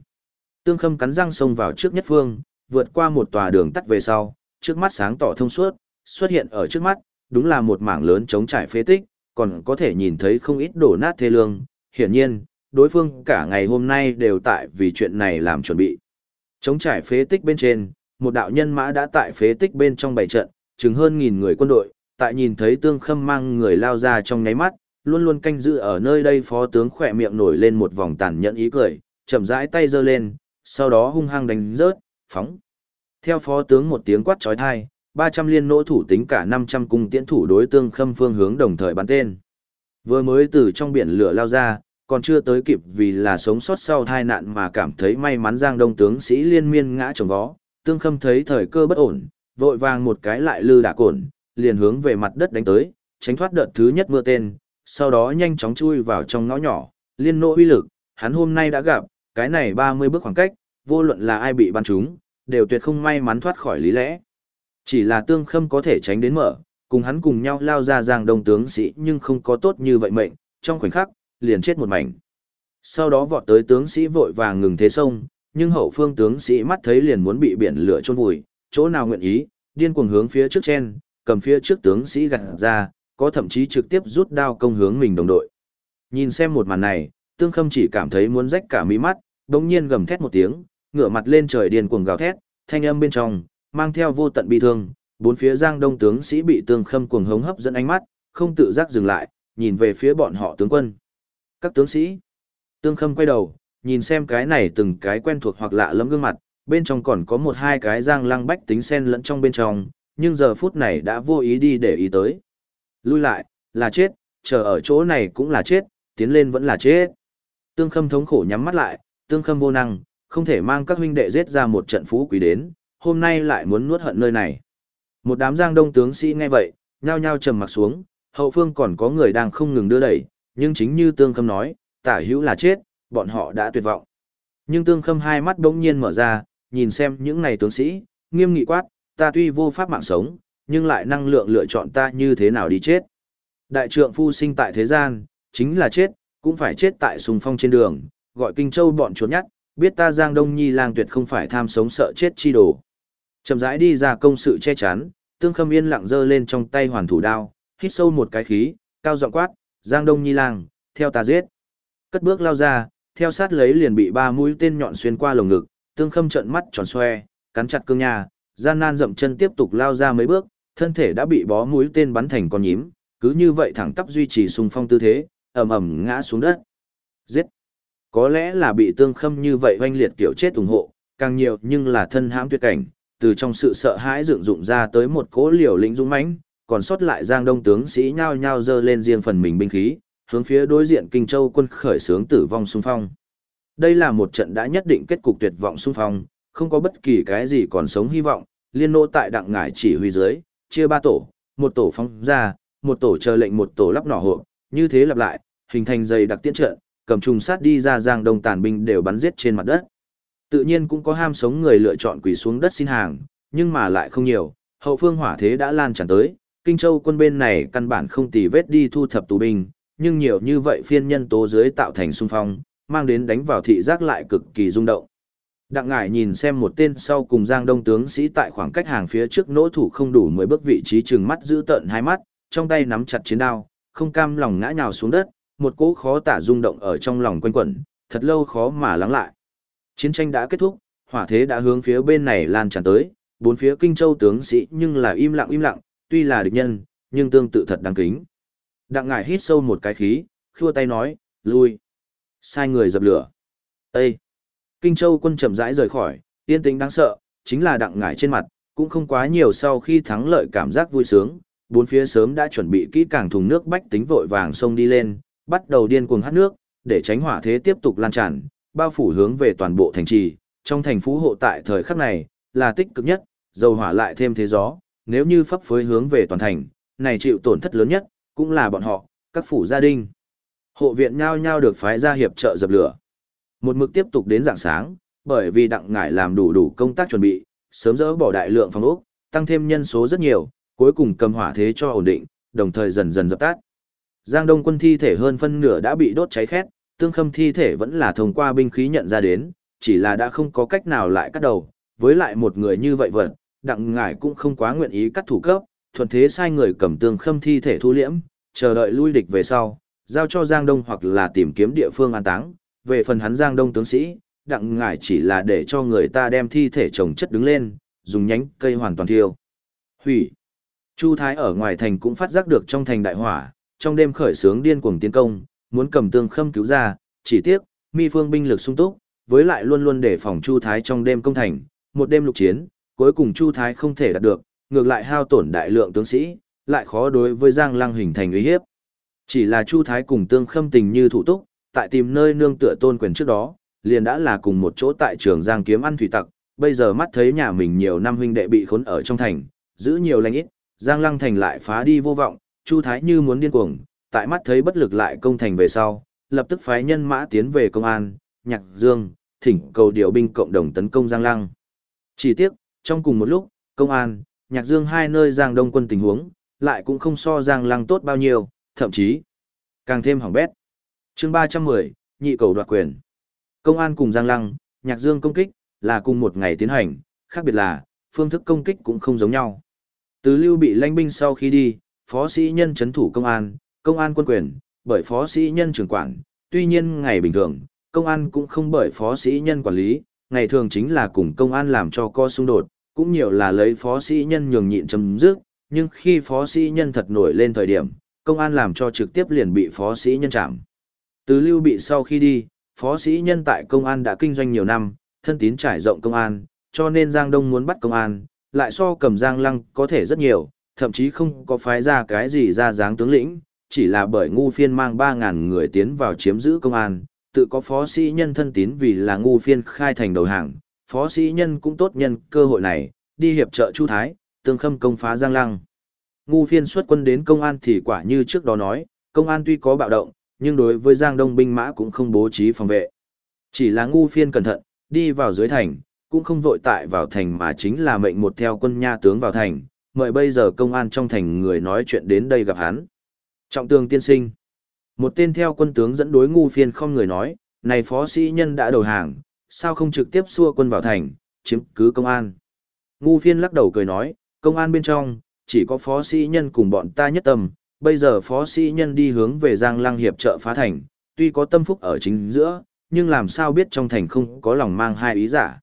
Tương Khâm cắn răng xông vào trước nhất phương, vượt qua một tòa đường tắt về sau, trước mắt sáng tỏ thông suốt, xuất hiện ở trước mắt, đúng là một mảng lớn trống trải phế tích, còn có thể nhìn thấy không ít đổ nát thê lương. Hiển nhiên, đối phương cả ngày hôm nay đều tại vì chuyện này làm chuẩn bị. Trống trải phế tích bên trên, một đạo nhân mã đã tại phế tích bên trong bảy trận, chừng hơn nghìn người quân đội, tại nhìn thấy tương khâm mang người lao ra trong nháy mắt, luôn luôn canh giữ ở nơi đây phó tướng khỏe miệng nổi lên một vòng tàn nhẫn ý cười, chậm rãi tay giơ lên, sau đó hung hăng đánh rớt, phóng. Theo phó tướng một tiếng quát trói thai, 300 liên nỗ thủ tính cả 500 cung tiễn thủ đối tương khâm phương hướng đồng thời bắn tên. Vừa mới từ trong biển lửa lao ra, còn chưa tới kịp vì là sống sót sau tai nạn mà cảm thấy may mắn Giang Đông tướng sĩ liên miên ngã trồng vó, tương khâm thấy thời cơ bất ổn, vội vàng một cái lại lư đả cổn, liền hướng về mặt đất đánh tới, tránh thoát đợt thứ nhất mưa tên, sau đó nhanh chóng chui vào trong ngõ nhỏ, liên nỗ uy lực, hắn hôm nay đã gặp, cái này 30 bước khoảng cách, vô luận là ai bị bắn trúng, đều tuyệt không may mắn thoát khỏi lý lẽ. Chỉ là tương khâm có thể tránh đến mở, cùng hắn cùng nhau lao ra giang đông tướng sĩ nhưng không có tốt như vậy mệnh, trong khoảnh khắc, liền chết một mảnh. Sau đó vọt tới tướng sĩ vội vàng ngừng thế sông, nhưng hậu phương tướng sĩ mắt thấy liền muốn bị biển lửa chôn vùi, chỗ nào nguyện ý, điên cuồng hướng phía trước chen, cầm phía trước tướng sĩ gặt ra, có thậm chí trực tiếp rút đao công hướng mình đồng đội. Nhìn xem một màn này, Tương Khâm chỉ cảm thấy muốn rách cả mí mắt, đống nhiên gầm thét một tiếng, ngửa mặt lên trời điên cuồng gào thét, thanh âm bên trong, mang theo vô tận bi thương, bốn phía giang đông tướng sĩ bị Tương Khâm cuồng hống hấp dẫn ánh mắt, không tự giác dừng lại, nhìn về phía bọn họ tướng quân. Các tướng sĩ, Tương Khâm quay đầu, nhìn xem cái này từng cái quen thuộc hoặc lạ lẫm gương mặt, bên trong còn có một hai cái giang lăng bách tính sen lẫn trong bên trong, nhưng giờ phút này đã vô ý đi để ý tới. Lui lại, là chết, chờ ở chỗ này cũng là chết, tiến lên vẫn là chết. Tương Khâm thống khổ nhắm mắt lại, Tương Khâm vô năng, không thể mang các huynh đệ giết ra một trận phú quý đến, hôm nay lại muốn nuốt hận nơi này. Một đám giang đông tướng sĩ nghe vậy, nhao nhao trầm mặt xuống, hậu phương còn có người đang không ngừng đưa đẩy, nhưng chính như Tương Khâm nói, tả hữu là chết, bọn họ đã tuyệt vọng. Nhưng Tương Khâm hai mắt đống nhiên mở ra, nhìn xem những này tướng sĩ, nghiêm nghị quát, ta tuy vô pháp mạng sống, nhưng lại năng lượng lựa chọn ta như thế nào đi chết. Đại trượng phu sinh tại thế gian, chính là chết, cũng phải chết tại sùng phong trên đường, gọi Kinh Châu bọn chuột nhắt, biết ta Giang Đông Nhi lang tuyệt không phải tham sống sợ chết chi đồ. Chậm rãi đi ra công sự che chắn, Tương Khâm yên lặng giơ lên trong tay hoàn thủ đao, hít sâu một cái khí, cao giọng quát, Giang Đông Nhi lang, theo ta giết. Cất bước lao ra, theo sát lấy liền bị ba mũi tên nhọn xuyên qua lồng ngực, Tương Khâm trợn mắt tròn xoe, cắn chặt cương nhà, gian nan dậm chân tiếp tục lao ra mấy bước, thân thể đã bị bó mũi tên bắn thành con nhím, cứ như vậy thẳng tắp duy trì sung phong tư thế, ầm ầm ngã xuống đất. Giết! Có lẽ là bị tương khâm như vậy oanh liệt kiểu chết ủng hộ, càng nhiều nhưng là thân hãm tuyệt cảnh, từ trong sự sợ hãi dựng dụng ra tới một cỗ liều lĩnh dũng mãnh, còn sót lại giang đông tướng sĩ nhao nhao dơ lên riêng phần mình binh khí, hướng phía đối diện Kinh Châu quân khởi sướng tử vong xung phong. Đây là một trận đã nhất định kết cục tuyệt vọng xung phong, không có bất kỳ cái gì còn sống hy vọng, liên nô tại đặng ngải chỉ huy dưới, chia ba tổ, một tổ phóng ra, một tổ chờ lệnh một tổ lắp nỏ hộ, như thế lặp lại, hình thành dày đặc tiến trận, cầm trùng sát đi ra giang đông tàn binh đều bắn giết trên mặt đất. Tự nhiên cũng có ham sống người lựa chọn quỳ xuống đất xin hàng, nhưng mà lại không nhiều, hậu phương hỏa thế đã lan tràn tới, Kinh Châu quân bên này căn bản không tì vết đi thu thập tù binh, nhưng nhiều như vậy phiên nhân tố dưới tạo thành xung phong, mang đến đánh vào thị giác lại cực kỳ rung động. Đặng ngải nhìn xem một tên sau cùng giang đông tướng sĩ tại khoảng cách hàng phía trước nỗ thủ không đủ mười bước vị trí chừng mắt giữ tận hai mắt, trong tay nắm chặt chiến đao, không cam lòng ngã nhào xuống đất, một cỗ khó tả rung động ở trong lòng quanh quẩn, thật lâu khó mà lắng lại. Chiến tranh đã kết thúc, hỏa thế đã hướng phía bên này lan tràn tới, bốn phía kinh châu tướng sĩ nhưng là im lặng im lặng, tuy là địch nhân, nhưng tương tự thật đáng kính. Đặng ngải hít sâu một cái khí, khua tay nói, lui. Sai người dập lửa. Ê! Kinh châu quân chậm rãi rời khỏi, yên tĩnh đáng sợ, chính là đặng ngải trên mặt, cũng không quá nhiều sau khi thắng lợi cảm giác vui sướng, bốn phía sớm đã chuẩn bị kỹ càng thùng nước bách tính vội vàng xông đi lên, bắt đầu điên cuồng hát nước, để tránh hỏa thế tiếp tục lan tràn, bao phủ hướng về toàn bộ thành trì, trong thành phú hộ tại thời khắc này, là tích cực nhất, dầu hỏa lại thêm thế gió, nếu như pháp phối hướng về toàn thành, này chịu tổn thất lớn nhất, cũng là bọn họ, các phủ gia đình. Hộ viện nhau nhau được phái ra hiệp trợ dập lửa. Một mực tiếp tục đến dạng sáng, bởi vì đặng ngải làm đủ đủ công tác chuẩn bị, sớm dỡ bỏ đại lượng phòng ốc, tăng thêm nhân số rất nhiều, cuối cùng cầm hỏa thế cho ổn định, đồng thời dần dần dập tắt. Giang Đông quân thi thể hơn phân nửa đã bị đốt cháy khét, tương khâm thi thể vẫn là thông qua binh khí nhận ra đến, chỉ là đã không có cách nào lại cắt đầu, với lại một người như vậy vật, đặng ngải cũng không quá nguyện ý cắt thủ cấp, thuận thế sai người cầm tương khâm thi thể thu liễm, chờ đợi lui địch về sau, giao cho Giang Đông hoặc là tìm kiếm địa phương an táng, về phần hắn Giang Đông tướng sĩ, đặng ngải chỉ là để cho người ta đem thi thể chồng chất đứng lên, dùng nhánh cây hoàn toàn thiêu. Hủy. Chu Thái ở ngoài thành cũng phát giác được trong thành đại hỏa, trong đêm khởi sướng điên cuồng tiến công, muốn cầm tương khâm cứu ra, chỉ tiếc, mi phương binh lực sung túc, với lại luôn luôn để phòng Chu Thái trong đêm công thành, một đêm lục chiến, cuối cùng Chu Thái không thể đạt được, ngược lại hao tổn đại lượng tướng sĩ, lại khó đối với Giang Lăng hình thành uy hiếp. Chỉ là Chu Thái cùng tương khâm tình như thủ túc, tại tìm nơi nương tựa tôn quyền trước đó, liền đã là cùng một chỗ tại trường Giang kiếm ăn thủy tặc, bây giờ mắt thấy nhà mình nhiều năm huynh đệ bị khốn ở trong thành, giữ nhiều lành ít, Giang Lăng thành lại phá đi vô vọng, Chu Thái như muốn điên cuồng, tại mắt thấy bất lực lại công thành về sau, lập tức phái nhân mã tiến về công an, Nhạc Dương, thỉnh cầu điều binh cộng đồng tấn công Giang Lăng. Chỉ tiếc, trong cùng một lúc, công an, Nhạc Dương hai nơi Giang Đông quân tình huống, lại cũng không so Giang Lăng tốt bao nhiêu, thậm chí càng thêm hỏng bét. Chương 310, nhị cầu đoạt quyền. Công an cùng Giang Lăng, Nhạc Dương công kích là cùng một ngày tiến hành, khác biệt là phương thức công kích cũng không giống nhau. Từ Lưu bị lãnh binh sau khi đi, phó sĩ nhân chấn thủ công an, công an quân quyền, bởi phó sĩ nhân trưởng quản, tuy nhiên ngày bình thường, công an cũng không bởi phó sĩ nhân quản lý, ngày thường chính là cùng công an làm cho co xung đột, cũng nhiều là lấy phó sĩ nhân nhường nhịn chấm dứt, nhưng khi phó sĩ nhân thật nổi lên thời điểm, công an làm cho trực tiếp liền bị phó sĩ nhân chạm. Từ lưu bị sau khi đi, phó sĩ nhân tại công an đã kinh doanh nhiều năm, thân tín trải rộng công an, cho nên Giang Đông muốn bắt công an, lại so cầm Giang Lăng có thể rất nhiều, thậm chí không có phái ra cái gì ra dáng tướng lĩnh, chỉ là bởi ngu phiên mang 3.000 người tiến vào chiếm giữ công an, tự có phó sĩ nhân thân tín vì là ngu phiên khai thành đầu hàng, phó sĩ nhân cũng tốt nhân cơ hội này, đi hiệp trợ Chu Thái, tương khâm công phá Giang Lăng. Ngu phiên xuất quân đến công an thì quả như trước đó nói, công an tuy có bạo động, nhưng đối với Giang Đông binh mã cũng không bố trí phòng vệ. Chỉ là ngu phiên cẩn thận, đi vào dưới thành, cũng không vội tại vào thành mà chính là mệnh một theo quân nha tướng vào thành, mời bây giờ công an trong thành người nói chuyện đến đây gặp hắn. Trọng tường tiên sinh. Một tên theo quân tướng dẫn đối ngu phiên không người nói, này phó sĩ nhân đã đầu hàng, sao không trực tiếp xua quân vào thành, chiếm cứ công an. Ngu phiên lắc đầu cười nói, công an bên trong, chỉ có phó sĩ nhân cùng bọn ta nhất tâm, bây giờ phó sĩ nhân đi hướng về Giang Lăng hiệp trợ phá thành, tuy có tâm phúc ở chính giữa, nhưng làm sao biết trong thành không có lòng mang hai ý giả.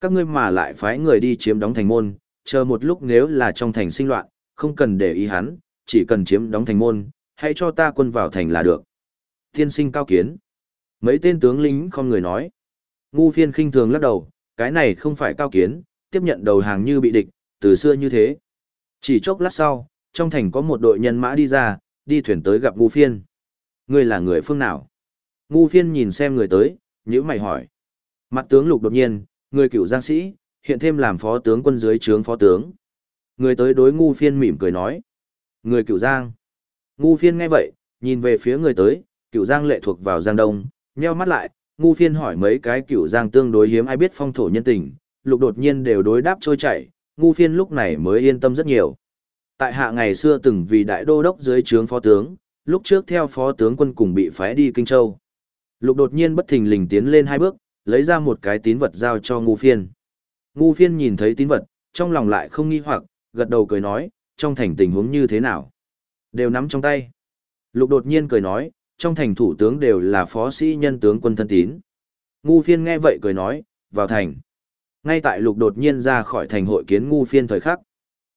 Các ngươi mà lại phái người đi chiếm đóng thành môn, chờ một lúc nếu là trong thành sinh loạn, không cần để ý hắn, chỉ cần chiếm đóng thành môn, hãy cho ta quân vào thành là được. Thiên sinh cao kiến. Mấy tên tướng lính không người nói. Ngu phiên khinh thường lắc đầu, cái này không phải cao kiến, tiếp nhận đầu hàng như bị địch, từ xưa như thế. Chỉ chốc lát sau, trong thành có một đội nhân mã đi ra, đi thuyền tới gặp ngu phiên. Ngươi là người phương nào? Ngu phiên nhìn xem người tới, nhữ mày hỏi. Mặt tướng lục đột nhiên, người cựu giang sĩ, hiện thêm làm phó tướng quân dưới trướng phó tướng. Người tới đối ngu phiên mỉm cười nói. Người cựu giang. Ngu phiên nghe vậy, nhìn về phía người tới, cựu giang lệ thuộc vào giang đông, nheo mắt lại, ngu phiên hỏi mấy cái cựu giang tương đối hiếm ai biết phong thổ nhân tình, lục đột nhiên đều đối đáp trôi chảy, ngu phiên lúc này mới yên tâm rất nhiều. Tại hạ ngày xưa từng vì đại đô đốc dưới trướng phó tướng, lúc trước theo phó tướng quân cùng bị phái đi Kinh Châu. Lục đột nhiên bất thình lình tiến lên hai bước, lấy ra một cái tín vật giao cho ngu phiên. Ngu phiên nhìn thấy tín vật, trong lòng lại không nghi hoặc, gật đầu cười nói, trong thành tình huống như thế nào. Đều nắm trong tay. Lục đột nhiên cười nói, trong thành thủ tướng đều là phó sĩ nhân tướng quân thân tín. Ngu phiên nghe vậy cười nói, vào thành. Ngay tại lục đột nhiên ra khỏi thành hội kiến ngu phiên thời khắc.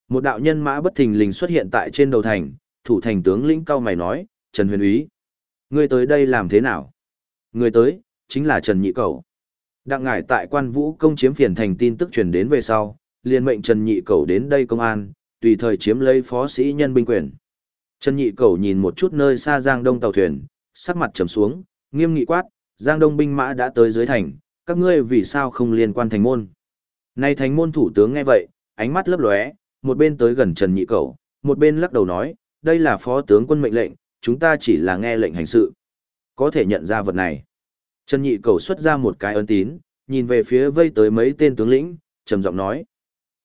Một đạo nhân mã bất thình lình xuất hiện tại trên đầu thành, thủ thành tướng lĩnh cao mày nói, Trần Huyền Úy. Ngươi tới đây làm thế nào? Người tới, chính là Trần Nhị Cầu. Đặng ngải tại quan vũ công chiếm phiền thành tin tức truyền đến về sau, liền mệnh Trần Nhị Cầu đến đây công an, tùy thời chiếm lấy phó sĩ nhân binh quyền. Trần Nhị Cầu nhìn một chút nơi xa Giang Đông tàu thuyền, sắc mặt trầm xuống, nghiêm nghị quát, Giang Đông binh mã đã tới dưới thành, các ngươi vì sao không liên quan thành môn? Nay thành môn thủ tướng nghe vậy, ánh mắt lấp lóe, một bên tới gần Trần Nhị Cầu, một bên lắc đầu nói, đây là phó tướng quân mệnh lệnh, chúng ta chỉ là nghe lệnh hành sự. Có thể nhận ra vật này. Trần Nhị Cầu xuất ra một cái ấn tín, nhìn về phía vây tới mấy tên tướng lĩnh, trầm giọng nói.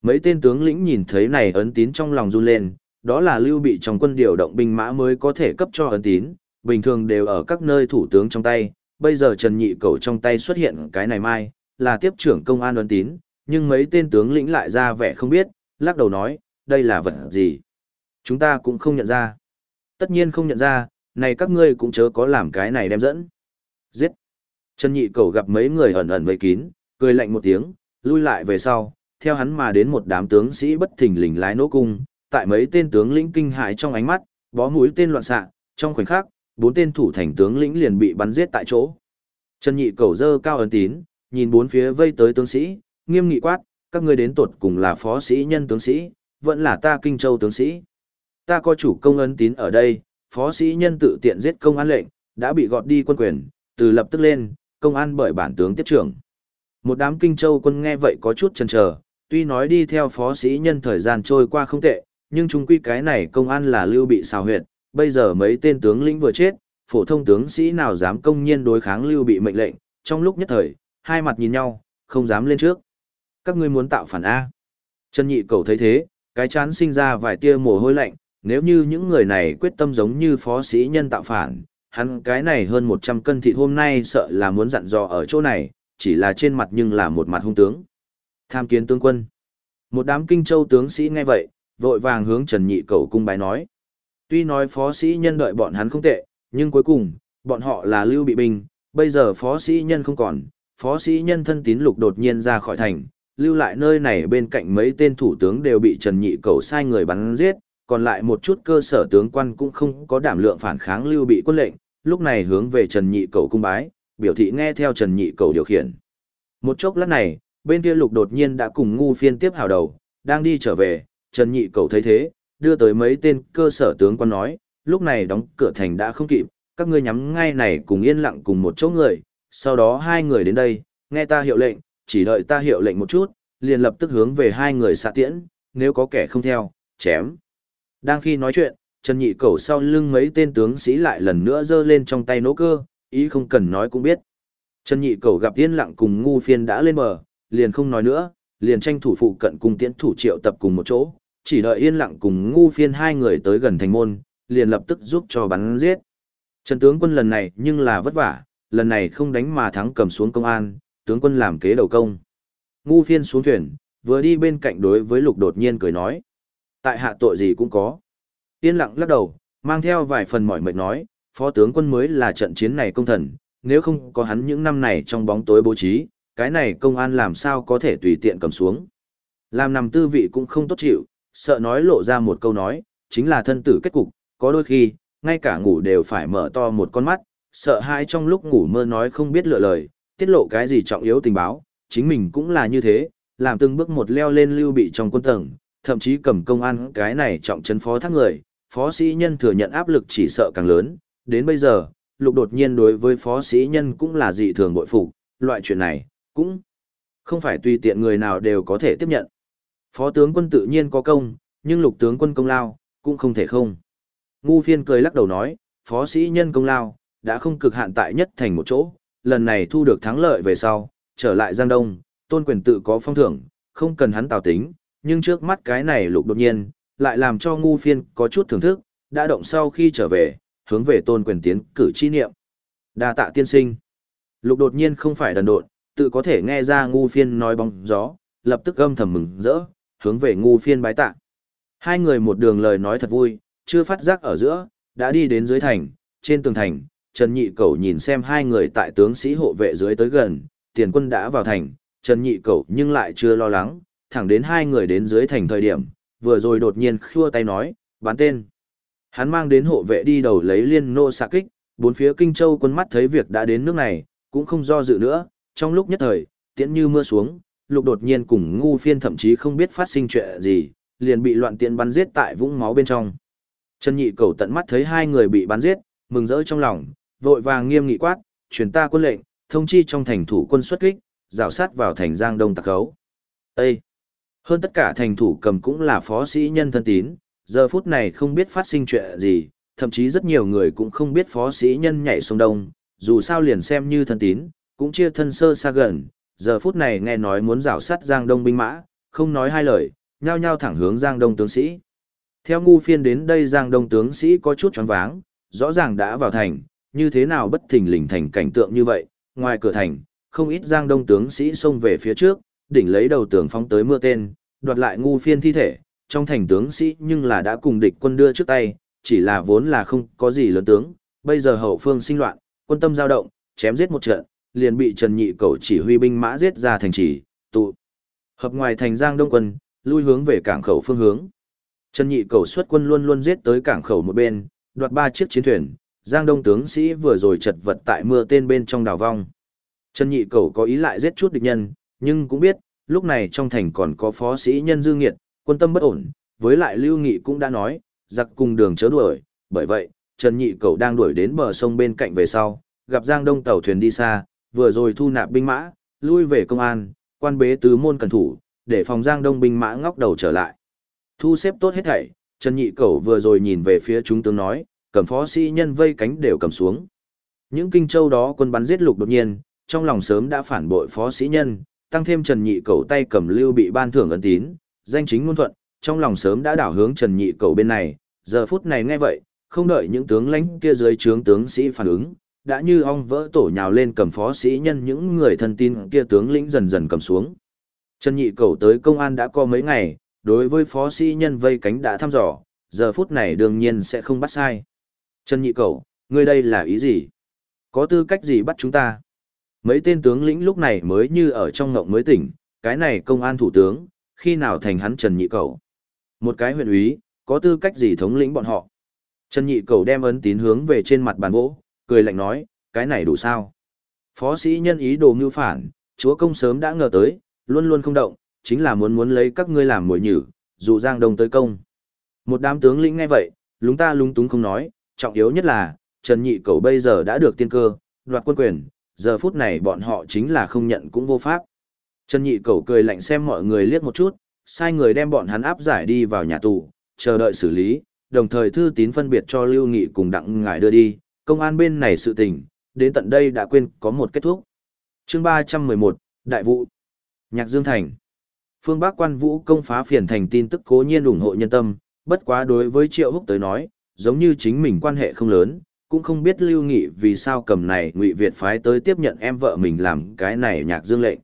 Mấy tên tướng lĩnh nhìn thấy này ấn tín trong lòng run lên, đó là lưu bị trong quân điều động binh mã mới có thể cấp cho ấn tín, bình thường đều ở các nơi thủ tướng trong tay, bây giờ Trần Nhị Cầu trong tay xuất hiện cái này mai, là tiếp trưởng công an ấn tín, nhưng mấy tên tướng lĩnh lại ra vẻ không biết, lắc đầu nói, đây là vật gì? Chúng ta cũng không nhận ra. Tất nhiên không nhận ra, này các ngươi cũng chớ có làm cái này đem dẫn. Giết! Trần Nhị Cầu gặp mấy người ẩn ẩn vây kín, cười lạnh một tiếng, lui lại về sau, theo hắn mà đến một đám tướng sĩ bất thình lình lái nỗ cung, tại mấy tên tướng lĩnh kinh hãi trong ánh mắt, bó mũi tên loạn xạ, trong khoảnh khắc, bốn tên thủ thành tướng lĩnh liền bị bắn giết tại chỗ. Trần Nhị Cầu dơ cao ấn tín, nhìn bốn phía vây tới tướng sĩ, nghiêm nghị quát, các ngươi đến tuột cùng là phó sĩ nhân tướng sĩ, vẫn là ta kinh châu tướng sĩ. Ta có chủ công ấn tín ở đây, phó sĩ nhân tự tiện giết công an lệnh, đã bị gọt đi quân quyền, từ lập tức lên, công an bởi bản tướng tiếp trưởng. Một đám kinh châu quân nghe vậy có chút chần chờ, tuy nói đi theo phó sĩ nhân thời gian trôi qua không tệ, nhưng chung quy cái này công an là lưu bị xào huyệt, bây giờ mấy tên tướng lĩnh vừa chết, phổ thông tướng sĩ nào dám công nhiên đối kháng lưu bị mệnh lệnh, trong lúc nhất thời, hai mặt nhìn nhau, không dám lên trước. Các ngươi muốn tạo phản A. Trần nhị cầu thấy thế, cái chán sinh ra vài tia mồ hôi lạnh, nếu như những người này quyết tâm giống như phó sĩ nhân tạo phản, hắn cái này hơn 100 cân thịt hôm nay sợ là muốn dặn dò ở chỗ này, chỉ là trên mặt nhưng là một mặt hung tướng. Tham kiến tướng quân. Một đám kinh châu tướng sĩ nghe vậy, vội vàng hướng Trần Nhị Cầu cung bái nói. Tuy nói phó sĩ nhân đợi bọn hắn không tệ, nhưng cuối cùng, bọn họ là lưu bị binh, bây giờ phó sĩ nhân không còn, phó sĩ nhân thân tín lục đột nhiên ra khỏi thành, lưu lại nơi này bên cạnh mấy tên thủ tướng đều bị Trần Nhị Cầu sai người bắn giết, còn lại một chút cơ sở tướng quan cũng không có đảm lượng phản kháng lưu bị quân lệnh, lúc này hướng về Trần Nhị Cầu cung bái, biểu thị nghe theo Trần Nhị Cầu điều khiển. Một chốc lát này, bên kia lục đột nhiên đã cùng ngu phiên tiếp hào đầu, đang đi trở về, Trần Nhị Cầu thấy thế, đưa tới mấy tên cơ sở tướng quan nói, lúc này đóng cửa thành đã không kịp, các ngươi nhắm ngay này cùng yên lặng cùng một chỗ người, sau đó hai người đến đây, nghe ta hiệu lệnh, chỉ đợi ta hiệu lệnh một chút, liền lập tức hướng về hai người xạ tiễn, nếu có kẻ không theo, chém. Đang khi nói chuyện, Trần Nhị Cẩu sau lưng mấy tên tướng sĩ lại lần nữa giơ lên trong tay nỗ cơ, ý không cần nói cũng biết. Trần Nhị Cẩu gặp yên lặng cùng ngu phiên đã lên bờ, liền không nói nữa, liền tranh thủ phụ cận cùng tiễn thủ triệu tập cùng một chỗ, chỉ đợi yên lặng cùng ngu phiên hai người tới gần thành môn, liền lập tức giúp cho bắn giết. Trần tướng quân lần này nhưng là vất vả, lần này không đánh mà thắng cầm xuống công an, tướng quân làm kế đầu công. Ngu phiên xuống thuyền, vừa đi bên cạnh đối với lục đột nhiên cười nói. Tại hạ tội gì cũng có. Yên lặng lắc đầu, mang theo vài phần mỏi mệt nói, phó tướng quân mới là trận chiến này công thần, nếu không có hắn những năm này trong bóng tối bố trí, cái này công an làm sao có thể tùy tiện cầm xuống. Làm nằm tư vị cũng không tốt chịu, sợ nói lộ ra một câu nói, chính là thân tử kết cục, có đôi khi, ngay cả ngủ đều phải mở to một con mắt, sợ hãi trong lúc ngủ mơ nói không biết lựa lời, tiết lộ cái gì trọng yếu tình báo, chính mình cũng là như thế, làm từng bước một leo lên lưu bị trong quân tầng, thậm chí cầm công an cái này trọng trấn phó thác người, phó sĩ nhân thừa nhận áp lực chỉ sợ càng lớn, đến bây giờ, lục đột nhiên đối với phó sĩ nhân cũng là dị thường bội phục, loại chuyện này, cũng không phải tùy tiện người nào đều có thể tiếp nhận. Phó tướng quân tự nhiên có công, nhưng lục tướng quân công lao, cũng không thể không. Ngu phiên cười lắc đầu nói, phó sĩ nhân công lao, đã không cực hạn tại nhất thành một chỗ, lần này thu được thắng lợi về sau, trở lại Giang Đông, tôn quyền tự có phong thưởng, không cần hắn tào tính, nhưng trước mắt cái này lục đột nhiên, lại làm cho ngu phiên có chút thưởng thức, đã động sau khi trở về, hướng về tôn quyền tiến cử chi niệm. đa tạ tiên sinh. Lục đột nhiên không phải đần độn, tự có thể nghe ra ngu phiên nói bóng gió, lập tức âm thầm mừng rỡ, hướng về ngu phiên bái tạ. Hai người một đường lời nói thật vui, chưa phát giác ở giữa, đã đi đến dưới thành, trên tường thành, Trần Nhị Cẩu nhìn xem hai người tại tướng sĩ hộ vệ dưới tới gần, tiền quân đã vào thành, Trần Nhị Cẩu nhưng lại chưa lo lắng, thẳng đến hai người đến dưới thành thời điểm, vừa rồi đột nhiên khua tay nói, bán tên. Hắn mang đến hộ vệ đi đầu lấy liên nô xạ kích, bốn phía Kinh Châu quân mắt thấy việc đã đến nước này, cũng không do dự nữa, trong lúc nhất thời, tiễn như mưa xuống, lục đột nhiên cùng ngu phiên thậm chí không biết phát sinh chuyện gì, liền bị loạn tiện bắn giết tại vũng máu bên trong. Trần Nhị Cầu tận mắt thấy hai người bị bắn giết, mừng rỡ trong lòng, vội vàng nghiêm nghị quát, truyền ta quân lệnh, thông chi trong thành thủ quân xuất kích, rào sát vào thành Giang Đông tạc khấu. Ê! Hơn tất cả thành thủ cầm cũng là phó sĩ nhân thân tín, giờ phút này không biết phát sinh chuyện gì, thậm chí rất nhiều người cũng không biết phó sĩ nhân nhảy sông Đông, dù sao liền xem như thân tín, cũng chia thân sơ xa gần, giờ phút này nghe nói muốn rào sát Giang Đông binh mã, không nói hai lời, nhao nhao thẳng hướng Giang Đông tướng sĩ. Theo ngu phiên đến đây Giang Đông tướng sĩ có chút choáng váng, rõ ràng đã vào thành, như thế nào bất thình lình thành cảnh tượng như vậy, ngoài cửa thành, không ít Giang Đông tướng sĩ xông về phía trước, đỉnh lấy đầu tường phóng tới mưa tên, đoạt lại ngu phiên thi thể, trong thành tướng sĩ nhưng là đã cùng địch quân đưa trước tay, chỉ là vốn là không có gì lớn tướng, bây giờ hậu phương sinh loạn, quân tâm dao động, chém giết một trận, liền bị Trần Nhị Cẩu chỉ huy binh mã giết ra thành trì, tụ. Hợp ngoài thành Giang Đông quân, lui hướng về cảng khẩu phương hướng. Trần Nhị Cẩu xuất quân luôn luôn giết tới cảng khẩu một bên, đoạt ba chiếc chiến thuyền, Giang Đông tướng sĩ vừa rồi chật vật tại mưa tên bên trong đảo vong. Trần Nhị Cẩu có ý lại giết chút địch nhân, nhưng cũng biết, lúc này trong thành còn có phó sĩ nhân dư nghiệt, quân tâm bất ổn, với lại Lưu Nghị cũng đã nói, giặc cùng đường chớ đuổi, bởi vậy, Trần Nhị Cầu đang đuổi đến bờ sông bên cạnh về sau, gặp Giang Đông tàu thuyền đi xa, vừa rồi thu nạp binh mã, lui về công an, quan bế tứ môn cần thủ, để phòng Giang Đông binh mã ngóc đầu trở lại. Thu xếp tốt hết thảy, Trần Nhị cầu vừa rồi nhìn về phía chúng tướng nói, cầm phó sĩ nhân vây cánh đều cầm xuống. Những kinh châu đó quân bắn giết lục đột nhiên, trong lòng sớm đã phản bội phó sĩ nhân, tăng thêm Trần Nhị Cẩu tay cầm lưu bị ban thưởng ấn tín, danh chính ngôn thuận, trong lòng sớm đã đảo hướng Trần Nhị Cẩu bên này, giờ phút này nghe vậy, không đợi những tướng lãnh kia dưới trướng tướng sĩ phản ứng, đã như ong vỡ tổ nhào lên cầm phó sĩ nhân những người thân tin kia tướng lĩnh dần dần cầm xuống. Trần Nhị Cẩu tới công an đã có mấy ngày, đối với phó sĩ nhân vây cánh đã thăm dò, giờ phút này đương nhiên sẽ không bắt sai. Trần Nhị Cẩu, ngươi đây là ý gì? Có tư cách gì bắt chúng ta? Mấy tên tướng lĩnh lúc này mới như ở trong ngộng mới tỉnh, cái này công an thủ tướng, khi nào thành hắn Trần Nhị cầu Một cái huyện úy, có tư cách gì thống lĩnh bọn họ? Trần Nhị cầu đem ấn tín hướng về trên mặt bàn gỗ, cười lạnh nói, cái này đủ sao? Phó sĩ nhân ý đồ mưu phản, chúa công sớm đã ngờ tới, luôn luôn không động, chính là muốn muốn lấy các ngươi làm mồi nhử, dụ Giang Đông tới công. Một đám tướng lĩnh nghe vậy, lúng ta lúng túng không nói, trọng yếu nhất là, Trần Nhị Cầu bây giờ đã được tiên cơ, đoạt quân quyền, giờ phút này bọn họ chính là không nhận cũng vô pháp. Trần Nhị Cầu cười lạnh xem mọi người liếc một chút, sai người đem bọn hắn áp giải đi vào nhà tù, chờ đợi xử lý, đồng thời thư tín phân biệt cho Lưu Nghị cùng Đặng Ngải đưa đi, công an bên này sự tình, đến tận đây đã quên có một kết thúc. chương 311, Đại vụ. Nhạc Dương Thành. Phương Bắc quan vũ công phá phiền thành tin tức cố nhiên ủng hộ nhân tâm, bất quá đối với Triệu Húc tới nói, giống như chính mình quan hệ không lớn, cũng không biết Lưu Nghị vì sao cầm này Ngụy Việt phái tới tiếp nhận em vợ mình làm cái này nhạc dương lệnh.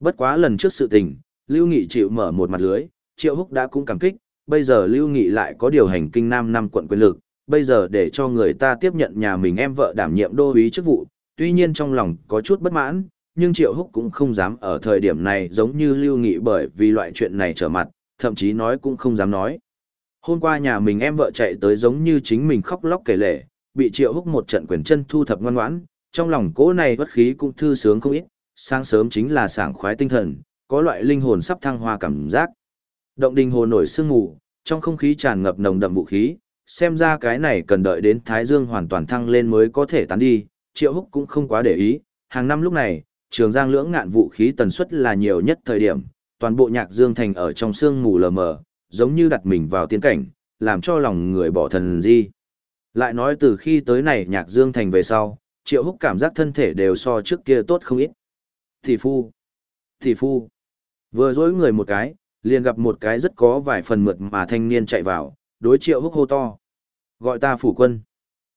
Bất quá lần trước sự tình, Lưu Nghị chịu mở một mặt lưới, Triệu Húc đã cũng cảm kích, bây giờ Lưu Nghị lại có điều hành kinh nam năm quận quyền lực, bây giờ để cho người ta tiếp nhận nhà mình em vợ đảm nhiệm đô uý chức vụ, tuy nhiên trong lòng có chút bất mãn, nhưng Triệu Húc cũng không dám ở thời điểm này giống như Lưu Nghị bởi vì loại chuyện này trở mặt, thậm chí nói cũng không dám nói. Hôm qua nhà mình em vợ chạy tới giống như chính mình khóc lóc kể lể, bị Triệu Húc một trận quyền chân thu thập ngoan ngoãn, trong lòng cỗ này bất khí cũng thư sướng không ít, sáng sớm chính là sảng khoái tinh thần, có loại linh hồn sắp thăng hoa cảm giác. Động đình hồ nổi sương mù, trong không khí tràn ngập nồng đậm vũ khí, xem ra cái này cần đợi đến Thái Dương hoàn toàn thăng lên mới có thể tán đi, Triệu Húc cũng không quá để ý, hàng năm lúc này, trường giang lưỡng ngạn vũ khí tần suất là nhiều nhất thời điểm, toàn bộ nhạc dương thành ở trong sương mù lờ mờ, giống như đặt mình vào tiên cảnh, làm cho lòng người bỏ thần di. Lại nói từ khi tới này nhạc dương thành về sau, triệu húc cảm giác thân thể đều so trước kia tốt không ít. thì phu, thì phu, vừa dối người một cái, liền gặp một cái rất có vài phần mượt mà thanh niên chạy vào, đối triệu húc hô to. Gọi ta phủ quân.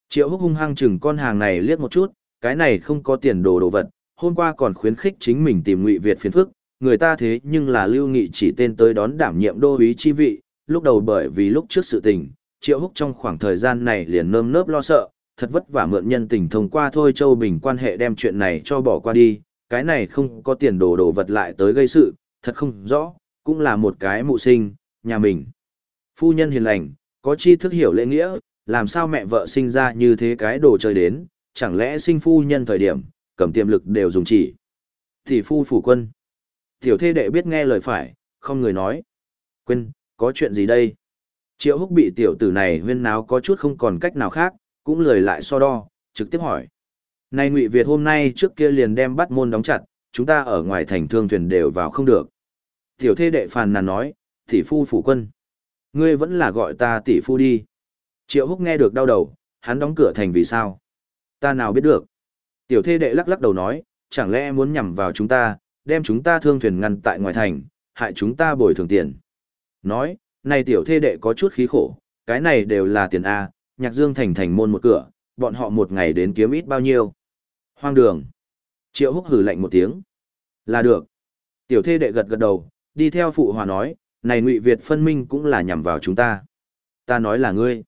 Triệu húc hung hăng chừng con hàng này liếc một chút, cái này không có tiền đồ đồ vật, hôm qua còn khuyến khích chính mình tìm ngụy Việt phiền phức, người ta thế nhưng là lưu nghị chỉ tên tới đón đảm nhiệm đô úy chi vị, lúc đầu bởi vì lúc trước sự tình, triệu húc trong khoảng thời gian này liền nơm nớp lo sợ, thật vất vả mượn nhân tình thông qua thôi Châu Bình quan hệ đem chuyện này cho bỏ qua đi, cái này không có tiền đồ đồ vật lại tới gây sự, thật không rõ, cũng là một cái mụ sinh, nhà mình. Phu nhân hiền lành, có chi thức hiểu lễ nghĩa, làm sao mẹ vợ sinh ra như thế cái đồ chơi đến, chẳng lẽ sinh phu nhân thời điểm, cầm tiềm lực đều dùng chỉ. Thì phu phủ quân. Tiểu thê đệ biết nghe lời phải, không người nói. Quên, có chuyện gì đây? Triệu húc bị tiểu tử này huyên náo có chút không còn cách nào khác, cũng lời lại so đo, trực tiếp hỏi. Này Ngụy Việt hôm nay trước kia liền đem bắt môn đóng chặt, chúng ta ở ngoài thành thương thuyền đều vào không được. Tiểu thê đệ phàn nàn nói, tỷ phu phủ quân. Ngươi vẫn là gọi ta tỷ phu đi. Triệu húc nghe được đau đầu, hắn đóng cửa thành vì sao? Ta nào biết được. Tiểu thê đệ lắc lắc đầu nói, chẳng lẽ muốn nhằm vào chúng ta, đem chúng ta thương thuyền ngăn tại ngoài thành, hại chúng ta bồi thường tiền. Nói, này tiểu thê đệ có chút khí khổ, cái này đều là tiền A, nhạc dương thành thành môn một cửa, bọn họ một ngày đến kiếm ít bao nhiêu. Hoang đường. Triệu húc hử lạnh một tiếng. Là được. Tiểu thê đệ gật gật đầu, đi theo phụ hòa nói, này ngụy Việt phân minh cũng là nhằm vào chúng ta. Ta nói là ngươi.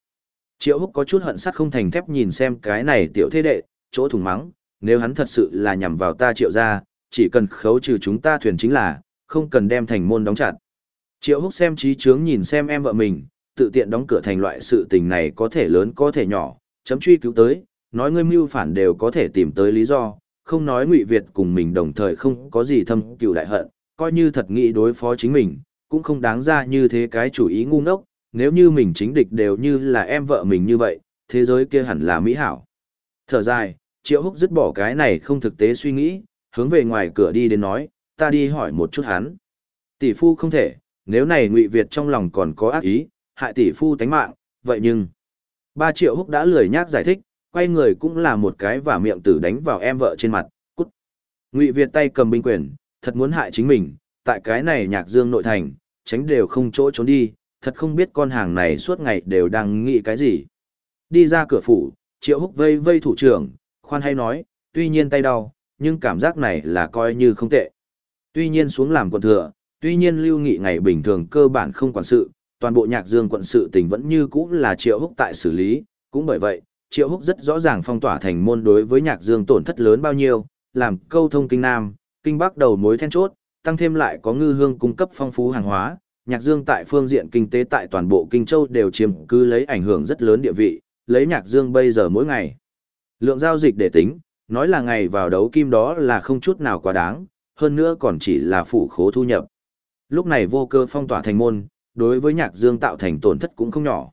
Triệu húc có chút hận sắt không thành thép nhìn xem cái này tiểu thê đệ, chỗ thùng mắng, nếu hắn thật sự là nhằm vào ta triệu ra, chỉ cần khấu trừ chúng ta thuyền chính là, không cần đem thành môn đóng chặt. Triệu húc xem trí trướng nhìn xem em vợ mình, tự tiện đóng cửa thành loại sự tình này có thể lớn có thể nhỏ, chấm truy cứu tới, nói ngươi mưu phản đều có thể tìm tới lý do, không nói ngụy Việt cùng mình đồng thời không có gì thâm cựu đại hận, coi như thật nghĩ đối phó chính mình, cũng không đáng ra như thế cái chủ ý ngu ngốc, nếu như mình chính địch đều như là em vợ mình như vậy, thế giới kia hẳn là mỹ hảo. Thở dài, Triệu Húc dứt bỏ cái này không thực tế suy nghĩ, hướng về ngoài cửa đi đến nói, ta đi hỏi một chút hắn. Tỷ phu không thể, nếu này ngụy Việt trong lòng còn có ác ý, hại tỷ phu tánh mạng, vậy nhưng... Ba Triệu Húc đã lười nhác giải thích, quay người cũng là một cái và miệng tử đánh vào em vợ trên mặt, cút. Ngụy Việt tay cầm binh quyền, thật muốn hại chính mình, tại cái này nhạc dương nội thành, tránh đều không chỗ trốn đi, thật không biết con hàng này suốt ngày đều đang nghĩ cái gì. Đi ra cửa phủ, Triệu Húc vây vây thủ trưởng, khoan hay nói, tuy nhiên tay đau, nhưng cảm giác này là coi như không tệ. Tuy nhiên xuống làm quần thừa, tuy nhiên lưu nghị ngày bình thường cơ bản không quản sự, toàn bộ nhạc dương quận sự tình vẫn như cũ là Triệu Húc tại xử lý, cũng bởi vậy, Triệu Húc rất rõ ràng phong tỏa thành môn đối với nhạc dương tổn thất lớn bao nhiêu, làm câu thông kinh nam, kinh bắc đầu mối then chốt, tăng thêm lại có ngư hương cung cấp phong phú hàng hóa, nhạc dương tại phương diện kinh tế tại toàn bộ kinh châu đều chiếm cứ lấy ảnh hưởng rất lớn địa vị, lấy nhạc dương bây giờ mỗi ngày. Lượng giao dịch để tính, nói là ngày vào đấu kim đó là không chút nào quá đáng, hơn nữa còn chỉ là phủ khố thu nhập. Lúc này vô cơ phong tỏa thành môn, đối với nhạc dương tạo thành tổn thất cũng không nhỏ.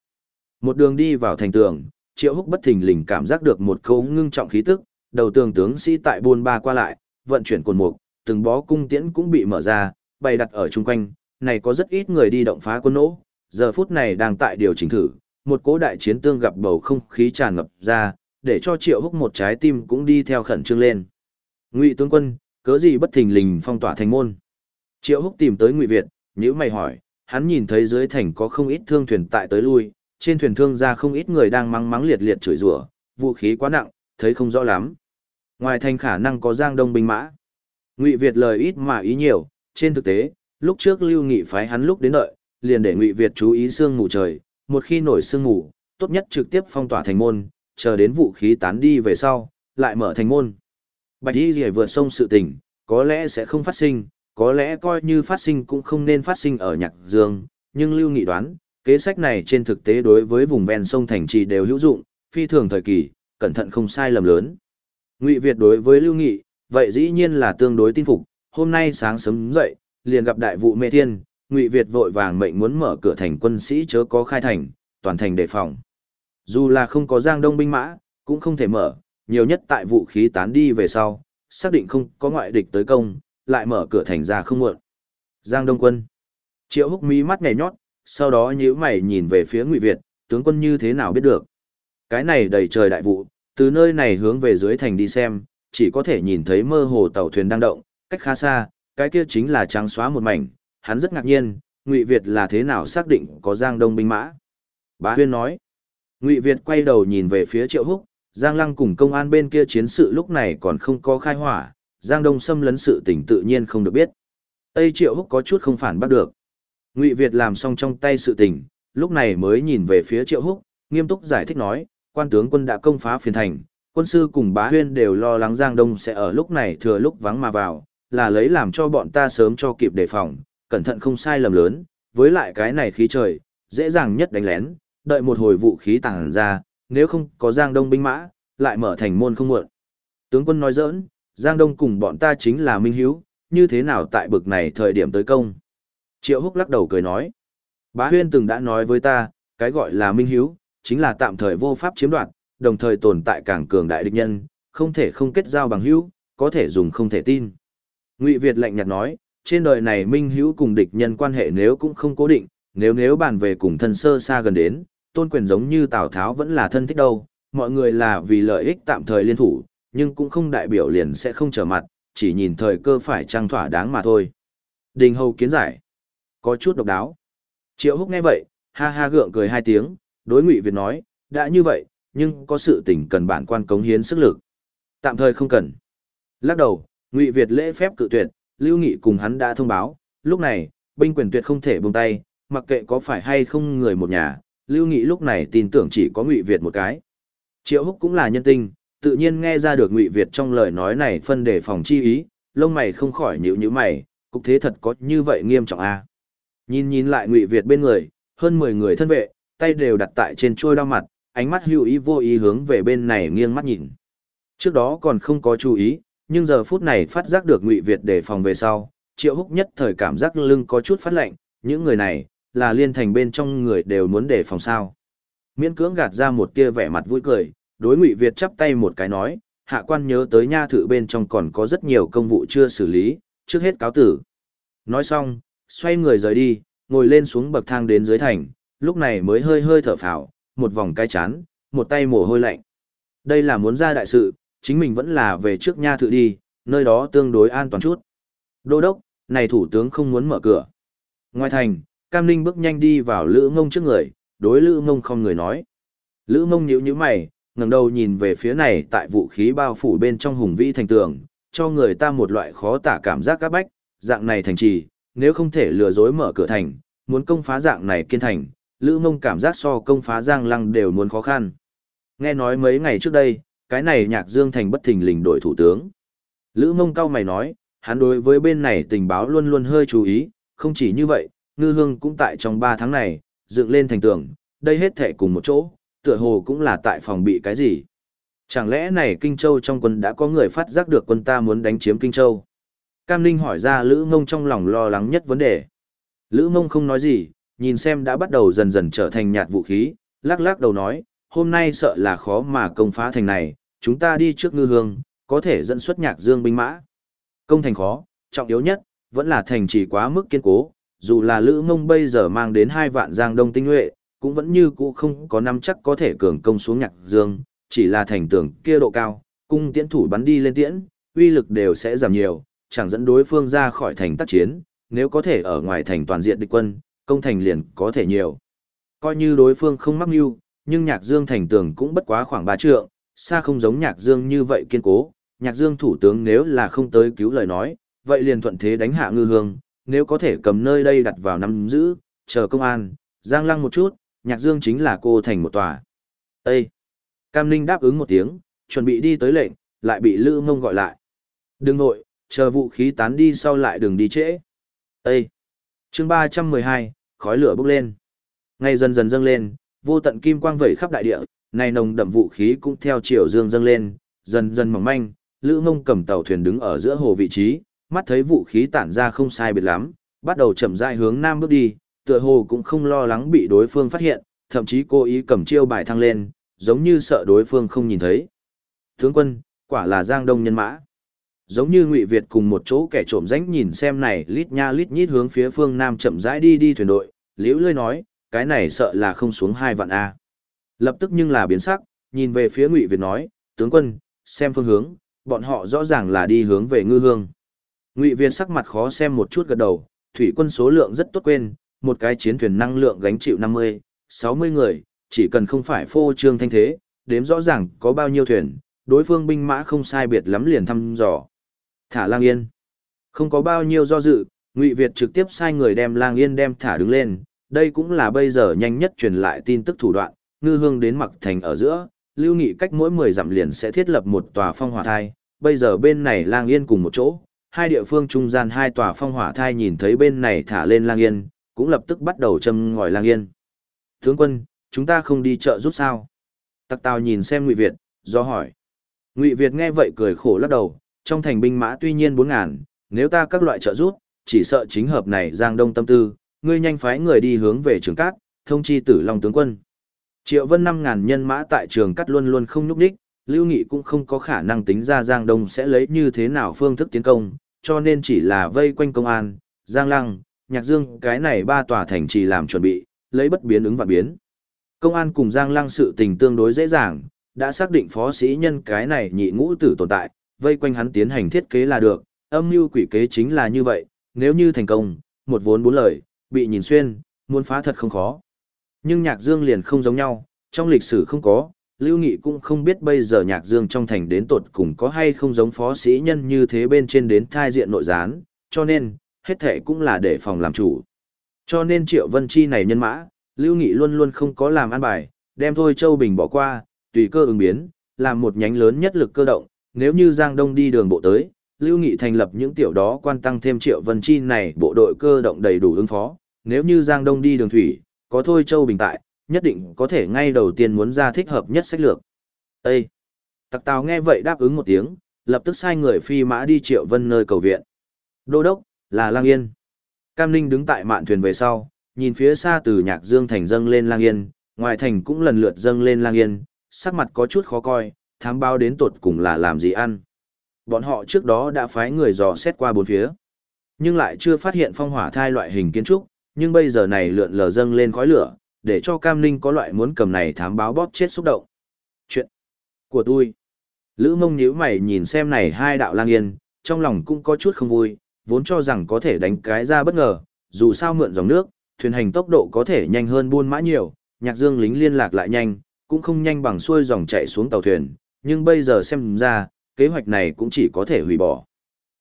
Một đường đi vào thành tường, triệu húc bất thình lình cảm giác được một câu ngưng trọng khí tức, đầu tường tướng sĩ tại buôn ba qua lại, vận chuyển cồn mục, từng bó cung tiễn cũng bị mở ra, bày đặt ở chung quanh, này có rất ít người đi động phá quân nỗ, giờ phút này đang tại điều chỉnh thử, một cố đại chiến tương gặp bầu không khí tràn ngập ra, để cho triệu húc một trái tim cũng đi theo khẩn trương lên. Ngụy tướng quân, cớ gì bất thình lình phong tỏa thành môn? Triệu húc tìm tới Ngụy Việt, nhữ mày hỏi, hắn nhìn thấy dưới thành có không ít thương thuyền tại tới lui, trên thuyền thương ra không ít người đang mắng mắng liệt liệt chửi rủa, vũ khí quá nặng, thấy không rõ lắm. Ngoài thành khả năng có giang đông binh mã. Ngụy Việt lời ít mà ý nhiều, trên thực tế, lúc trước Lưu Nghị phái hắn lúc đến đợi, liền để Ngụy Việt chú ý sương mù trời, một khi nổi sương mù, tốt nhất trực tiếp phong tỏa thành môn, chờ đến vũ khí tán đi về sau, lại mở thành môn. Bạch Y Liễu vượt sông sự tình, có lẽ sẽ không phát sinh, có lẽ coi như phát sinh cũng không nên phát sinh ở Nhạc Dương, nhưng Lưu Nghị đoán, kế sách này trên thực tế đối với vùng ven sông thành trì đều hữu dụng, phi thường thời kỳ, cẩn thận không sai lầm lớn. Ngụy Việt đối với Lưu Nghị, vậy dĩ nhiên là tương đối tin phục, hôm nay sáng sớm dậy, liền gặp đại vụ mê thiên, Ngụy Việt vội vàng mệnh muốn mở cửa thành quân sĩ chớ có khai thành, toàn thành đề phòng. Dù là không có giang đông binh mã, cũng không thể mở, nhiều nhất tại vũ khí tán đi về sau, xác định không có ngoại địch tới công, lại mở cửa thành ra không muộn. Giang Đông quân. Triệu Húc mí mắt nhảy nhót, sau đó nhíu mày nhìn về phía Ngụy Việt, tướng quân như thế nào biết được? Cái này đầy trời đại vụ, từ nơi này hướng về dưới thành đi xem, chỉ có thể nhìn thấy mơ hồ tàu thuyền đang động, cách khá xa, cái kia chính là trắng xóa một mảnh, hắn rất ngạc nhiên, Ngụy Việt là thế nào xác định có Giang Đông binh mã. Bá Huyên nói, Ngụy Việt quay đầu nhìn về phía Triệu Húc, Giang Lăng cùng công an bên kia chiến sự lúc này còn không có khai hỏa, Giang Đông xâm lấn sự tình tự nhiên không được biết. Tây Triệu Húc có chút không phản bắt được. Ngụy Việt làm xong trong tay sự tình, lúc này mới nhìn về phía Triệu Húc, nghiêm túc giải thích nói, quan tướng quân đã công phá phiền thành, quân sư cùng bá huyên đều lo lắng Giang Đông sẽ ở lúc này thừa lúc vắng mà vào, là lấy làm cho bọn ta sớm cho kịp đề phòng, cẩn thận không sai lầm lớn, với lại cái này khí trời, dễ dàng nhất đánh lén, đợi một hồi vũ khí tàng ra, nếu không có Giang Đông binh mã, lại mở thành môn không muộn. Tướng quân nói giỡn, Giang Đông cùng bọn ta chính là minh hiếu, như thế nào tại bực này thời điểm tới công. Triệu Húc lắc đầu cười nói, bá huyên từng đã nói với ta, cái gọi là minh hiếu, chính là tạm thời vô pháp chiếm đoạt, đồng thời tồn tại càng cường đại địch nhân, không thể không kết giao bằng hữu, có thể dùng không thể tin. Ngụy Việt lạnh nhạt nói, trên đời này minh hữu cùng địch nhân quan hệ nếu cũng không cố định, nếu nếu bàn về cùng thân sơ xa gần đến, tôn quyền giống như Tào Tháo vẫn là thân thích đâu, mọi người là vì lợi ích tạm thời liên thủ, nhưng cũng không đại biểu liền sẽ không trở mặt, chỉ nhìn thời cơ phải trang thỏa đáng mà thôi. Đình Hầu kiến giải, có chút độc đáo. Triệu Húc nghe vậy, ha ha gượng cười hai tiếng, đối Ngụy Việt nói, đã như vậy, nhưng có sự tình cần bản quan cống hiến sức lực. Tạm thời không cần. Lắc đầu, Ngụy Việt lễ phép cự tuyệt, Lưu Nghị cùng hắn đã thông báo, lúc này, binh quyền tuyệt không thể buông tay, mặc kệ có phải hay không người một nhà, Lưu Nghị lúc này tin tưởng chỉ có Ngụy Việt một cái. Triệu Húc cũng là nhân tinh, tự nhiên nghe ra được Ngụy Việt trong lời nói này phân đề phòng chi ý, lông mày không khỏi nhíu nhíu mày, cục thế thật có như vậy nghiêm trọng a. À? Nhìn nhìn lại Ngụy Việt bên người, hơn 10 người thân vệ, tay đều đặt tại trên trôi đao mặt, ánh mắt hữu ý vô ý hướng về bên này nghiêng mắt nhìn. Trước đó còn không có chú ý, nhưng giờ phút này phát giác được Ngụy Việt đề phòng về sau, Triệu Húc nhất thời cảm giác lưng có chút phát lạnh, những người này, là liên thành bên trong người đều muốn đề phòng sao. Miễn cưỡng gạt ra một tia vẻ mặt vui cười, đối Ngụy Việt chắp tay một cái nói, hạ quan nhớ tới nha thự bên trong còn có rất nhiều công vụ chưa xử lý, trước hết cáo tử. Nói xong, xoay người rời đi, ngồi lên xuống bậc thang đến dưới thành, lúc này mới hơi hơi thở phào, một vòng cái chán, một tay mồ hôi lạnh. Đây là muốn ra đại sự, chính mình vẫn là về trước nha thự đi, nơi đó tương đối an toàn chút. Đô đốc, này thủ tướng không muốn mở cửa. Ngoài thành, Cam Ninh bước nhanh đi vào Lữ Ngông trước người, đối Lữ Ngông không người nói. Lữ Ngông nhíu nhíu mày, ngẩng đầu nhìn về phía này tại vũ khí bao phủ bên trong hùng vĩ thành tường, cho người ta một loại khó tả cảm giác các bách, dạng này thành trì, nếu không thể lừa dối mở cửa thành, muốn công phá dạng này kiên thành, Lữ mông cảm giác so công phá Giang Lăng đều muốn khó khăn. Nghe nói mấy ngày trước đây, cái này Nhạc Dương thành bất thình lình đổi thủ tướng. Lữ mông cao mày nói, hắn đối với bên này tình báo luôn luôn hơi chú ý, không chỉ như vậy, ngư hương cũng tại trong 3 tháng này, dựng lên thành tường, đây hết thể cùng một chỗ, tựa hồ cũng là tại phòng bị cái gì. Chẳng lẽ này Kinh Châu trong quân đã có người phát giác được quân ta muốn đánh chiếm Kinh Châu? Cam Ninh hỏi ra Lữ Mông trong lòng lo lắng nhất vấn đề. Lữ Mông không nói gì, nhìn xem đã bắt đầu dần dần trở thành nhạt vũ khí, lắc lắc đầu nói, hôm nay sợ là khó mà công phá thành này, chúng ta đi trước ngư hương, có thể dẫn xuất nhạc dương binh mã. Công thành khó, trọng yếu nhất, vẫn là thành chỉ quá mức kiên cố, dù là Lữ Mông bây giờ mang đến hai vạn giang đông tinh nhuệ, cũng vẫn như cũ không có năm chắc có thể cường công xuống nhạc dương, chỉ là thành tường kia độ cao, cung tiễn thủ bắn đi lên tiễn, uy lực đều sẽ giảm nhiều, chẳng dẫn đối phương ra khỏi thành tác chiến, nếu có thể ở ngoài thành toàn diện địch quân, công thành liền có thể nhiều. Coi như đối phương không mắc mưu, nhưng nhạc dương thành tường cũng bất quá khoảng ba trượng, xa không giống nhạc dương như vậy kiên cố, nhạc dương thủ tướng nếu là không tới cứu lời nói, vậy liền thuận thế đánh hạ ngư hương, nếu có thể cầm nơi đây đặt vào nắm giữ, chờ công an, giang lăng một chút, nhạc dương chính là cô thành một tòa. Ê! Cam Ninh đáp ứng một tiếng, chuẩn bị đi tới lệnh, lại bị Lữ Ngông gọi lại. Đừng nội, chờ vũ khí tán đi sau lại đừng đi trễ. Ê! chương 312, khói lửa bốc lên. Ngay dần dần dâng lên, vô tận kim quang vẩy khắp đại địa, này nồng đậm vũ khí cũng theo chiều dương dâng lên, dần dần mỏng manh, Lữ Ngông cầm tàu thuyền đứng ở giữa hồ vị trí, mắt thấy vũ khí tản ra không sai biệt lắm, bắt đầu chậm rãi hướng nam bước đi, tựa hồ cũng không lo lắng bị đối phương phát hiện, thậm chí cố ý cầm chiêu bài thăng lên, giống như sợ đối phương không nhìn thấy. Tướng quân, quả là Giang Đông nhân mã. Giống như Ngụy Việt cùng một chỗ kẻ trộm ránh nhìn xem này lít nha lít nhít hướng phía phương nam chậm rãi đi đi thuyền đội, liễu lôi nói, cái này sợ là không xuống hai vạn A. Lập tức nhưng là biến sắc, nhìn về phía Ngụy Việt nói, tướng quân, xem phương hướng, bọn họ rõ ràng là đi hướng về ngư hương. Ngụy Viên sắc mặt khó xem một chút gật đầu, thủy quân số lượng rất tốt quên, một cái chiến thuyền năng lượng gánh chịu 50, 60 người, chỉ cần không phải phô trương thanh thế, đếm rõ ràng có bao nhiêu thuyền, đối phương binh mã không sai biệt lắm liền thăm dò. Thả Lang Yên. Không có bao nhiêu do dự, Ngụy Việt trực tiếp sai người đem Lang Yên đem thả đứng lên, đây cũng là bây giờ nhanh nhất truyền lại tin tức thủ đoạn, ngư hương đến mặc thành ở giữa, Lưu Nghị cách mỗi 10 dặm liền sẽ thiết lập một tòa phong hỏa thai, bây giờ bên này lang yên cùng một chỗ, hai địa phương trung gian hai tòa phong hỏa thai nhìn thấy bên này thả lên lang yên, cũng lập tức bắt đầu châm ngòi lang yên. Tướng quân, chúng ta không đi chợ giúp sao? Tặc Tào nhìn xem Ngụy Việt, do hỏi. Ngụy Việt nghe vậy cười khổ lắc đầu, trong thành binh mã tuy nhiên bốn ngàn, nếu ta các loại trợ giúp, chỉ sợ chính hợp này Giang Đông tâm tư, ngươi nhanh phái người đi hướng về trường cát, thông chi tử Long tướng quân. Triệu Vân năm ngàn nhân mã tại trường cát luôn luôn không nhúc nhích, Lưu Nghị cũng không có khả năng tính ra Giang Đông sẽ lấy như thế nào phương thức tiến công, cho nên chỉ là vây quanh công an, Giang Lăng, Nhạc Dương cái này ba tòa thành trì làm chuẩn bị, lấy bất biến ứng và biến. Công an cùng Giang Lăng sự tình tương đối dễ dàng, đã xác định phó sĩ nhân cái này nhị ngũ tử tồn tại, vây quanh hắn tiến hành thiết kế là được, âm mưu quỷ kế chính là như vậy, nếu như thành công, một vốn bốn lời, bị nhìn xuyên, muốn phá thật không khó. Nhưng Nhạc Dương liền không giống nhau, trong lịch sử không có, Lưu Nghị cũng không biết bây giờ Nhạc Dương trong thành đến tột cùng có hay không giống phó sĩ nhân như thế bên trên đến thai diện nội gián, cho nên, hết thệ cũng là để phòng làm chủ. Cho nên Triệu Vân Chi này nhân mã, Lưu Nghị luôn luôn không có làm ăn bài, đem thôi Châu Bình bỏ qua, tùy cơ ứng biến, làm một nhánh lớn nhất lực cơ động, nếu như Giang Đông đi đường bộ tới, Lưu Nghị thành lập những tiểu đó quan tăng thêm Triệu Vân Chi này bộ đội cơ động đầy đủ ứng phó, nếu như Giang Đông đi đường thủy, có thôi Châu Bình tại, nhất định có thể ngay đầu tiên muốn ra thích hợp nhất sách lược. Ê! Tặc Tào nghe vậy đáp ứng một tiếng, lập tức sai người phi mã đi Triệu Vân nơi cầu viện. Đô đốc, là Lang Yên. Cam Ninh đứng tại mạn thuyền về sau, nhìn phía xa từ Nhạc Dương thành dâng lên Lang Yên, ngoài thành cũng lần lượt dâng lên Lang Yên, sắc mặt có chút khó coi, thám báo đến tột cùng là làm gì ăn. Bọn họ trước đó đã phái người dò xét qua bốn phía, nhưng lại chưa phát hiện phong hỏa thai loại hình kiến trúc, nhưng bây giờ này lượn lờ dâng lên khói lửa, để cho Cam Ninh có loại muốn cầm này thám báo bóp chết xúc động. Chuyện của tôi. Lữ mông nhíu mày nhìn xem này hai đạo lang yên, trong lòng cũng có chút không vui, vốn cho rằng có thể đánh cái ra bất ngờ, dù sao mượn dòng nước, thuyền hành tốc độ có thể nhanh hơn buôn mã nhiều, nhạc dương lính liên lạc lại nhanh, cũng không nhanh bằng xuôi dòng chạy xuống tàu thuyền, nhưng bây giờ xem ra, kế hoạch này cũng chỉ có thể hủy bỏ.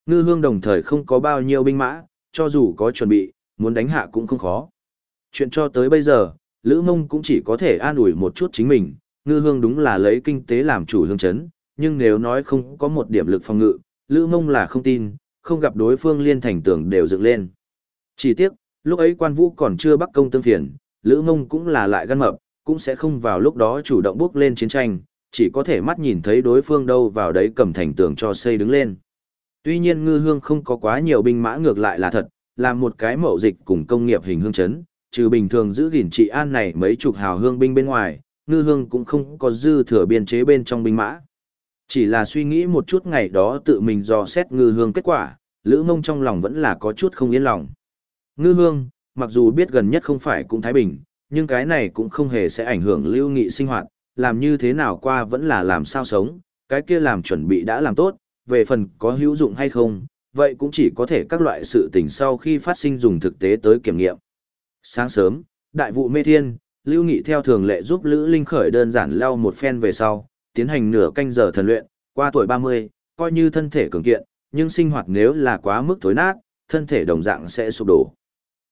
Ngư hương đồng thời không có bao nhiêu binh mã, cho dù có chuẩn bị, muốn đánh hạ cũng không khó. Chuyện cho tới bây giờ, Lữ Mông cũng chỉ có thể an ủi một chút chính mình, ngư hương đúng là lấy kinh tế làm chủ hương chấn, nhưng nếu nói không có một điểm lực phòng ngự, Lữ Mông là không tin, không gặp đối phương liên thành tưởng đều dựng lên. Chỉ tiếc, lúc ấy quan vũ còn chưa bắt công tương phiền, Lữ Mông cũng là lại gan mập, cũng sẽ không vào lúc đó chủ động bước lên chiến tranh, chỉ có thể mắt nhìn thấy đối phương đâu vào đấy cầm thành tường cho xây đứng lên. Tuy nhiên ngư hương không có quá nhiều binh mã ngược lại là thật, là một cái mậu dịch cùng công nghiệp hình hương chấn, trừ bình thường giữ gìn trị an này mấy chục hào hương binh bên ngoài, ngư hương cũng không có dư thừa biên chế bên trong binh mã. Chỉ là suy nghĩ một chút ngày đó tự mình dò xét ngư hương kết quả, lữ mông trong lòng vẫn là có chút không yên lòng. Ngư hương, mặc dù biết gần nhất không phải cũng Thái Bình, nhưng cái này cũng không hề sẽ ảnh hưởng lưu nghị sinh hoạt, làm như thế nào qua vẫn là làm sao sống, cái kia làm chuẩn bị đã làm tốt, về phần có hữu dụng hay không, vậy cũng chỉ có thể các loại sự tình sau khi phát sinh dùng thực tế tới kiểm nghiệm. Sáng sớm, đại vụ mê thiên, Lưu Nghị theo thường lệ giúp Lữ Linh khởi đơn giản lau một phen về sau, tiến hành nửa canh giờ thần luyện, qua tuổi 30, coi như thân thể cường kiện, nhưng sinh hoạt nếu là quá mức thối nát, thân thể đồng dạng sẽ sụp đổ.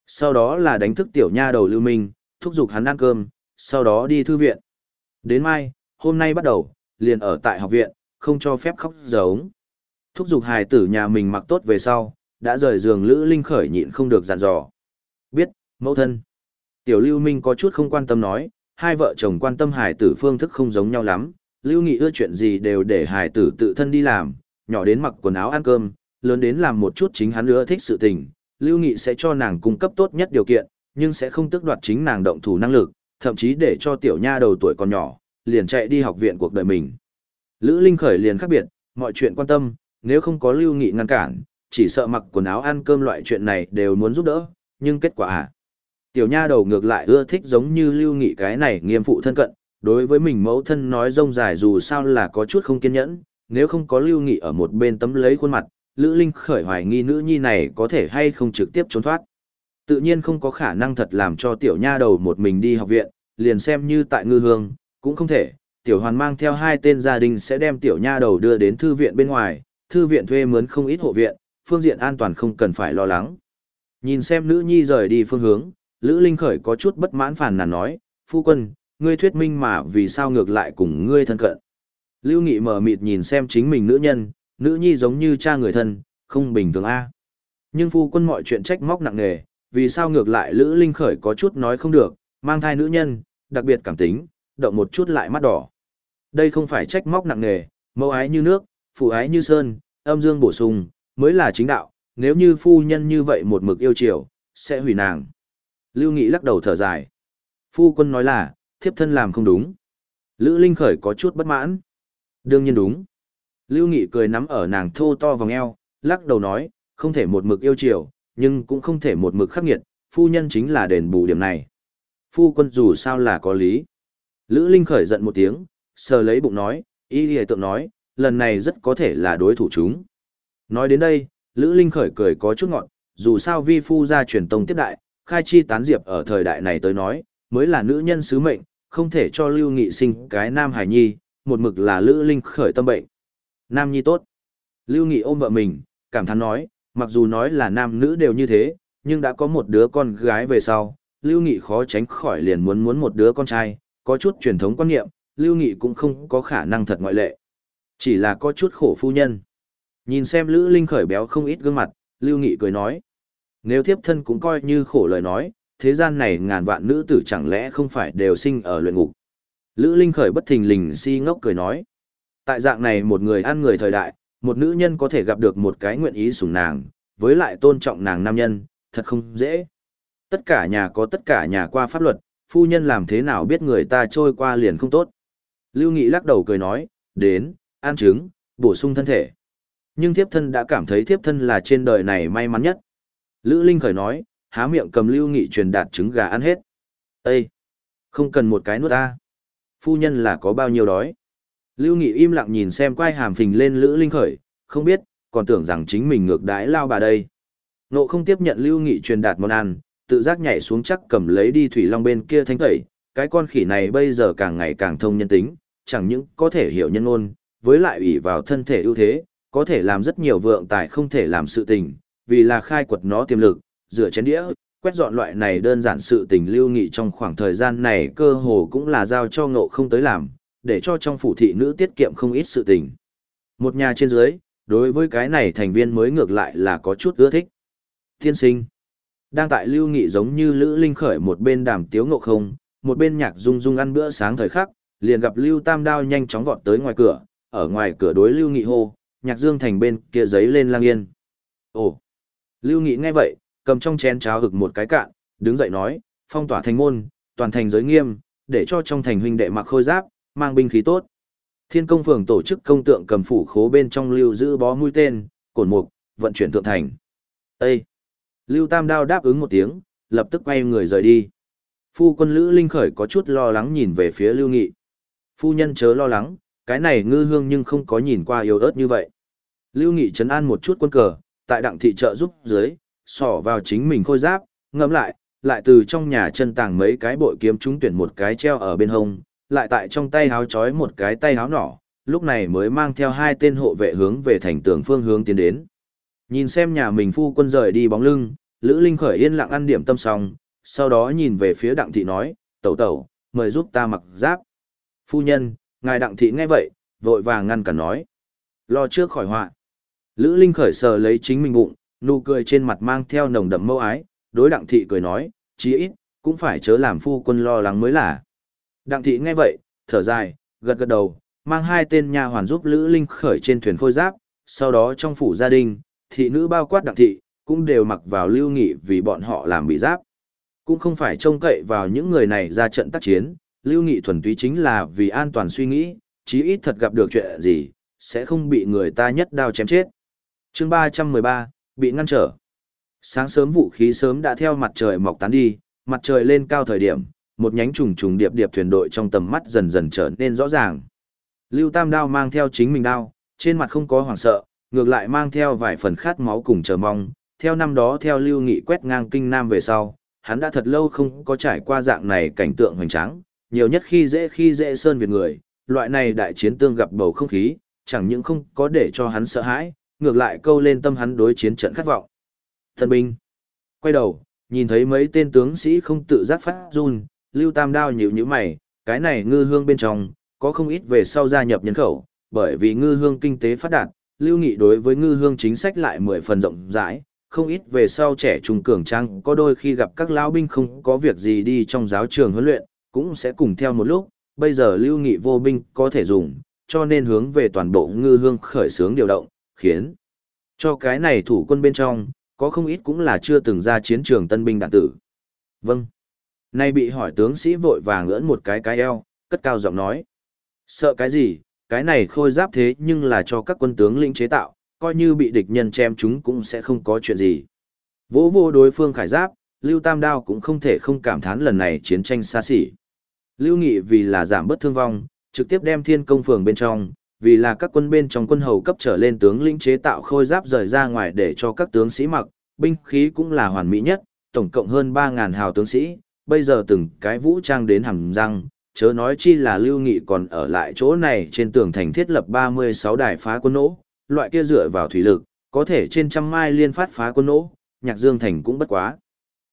Sau đó là đánh thức tiểu nha đầu Lưu Minh, thúc giục hắn ăn cơm, sau đó đi thư viện. Đến mai, hôm nay bắt đầu, liền ở tại học viện, không cho phép khóc giống. Thúc giục hài tử nhà mình mặc tốt về sau, đã rời giường Lữ Linh khởi nhịn không được dặn dò. Biết, mẫu thân. Tiểu Lưu Minh có chút không quan tâm nói, hai vợ chồng quan tâm hài tử phương thức không giống nhau lắm, Lưu Nghị ưa chuyện gì đều để hài tử tự thân đi làm, nhỏ đến mặc quần áo ăn cơm, lớn đến làm một chút chính hắn ưa thích sự tình, Lưu Nghị sẽ cho nàng cung cấp tốt nhất điều kiện, nhưng sẽ không tước đoạt chính nàng động thủ năng lực, thậm chí để cho tiểu nha đầu tuổi còn nhỏ, liền chạy đi học viện cuộc đời mình. Lữ Linh khởi liền khác biệt, mọi chuyện quan tâm, nếu không có Lưu Nghị ngăn cản, chỉ sợ mặc quần áo ăn cơm loại chuyện này đều muốn giúp đỡ, nhưng kết quả à? Tiểu nha đầu ngược lại ưa thích giống như Lưu Nghị cái này nghiêm phụ thân cận, đối với mình mẫu thân nói rông dài dù sao là có chút không kiên nhẫn, nếu không có Lưu Nghị ở một bên tấm lấy khuôn mặt, Lữ Linh khởi hoài nghi nữ nhi này có thể hay không trực tiếp trốn thoát. Tự nhiên không có khả năng thật làm cho tiểu nha đầu một mình đi học viện, liền xem như tại ngư hương, cũng không thể. Tiểu hoàn mang theo hai tên gia đình sẽ đem tiểu nha đầu đưa đến thư viện bên ngoài, thư viện thuê mướn không ít hộ viện, phương diện an toàn không cần phải lo lắng. Nhìn xem nữ nhi rời đi phương hướng, Lữ Linh khởi có chút bất mãn phản nàn nói, phu quân, ngươi thuyết minh mà vì sao ngược lại cùng ngươi thân cận. Lưu Nghị mở mịt nhìn xem chính mình nữ nhân, nữ nhi giống như cha người thân, không bình thường a. Nhưng phu quân mọi chuyện trách móc nặng nề, vì sao ngược lại Lữ Linh Khởi có chút nói không được, mang thai nữ nhân, đặc biệt cảm tính, động một chút lại mắt đỏ. Đây không phải trách móc nặng nề, mẫu ái như nước, phụ ái như sơn, âm dương bổ sung, mới là chính đạo, nếu như phu nhân như vậy một mực yêu chiều, sẽ hủy nàng. Lưu Nghị lắc đầu thở dài. Phu quân nói là, thiếp thân làm không đúng. Lữ Linh Khởi có chút bất mãn. Đương nhiên đúng. Lưu Nghị cười nắm ở nàng thô to vòng eo, lắc đầu nói, không thể một mực yêu chiều, nhưng cũng không thể một mực khắc nghiệt, phu nhân chính là đền bù điểm này. Phu quân dù sao là có lý. Lữ Linh khởi giận một tiếng, sờ lấy bụng nói, y hề tượng nói, lần này rất có thể là đối thủ chúng. Nói đến đây, Lữ Linh khởi cười có chút ngọn, dù sao vi phu ra truyền tông tiếp đại, khai chi tán diệp ở thời đại này tới nói, mới là nữ nhân sứ mệnh, không thể cho Lưu Nghị sinh cái nam hải nhi, một mực là Lữ Linh khởi tâm bệnh. Nam nhi tốt. Lưu Nghị ôm vợ mình, cảm thán nói, mặc dù nói là nam nữ đều như thế, nhưng đã có một đứa con gái về sau, Lưu Nghị khó tránh khỏi liền muốn muốn một đứa con trai, có chút truyền thống quan niệm, Lưu Nghị cũng không có khả năng thật ngoại lệ. Chỉ là có chút khổ phu nhân. Nhìn xem Lữ Linh khởi béo không ít gương mặt, Lưu Nghị cười nói. Nếu thiếp thân cũng coi như khổ lời nói, thế gian này ngàn vạn nữ tử chẳng lẽ không phải đều sinh ở luyện ngục. Lữ Linh khởi bất thình lình si ngốc cười nói. Tại dạng này một người ăn người thời đại, một nữ nhân có thể gặp được một cái nguyện ý sủng nàng, với lại tôn trọng nàng nam nhân, thật không dễ. Tất cả nhà có tất cả nhà qua pháp luật, phu nhân làm thế nào biết người ta trôi qua liền không tốt. Lưu Nghị lắc đầu cười nói, đến, ăn trứng, bổ sung thân thể. Nhưng thiếp thân đã cảm thấy thiếp thân là trên đời này may mắn nhất. Lữ Linh khởi nói, há miệng cầm Lưu Nghị truyền đạt trứng gà ăn hết. Ê! Không cần một cái nuốt ta. Phu nhân là có bao nhiêu đói. Lưu Nghị im lặng nhìn xem quai hàm phình lên Lữ Linh khởi, không biết, còn tưởng rằng chính mình ngược đãi lao bà đây. Nộ không tiếp nhận Lưu Nghị truyền đạt món ăn, tự giác nhảy xuống chắc cầm lấy đi thủy long bên kia thanh tẩy, cái con khỉ này bây giờ càng ngày càng thông nhân tính, chẳng những có thể hiểu nhân ngôn, với lại ủy vào thân thể ưu thế, có thể làm rất nhiều vượng tài không thể làm sự tình, vì là khai quật nó tiềm lực, rửa chén đĩa, quét dọn loại này đơn giản sự tình lưu nghị trong khoảng thời gian này cơ hồ cũng là giao cho ngộ không tới làm, để cho trong phủ thị nữ tiết kiệm không ít sự tình. Một nhà trên dưới, đối với cái này thành viên mới ngược lại là có chút ưa thích. Thiên sinh. Đang tại lưu nghị giống như Lữ Linh khởi một bên đàm tiếu ngộ không, một bên nhạc rung rung ăn bữa sáng thời khắc, liền gặp Lưu Tam Đao nhanh chóng vọt tới ngoài cửa, ở ngoài cửa đối Lưu Nghị hô, nhạc dương thành bên kia giấy lên lang yên. Ồ! Lưu Nghị nghe vậy, cầm trong chén cháo hực một cái cạn, đứng dậy nói, phong tỏa thành môn, toàn thành giới nghiêm, để cho trong thành huynh đệ mặc khôi giáp, mang binh khí tốt. Thiên công phường tổ chức công tượng cầm phủ khố bên trong lưu giữ bó mũi tên, cổn mục, vận chuyển thượng thành. Ê! Lưu Tam Đao đáp ứng một tiếng, lập tức quay người rời đi. Phu quân Lữ Linh Khởi có chút lo lắng nhìn về phía Lưu Nghị. Phu nhân chớ lo lắng, cái này ngư hương nhưng không có nhìn qua yếu ớt như vậy. Lưu Nghị chấn an một chút quân cờ, tại đặng thị trợ giúp dưới, sỏ vào chính mình khôi giáp, ngẫm lại, lại từ trong nhà chân tàng mấy cái bội kiếm trúng tuyển một cái treo ở bên hông, lại tại trong tay háo chói một cái tay háo nỏ, lúc này mới mang theo hai tên hộ vệ hướng về thành tường phương hướng tiến đến. Nhìn xem nhà mình phu quân rời đi bóng lưng, Lữ Linh khởi yên lặng ăn điểm tâm xong, sau đó nhìn về phía đặng thị nói, tẩu tẩu, mời giúp ta mặc giáp. Phu nhân, ngài đặng thị nghe vậy, vội vàng ngăn cản nói. Lo trước khỏi họa. Lữ Linh khởi sờ lấy chính mình bụng, nụ cười trên mặt mang theo nồng đậm mâu ái, đối đặng thị cười nói, chí ít, cũng phải chớ làm phu quân lo lắng mới là. Đặng thị nghe vậy, thở dài, gật gật đầu, mang hai tên nha hoàn giúp Lữ Linh khởi trên thuyền khôi giáp, sau đó trong phủ gia đình, thị nữ bao quát đặng thị, cũng đều mặc vào lưu nghị vì bọn họ làm bị giáp. Cũng không phải trông cậy vào những người này ra trận tác chiến, lưu nghị thuần túy chính là vì an toàn suy nghĩ, chí ít thật gặp được chuyện gì, sẽ không bị người ta nhất đao chém chết. chương 313, bị ngăn trở. Sáng sớm vũ khí sớm đã theo mặt trời mọc tán đi, mặt trời lên cao thời điểm, một nhánh trùng trùng điệp điệp thuyền đội trong tầm mắt dần dần trở nên rõ ràng. Lưu Tam đao mang theo chính mình đao, trên mặt không có hoảng sợ, ngược lại mang theo vài phần khát máu cùng chờ mong. Theo năm đó theo Lưu Nghị quét ngang kinh nam về sau, hắn đã thật lâu không có trải qua dạng này cảnh tượng hoành tráng, nhiều nhất khi dễ khi dễ sơn việt người, loại này đại chiến tương gặp bầu không khí, chẳng những không có để cho hắn sợ hãi, ngược lại câu lên tâm hắn đối chiến trận khát vọng. Thần binh. Quay đầu, nhìn thấy mấy tên tướng sĩ không tự giác phát run, Lưu Tam Đao nhíu nhíu mày, cái này ngư hương bên trong, có không ít về sau gia nhập nhân khẩu, bởi vì ngư hương kinh tế phát đạt, lưu nghị đối với ngư hương chính sách lại mười phần rộng rãi, không ít về sau trẻ trung cường trang có đôi khi gặp các lão binh không có việc gì đi trong giáo trường huấn luyện, cũng sẽ cùng theo một lúc, bây giờ lưu nghị vô binh có thể dùng, cho nên hướng về toàn bộ ngư hương khởi xướng điều động, khiến cho cái này thủ quân bên trong, có không ít cũng là chưa từng ra chiến trường tân binh đạn tử. Vâng. Nay bị hỏi tướng sĩ vội vàng ngỡn một cái cái eo, cất cao giọng nói. Sợ cái gì, cái này khôi giáp thế nhưng là cho các quân tướng lĩnh chế tạo, coi như bị địch nhân chém chúng cũng sẽ không có chuyện gì. Vỗ vô đối phương khải giáp, Lưu Tam Đao cũng không thể không cảm thán lần này chiến tranh xa xỉ. Lưu Nghị vì là giảm bớt thương vong, trực tiếp đem thiên công phường bên trong, vì là các quân bên trong quân hầu cấp trở lên tướng lĩnh chế tạo khôi giáp rời ra ngoài để cho các tướng sĩ mặc, binh khí cũng là hoàn mỹ nhất, tổng cộng hơn 3.000 hào tướng sĩ, bây giờ từng cái vũ trang đến hàm răng, chớ nói chi là lưu nghị còn ở lại chỗ này trên tường thành thiết lập 36 đài phá quân nỗ, loại kia dựa vào thủy lực, có thể trên trăm mai liên phát phá quân nỗ, nhạc dương thành cũng bất quá.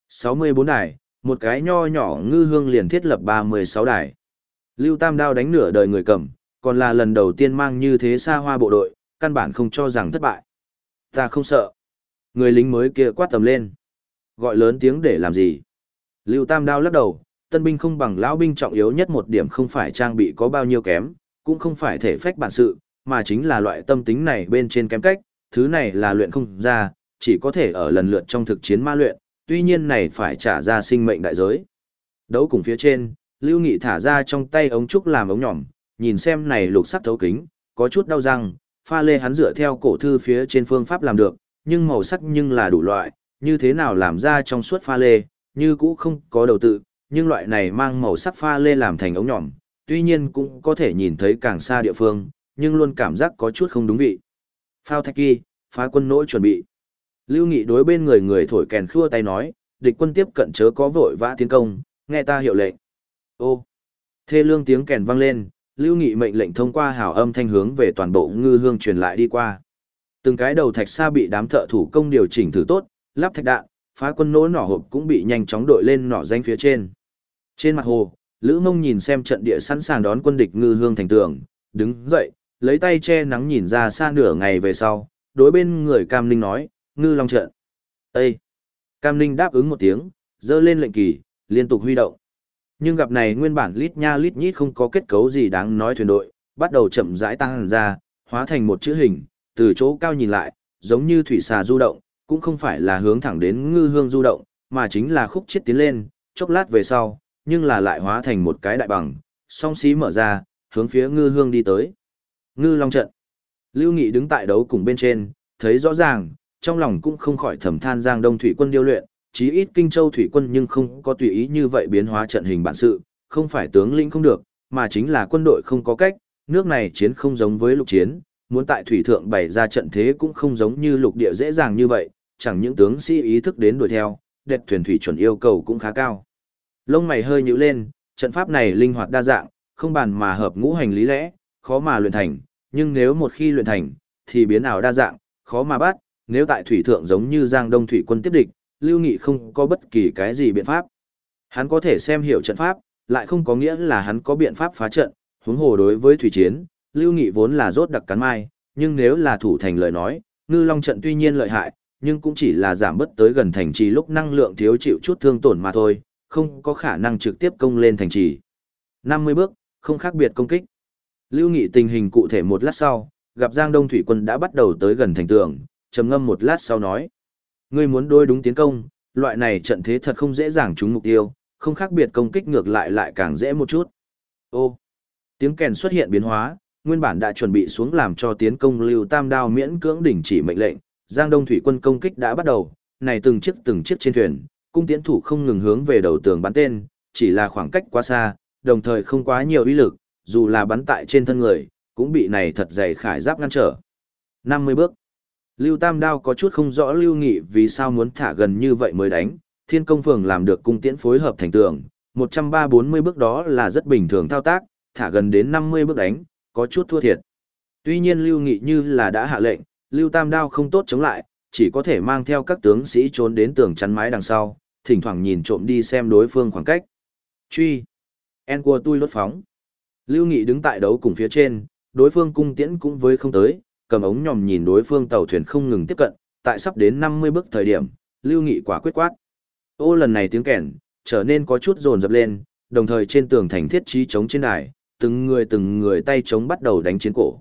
64 đài, một cái nho nhỏ ngư hương liền thiết lập 36 đài. Lưu Tam Đao đánh nửa đời người cầm, còn là lần đầu tiên mang như thế xa hoa bộ đội, căn bản không cho rằng thất bại. Ta không sợ. Người lính mới kia quát tầm lên. Gọi lớn tiếng để làm gì? Lưu Tam Đao lắc đầu, tân binh không bằng lão binh trọng yếu nhất một điểm không phải trang bị có bao nhiêu kém, cũng không phải thể phách bản sự, mà chính là loại tâm tính này bên trên kém cách, thứ này là luyện không ra, chỉ có thể ở lần lượt trong thực chiến ma luyện, tuy nhiên này phải trả ra sinh mệnh đại giới. Đấu cùng phía trên, Lưu Nghị thả ra trong tay ống trúc làm ống nhỏm, nhìn xem này lục sắc thấu kính, có chút đau răng, pha lê hắn dựa theo cổ thư phía trên phương pháp làm được, nhưng màu sắc nhưng là đủ loại, như thế nào làm ra trong suốt pha lê, như cũ không có đầu tự, nhưng loại này mang màu sắc pha lê làm thành ống nhỏm, tuy nhiên cũng có thể nhìn thấy càng xa địa phương, nhưng luôn cảm giác có chút không đúng vị. Phao thạch kỳ, phá quân nỗi chuẩn bị. Lưu Nghị đối bên người người thổi kèn khua tay nói, địch quân tiếp cận chớ có vội vã tiến công, nghe ta hiệu lệnh. Ô, thê lương tiếng kèn vang lên, Lưu Nghị mệnh lệnh thông qua hào âm thanh hướng về toàn bộ ngư hương truyền lại đi qua. Từng cái đầu thạch xa bị đám thợ thủ công điều chỉnh thử tốt, lắp thạch đạn, phá quân nỗ nỏ hộp cũng bị nhanh chóng đội lên nỏ danh phía trên. Trên mặt hồ, Lữ Mông nhìn xem trận địa sẵn sàng đón quân địch ngư hương thành tường, đứng dậy, lấy tay che nắng nhìn ra xa nửa ngày về sau, đối bên người Cam Ninh nói, ngư long trận. Ê! Cam Ninh đáp ứng một tiếng, dơ lên lệnh kỳ, liên tục huy động. Nhưng gặp này nguyên bản lít nha lít nhít không có kết cấu gì đáng nói thuyền đội, bắt đầu chậm rãi tăng ra, hóa thành một chữ hình, từ chỗ cao nhìn lại, giống như thủy xà du động, cũng không phải là hướng thẳng đến ngư hương du động, mà chính là khúc chết tiến lên, chốc lát về sau, nhưng là lại hóa thành một cái đại bằng, song xí mở ra, hướng phía ngư hương đi tới. Ngư long trận. Lưu Nghị đứng tại đấu cùng bên trên, thấy rõ ràng, trong lòng cũng không khỏi thầm than Giang Đông thủy quân điêu luyện, chí ít Kinh Châu thủy quân nhưng không có tùy ý như vậy biến hóa trận hình bản sự, không phải tướng lĩnh không được, mà chính là quân đội không có cách, nước này chiến không giống với lục chiến, muốn tại thủy thượng bày ra trận thế cũng không giống như lục địa dễ dàng như vậy, chẳng những tướng sĩ ý thức đến đuổi theo, đẹp thuyền thủy chuẩn yêu cầu cũng khá cao. Lông mày hơi nhíu lên, trận pháp này linh hoạt đa dạng, không bàn mà hợp ngũ hành lý lẽ, khó mà luyện thành, nhưng nếu một khi luyện thành, thì biến ảo đa dạng, khó mà bắt, nếu tại thủy thượng giống như Giang Đông thủy quân tiếp địch, Lưu Nghị không có bất kỳ cái gì biện pháp. Hắn có thể xem hiểu trận pháp, lại không có nghĩa là hắn có biện pháp phá trận, huống hồ đối với thủy chiến, Lưu Nghị vốn là rốt đặc cắn mai, nhưng nếu là thủ thành lời nói, ngư long trận tuy nhiên lợi hại, nhưng cũng chỉ là giảm bớt tới gần thành trì lúc năng lượng thiếu chịu chút thương tổn mà thôi, không có khả năng trực tiếp công lên thành trì. 50 bước, không khác biệt công kích. Lưu Nghị tình hình cụ thể một lát sau, gặp Giang Đông Thủy quân đã bắt đầu tới gần thành tường, trầm ngâm một lát sau nói. Ngươi muốn đối đúng tiến công, loại này trận thế thật không dễ dàng trúng mục tiêu, không khác biệt công kích ngược lại lại càng dễ một chút. Ô, tiếng kèn xuất hiện biến hóa, nguyên bản đã chuẩn bị xuống làm cho tiến công Lưu Tam Đao miễn cưỡng đỉnh chỉ mệnh lệnh, Giang Đông thủy quân công kích đã bắt đầu, này từng chiếc từng chiếc trên thuyền, cung tiến thủ không ngừng hướng về đầu tường bắn tên, chỉ là khoảng cách quá xa, đồng thời không quá nhiều uy lực, dù là bắn tại trên thân người, cũng bị này thật dày khải giáp ngăn trở. 50 bước. Lưu Tam Đao có chút không rõ Lưu Nghị vì sao muốn thả gần như vậy mới đánh, Thiên Công Phường làm được cung tiễn phối hợp thành tường, 130-40 bước đó là rất bình thường thao tác, thả gần đến 50 bước đánh, có chút thua thiệt. Tuy nhiên Lưu Nghị như là đã hạ lệnh, Lưu Tam Đao không tốt chống lại, chỉ có thể mang theo các tướng sĩ trốn đến tường chắn mái đằng sau, thỉnh thoảng nhìn trộm đi xem đối phương khoảng cách. Truy. En của tôi lốt phóng. Lưu Nghị đứng tại đấu cùng phía trên, đối phương cung tiễn cũng với không tới, cầm ống nhòm nhìn đối phương tàu thuyền không ngừng tiếp cận, tại sắp đến 50 bước thời điểm, Lưu Nghị quả quyết quát. Ô lần này tiếng kèn, trở nên có chút rồn rập lên, đồng thời trên tường thành thiết trí chống trên đài, từng người từng người tay chống bắt đầu đánh chiến cổ.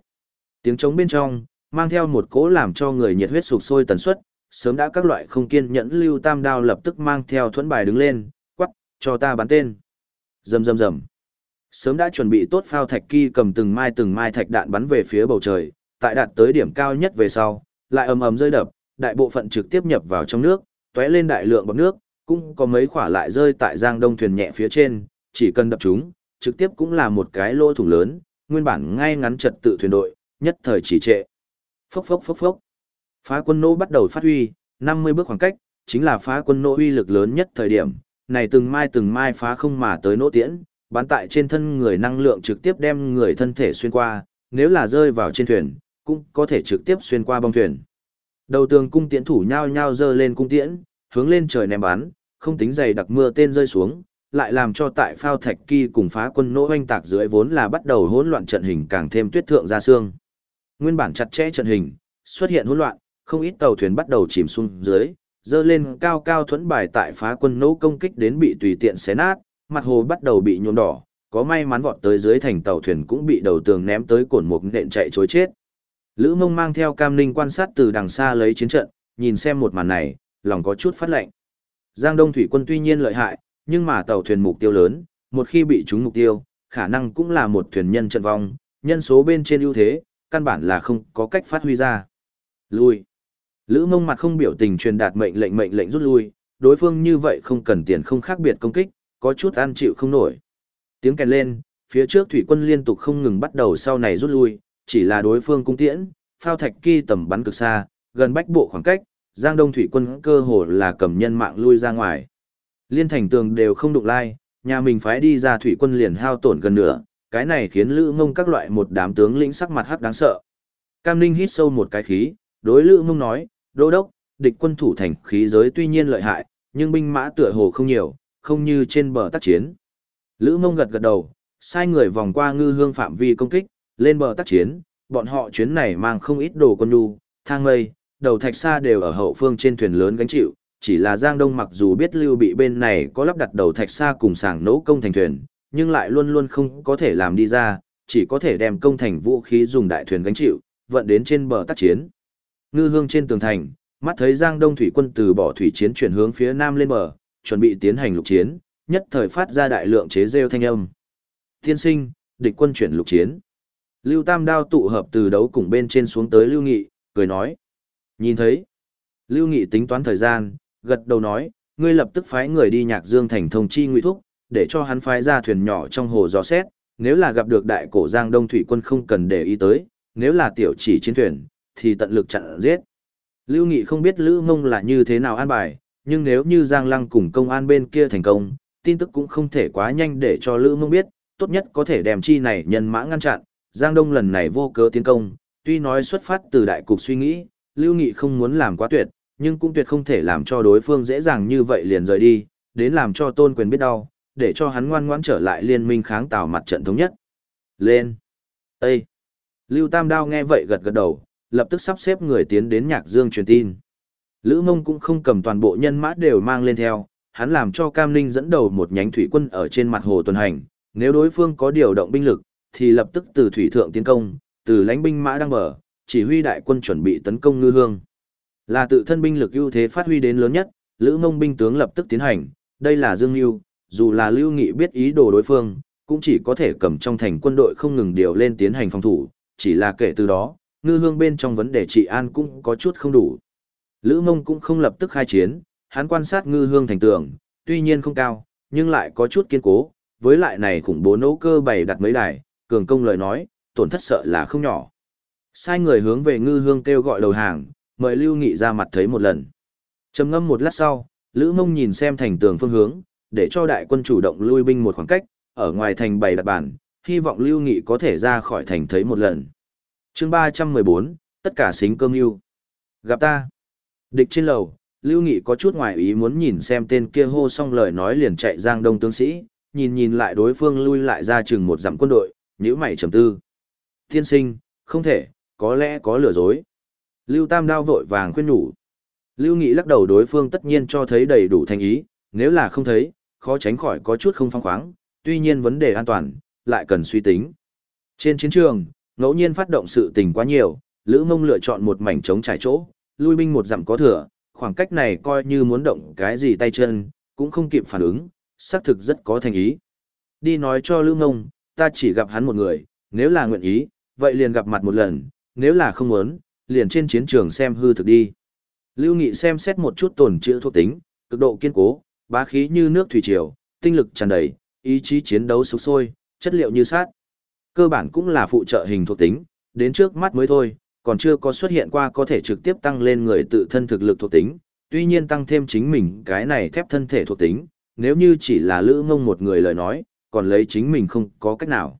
Tiếng chống bên trong, mang theo một cỗ làm cho người nhiệt huyết sục sôi tần suất, sớm đã các loại không kiên nhẫn lưu tam đao lập tức mang theo thuẫn bài đứng lên, quắc, cho ta bắn tên. Rầm rầm rầm. Sớm đã chuẩn bị tốt phao thạch kỳ cầm từng mai từng mai thạch đạn bắn về phía bầu trời, tại đạt tới điểm cao nhất về sau, lại ầm ầm rơi đập, đại bộ phận trực tiếp nhập vào trong nước, tóe lên đại lượng bọt nước, cũng có mấy quả lại rơi tại giang đông thuyền nhẹ phía trên, chỉ cần đập chúng, trực tiếp cũng là một cái lỗ thủng lớn, nguyên bản ngay ngắn trật tự thuyền đội, nhất thời chỉ trệ. Phốc phốc phốc phốc. Phá quân nô bắt đầu phát huy, 50 bước khoảng cách, chính là phá quân nô uy lực lớn nhất thời điểm, này từng mai từng mai phá không mà tới nỗ tiễn, bán tại trên thân người năng lượng trực tiếp đem người thân thể xuyên qua, nếu là rơi vào trên thuyền, cũng có thể trực tiếp xuyên qua bong thuyền. Đầu tường cung tiễn thủ nhao nhao dơ lên cung tiễn, hướng lên trời ném bắn, không tính dày đặc mưa tên rơi xuống, lại làm cho tại phao thạch kỳ cùng phá quân nỗ hoanh tạc dưới vốn là bắt đầu hỗn loạn trận hình càng thêm tuyết thượng ra xương. Nguyên bản chặt chẽ trận hình, xuất hiện hỗn loạn, không ít tàu thuyền bắt đầu chìm xuống dưới, dơ lên cao cao thuẫn bài tại phá quân nỗ công kích đến bị tùy tiện xé nát, mặt hồ bắt đầu bị nhuộm đỏ, có may mắn vọt tới dưới thành tàu thuyền cũng bị đầu tường ném tới cồn mục nện chạy chối chết. Lữ mông mang theo cam ninh quan sát từ đằng xa lấy chiến trận, nhìn xem một màn này, lòng có chút phát lạnh. Giang Đông Thủy quân tuy nhiên lợi hại, nhưng mà tàu thuyền mục tiêu lớn, một khi bị trúng mục tiêu, khả năng cũng là một thuyền nhân trận vong, nhân số bên trên ưu thế, căn bản là không có cách phát huy ra. Lui. Lữ mông mặt không biểu tình truyền đạt mệnh lệnh mệnh lệnh rút lui, đối phương như vậy không cần tiền không khác biệt công kích, có chút ăn chịu không nổi. Tiếng kèn lên, phía trước thủy quân liên tục không ngừng bắt đầu sau này rút lui, chỉ là đối phương cung tiễn, phao thạch kỳ tầm bắn cực xa, gần bách bộ khoảng cách, Giang Đông thủy quân cơ hồ là cầm nhân mạng lui ra ngoài. Liên thành tường đều không đụng lai, nhà mình phái đi ra thủy quân liền hao tổn gần nửa cái này khiến Lữ ngông các loại một đám tướng lĩnh sắc mặt hắc đáng sợ. Cam Ninh hít sâu một cái khí, đối Lữ ngông nói, đô đốc, địch quân thủ thành khí giới tuy nhiên lợi hại, nhưng binh mã tựa hồ không nhiều, không như trên bờ tác chiến. Lữ ngông gật gật đầu, sai người vòng qua ngư hương phạm vi công kích, lên bờ tác chiến, bọn họ chuyến này mang không ít đồ quân nhu, thang mây, đầu thạch xa đều ở hậu phương trên thuyền lớn gánh chịu, chỉ là Giang Đông mặc dù biết lưu bị bên này có lắp đặt đầu thạch xa cùng sảng nỗ công thành thuyền, nhưng lại luôn luôn không có thể làm đi ra, chỉ có thể đem công thành vũ khí dùng đại thuyền gánh chịu, vận đến trên bờ tác chiến. Ngư hương trên tường thành, mắt thấy Giang Đông thủy quân từ bỏ thủy chiến chuyển hướng phía nam lên bờ, chuẩn bị tiến hành lục chiến, nhất thời phát ra đại lượng chế rêu thanh âm. Thiên sinh, địch quân chuyển lục chiến. Lưu Tam đao tụ hợp từ đấu cùng bên trên xuống tới Lưu Nghị, cười nói. Nhìn thấy. Lưu Nghị tính toán thời gian, gật đầu nói, ngươi lập tức phái người đi nhạc dương thành thông chi ngụy thúc, để cho hắn phái ra thuyền nhỏ trong hồ gió xét, nếu là gặp được đại cổ giang đông thủy quân không cần để ý tới, nếu là tiểu chỉ chiến thuyền, thì tận lực chặn giết. Lưu Nghị không biết Lữ Mông là như thế nào an bài, nhưng nếu như Giang Lăng cùng công an bên kia thành công, tin tức cũng không thể quá nhanh để cho Lữ Mông biết, tốt nhất có thể đem chi này nhân mã ngăn chặn, Giang Đông lần này vô cớ tiến công, tuy nói xuất phát từ đại cục suy nghĩ, Lưu Nghị không muốn làm quá tuyệt, nhưng cũng tuyệt không thể làm cho đối phương dễ dàng như vậy liền rời đi, đến làm cho tôn quyền biết đau, để cho hắn ngoan ngoãn trở lại liên minh kháng tào mặt trận thống nhất. Lên! Ê! Lưu Tam Đao nghe vậy gật gật đầu, lập tức sắp xếp người tiến đến Nhạc Dương truyền tin. Lữ Mông cũng không cầm toàn bộ nhân mã đều mang lên theo, hắn làm cho Cam Ninh dẫn đầu một nhánh thủy quân ở trên mặt hồ tuần hành, nếu đối phương có điều động binh lực, thì lập tức từ thủy thượng tiến công, từ lãnh binh mã đang bờ, chỉ huy đại quân chuẩn bị tấn công ngư hương. Là tự thân binh lực ưu thế phát huy đến lớn nhất, Lữ Mông binh tướng lập tức tiến hành, đây là Dương Nưu, dù là Lưu Nghị biết ý đồ đối phương, cũng chỉ có thể cầm trong thành quân đội không ngừng điều lên tiến hành phòng thủ, chỉ là kể từ đó, ngư hương bên trong vấn đề trị an cũng có chút không đủ. Lữ Mông cũng không lập tức khai chiến, hắn quan sát ngư hương thành tường, tuy nhiên không cao, nhưng lại có chút kiên cố, với lại này khủng bố nấu cơ bày đặt mấy đài, cường công lời nói, tổn thất sợ là không nhỏ. Sai người hướng về ngư hương kêu gọi đầu hàng, mời Lưu Nghị ra mặt thấy một lần. Trầm ngâm một lát sau, Lữ Mông nhìn xem thành tường phương hướng, để cho đại quân chủ động lui binh một khoảng cách, ở ngoài thành bày đặt bản, hy vọng Lưu Nghị có thể ra khỏi thành thấy một lần. chương 314, tất cả xính cơm yêu. Gặp ta. Địch trên lầu, Lưu Nghị có chút ngoài ý muốn nhìn xem tên kia hô xong lời nói liền chạy giang đông tướng sĩ, nhìn nhìn lại đối phương lui lại ra chừng một dặm quân đội, nhữ mày trầm tư. Tiên sinh, không thể, có lẽ có lừa dối. Lưu Tam đao vội vàng khuyên nhủ. Lưu Nghị lắc đầu đối phương tất nhiên cho thấy đầy đủ thành ý, nếu là không thấy, khó tránh khỏi có chút không phong khoáng, tuy nhiên vấn đề an toàn, lại cần suy tính. Trên chiến trường, ngẫu nhiên phát động sự tình quá nhiều, Lữ Mông lựa chọn một mảnh trống trải chỗ, lui binh một dặm có thừa, khoảng cách này coi như muốn động cái gì tay chân, cũng không kịp phản ứng, xác thực rất có thành ý. Đi nói cho Lữ Mông, ta chỉ gặp hắn một người, nếu là nguyện ý, vậy liền gặp mặt một lần, nếu là không muốn, liền trên chiến trường xem hư thực đi. Lưu Nghị xem xét một chút tổn chữa thuộc tính, cực độ kiên cố, bá khí như nước thủy triều, tinh lực tràn đầy, ý chí chiến đấu sục sôi, chất liệu như sát. Cơ bản cũng là phụ trợ hình thuộc tính, đến trước mắt mới thôi, còn chưa có xuất hiện qua có thể trực tiếp tăng lên người tự thân thực lực thuộc tính, tuy nhiên tăng thêm chính mình cái này thép thân thể thuộc tính, nếu như chỉ là lữ ngông một người lời nói, còn lấy chính mình không có cách nào.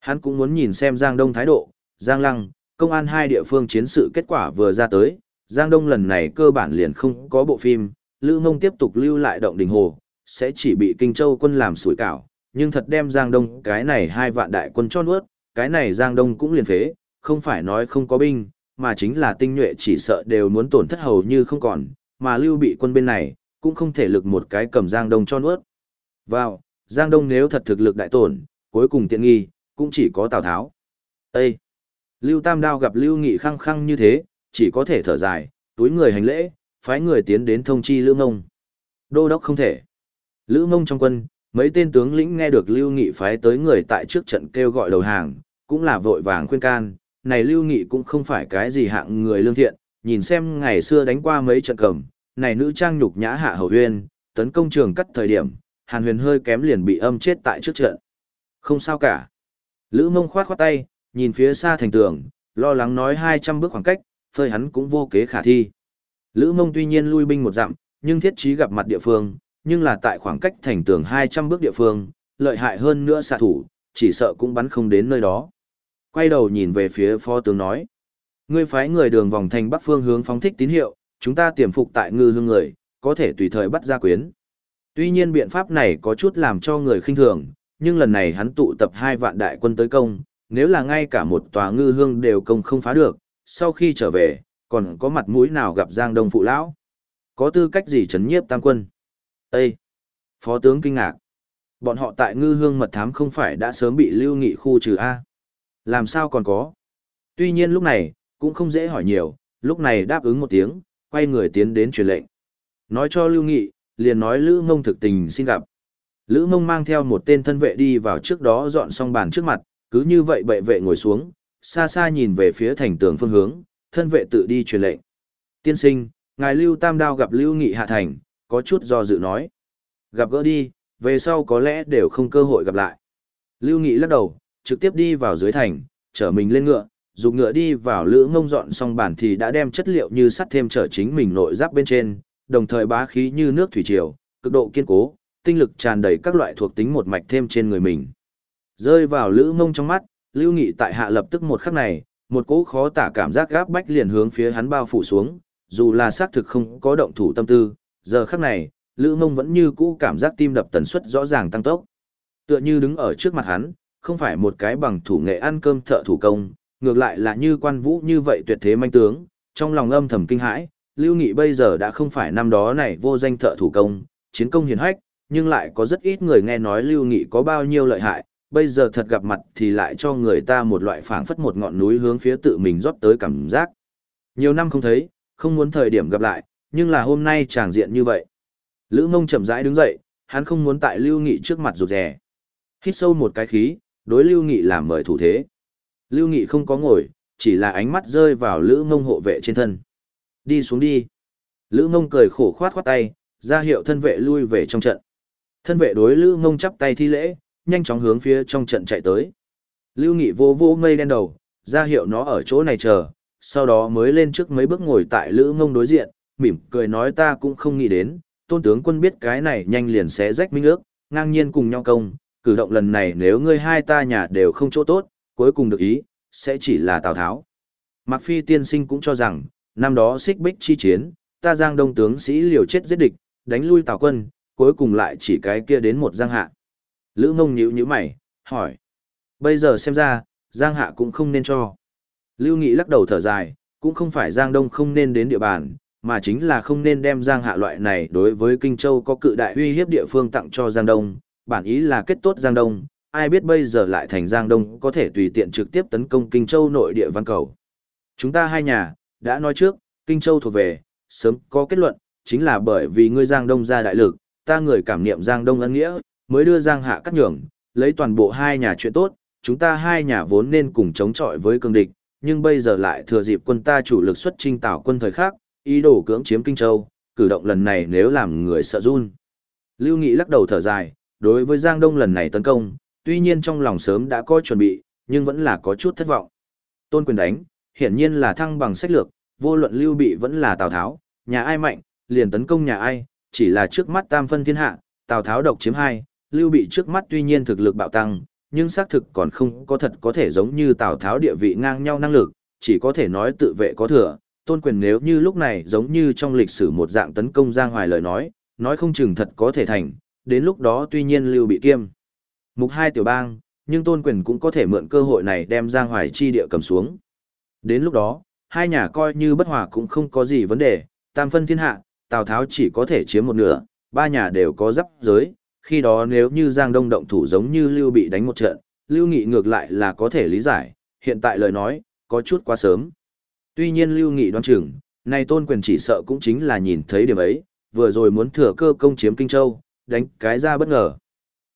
Hắn cũng muốn nhìn xem Giang Đông thái độ, Giang Lăng, công an hai địa phương chiến sự kết quả vừa ra tới, Giang Đông lần này cơ bản liền không có bộ phim, Lữ Ngông tiếp tục lưu lại động đình hồ, sẽ chỉ bị Kinh Châu quân làm sủi cảo, nhưng thật đem Giang Đông cái này hai vạn đại quân cho nuốt, cái này Giang Đông cũng liền phế, không phải nói không có binh, mà chính là tinh nhuệ chỉ sợ đều muốn tổn thất hầu như không còn, mà lưu bị quân bên này, cũng không thể lực một cái cầm Giang Đông cho nuốt. Vào, Giang Đông nếu thật thực lực đại tổn, cuối cùng tiện nghi, cũng chỉ có Tào Tháo. Ê! Lưu Tam Đao gặp Lưu Nghị khăng khăng như thế, chỉ có thể thở dài, túi người hành lễ, phái người tiến đến thông chi Lữ Ngông. Đô đốc không thể. Lữ Ngông trong quân, mấy tên tướng lĩnh nghe được Lưu Nghị phái tới người tại trước trận kêu gọi đầu hàng, cũng là vội vàng khuyên can, này Lưu Nghị cũng không phải cái gì hạng người lương thiện, nhìn xem ngày xưa đánh qua mấy trận cầm, này nữ trang nhục nhã hạ hầu huyên, tấn công trường cắt thời điểm, Hàn Huyền hơi kém liền bị âm chết tại trước trận. Không sao cả. Lữ Mông khoát khoát tay, nhìn phía xa thành tường, lo lắng nói 200 bước khoảng cách, phơi hắn cũng vô kế khả thi. Lữ Mông tuy nhiên lui binh một dặm, nhưng thiết trí gặp mặt địa phương, nhưng là tại khoảng cách thành tường 200 bước địa phương, lợi hại hơn nữa xạ thủ, chỉ sợ cũng bắn không đến nơi đó. Quay đầu nhìn về phía phó tướng nói. Ngươi phái người đường vòng thành bắc phương hướng phóng thích tín hiệu, chúng ta tiềm phục tại ngư hương người, có thể tùy thời bắt ra quyến. Tuy nhiên biện pháp này có chút làm cho người khinh thường, nhưng lần này hắn tụ tập hai vạn đại quân tới công, nếu là ngay cả một tòa ngư hương đều công không phá được, sau khi trở về, còn có mặt mũi nào gặp Giang Đông phụ lão? Có tư cách gì chấn nhiếp tam quân? Ê! Phó tướng kinh ngạc. Bọn họ tại ngư hương mật thám không phải đã sớm bị lưu nghị khu trừ A. Làm sao còn có? Tuy nhiên lúc này, cũng không dễ hỏi nhiều, lúc này đáp ứng một tiếng, quay người tiến đến truyền lệnh. Nói cho lưu nghị, liền nói Lữ Mông thực tình xin gặp. Lữ Mông mang theo một tên thân vệ đi vào trước đó dọn xong bàn trước mặt, cứ như vậy bệ vệ ngồi xuống, xa xa nhìn về phía thành tường phương hướng, thân vệ tự đi truyền lệnh. Tiên sinh, ngài Lưu Tam Đao gặp Lưu Nghị hạ thành, có chút do dự nói. Gặp gỡ đi, về sau có lẽ đều không cơ hội gặp lại. Lưu Nghị lắc đầu, trực tiếp đi vào dưới thành, chở mình lên ngựa, dùng ngựa đi vào lữ ngông dọn xong bản thì đã đem chất liệu như sắt thêm trở chính mình nội giáp bên trên, đồng thời bá khí như nước thủy triều, cực độ kiên cố, tinh lực tràn đầy các loại thuộc tính một mạch thêm trên người mình. Rơi vào lữ ngông trong mắt, lưu nghị tại hạ lập tức một khắc này, một cỗ khó tả cảm giác gáp bách liền hướng phía hắn bao phủ xuống, dù là xác thực không có động thủ tâm tư, giờ khắc này, lữ ngông vẫn như cũ cảm giác tim đập tần suất rõ ràng tăng tốc. Tựa như đứng ở trước mặt hắn, không phải một cái bằng thủ nghệ ăn cơm thợ thủ công, ngược lại là như quan vũ như vậy tuyệt thế manh tướng, trong lòng âm thầm kinh hãi, Lưu Nghị bây giờ đã không phải năm đó này vô danh thợ thủ công, chiến công hiền hách, nhưng lại có rất ít người nghe nói Lưu Nghị có bao nhiêu lợi hại, bây giờ thật gặp mặt thì lại cho người ta một loại phảng phất một ngọn núi hướng phía tự mình rót tới cảm giác. Nhiều năm không thấy, không muốn thời điểm gặp lại, nhưng là hôm nay tràng diện như vậy. Lữ Mông chậm rãi đứng dậy, hắn không muốn tại Lưu Nghị trước mặt rụt rè. Hít sâu một cái khí, đối Lưu Nghị làm mời thủ thế. Lưu Nghị không có ngồi, chỉ là ánh mắt rơi vào Lữ Mông hộ vệ trên thân. Đi xuống đi. Lữ Ngông cười khổ khoát khoát tay, ra hiệu thân vệ lui về trong trận. Thân vệ đối Lữ Ngông chắp tay thi lễ, nhanh chóng hướng phía trong trận chạy tới. Lưu Nghị vô vô mây đen đầu, ra hiệu nó ở chỗ này chờ, sau đó mới lên trước mấy bước ngồi tại Lữ Ngông đối diện, mỉm cười nói ta cũng không nghĩ đến, tôn tướng quân biết cái này nhanh liền sẽ rách minh ước, ngang nhiên cùng nhau công, cử động lần này nếu ngươi hai ta nhà đều không chỗ tốt, cuối cùng được ý, sẽ chỉ là Tào Tháo. Mạc Phi tiên sinh cũng cho rằng, năm đó xích bích chi chiến, ta giang đông tướng sĩ liều chết giết địch, đánh lui Tào quân, cuối cùng lại chỉ cái kia đến một giang hạ. Lữ mông nhíu nhíu mày, hỏi. Bây giờ xem ra, Giang Hạ cũng không nên cho. Lưu Nghị lắc đầu thở dài, cũng không phải Giang Đông không nên đến địa bàn, mà chính là không nên đem Giang Hạ loại này đối với Kinh Châu có cự đại uy hiếp địa phương tặng cho Giang Đông, bản ý là kết tốt Giang Đông, ai biết bây giờ lại thành Giang Đông có thể tùy tiện trực tiếp tấn công Kinh Châu nội địa văn cầu. Chúng ta hai nhà, đã nói trước, Kinh Châu thuộc về, sớm có kết luận, chính là bởi vì ngươi Giang Đông ra đại lực, ta người cảm niệm Giang Đông ân nghĩa, mới đưa Giang Hạ cắt nhường, lấy toàn bộ hai nhà chuyện tốt, chúng ta hai nhà vốn nên cùng chống chọi với cường địch, nhưng bây giờ lại thừa dịp quân ta chủ lực xuất trinh tảo quân thời khác, ý đồ cưỡng chiếm Kinh Châu, cử động lần này nếu làm người sợ run. Lưu Nghị lắc đầu thở dài, đối với Giang Đông lần này tấn công, tuy nhiên trong lòng sớm đã có chuẩn bị, nhưng vẫn là có chút thất vọng. Tôn quyền đánh, hiển nhiên là thăng bằng sách lược, vô luận Lưu Bị vẫn là Tào Tháo, nhà ai mạnh, liền tấn công nhà ai, chỉ là trước mắt tam phân thiên hạ, Tào Tháo độc chiếm hai, Lưu Bị trước mắt tuy nhiên thực lực bạo tăng, nhưng xác thực còn không có thật có thể giống như Tào Tháo địa vị ngang nhau năng lực, chỉ có thể nói tự vệ có thừa. Tôn quyền nếu như lúc này giống như trong lịch sử một dạng tấn công Giang Hoài lời nói, nói không chừng thật có thể thành, đến lúc đó tuy nhiên Lưu Bị kiêm. Mục hai tiểu bang, nhưng Tôn quyền cũng có thể mượn cơ hội này đem Giang Hoài chi địa cầm xuống. Đến lúc đó, hai nhà coi như bất hòa cũng không có gì vấn đề, tam phân thiên hạ, Tào Tháo chỉ có thể chiếm một nửa, ba nhà đều có giáp giới, khi đó nếu như Giang Đông động thủ giống như Lưu bị đánh một trận, Lưu Nghị ngược lại là có thể lý giải, hiện tại lời nói, có chút quá sớm. Tuy nhiên Lưu Nghị đoán chừng, này tôn quyền chỉ sợ cũng chính là nhìn thấy điểm ấy, vừa rồi muốn thừa cơ công chiếm Kinh Châu, đánh cái ra bất ngờ.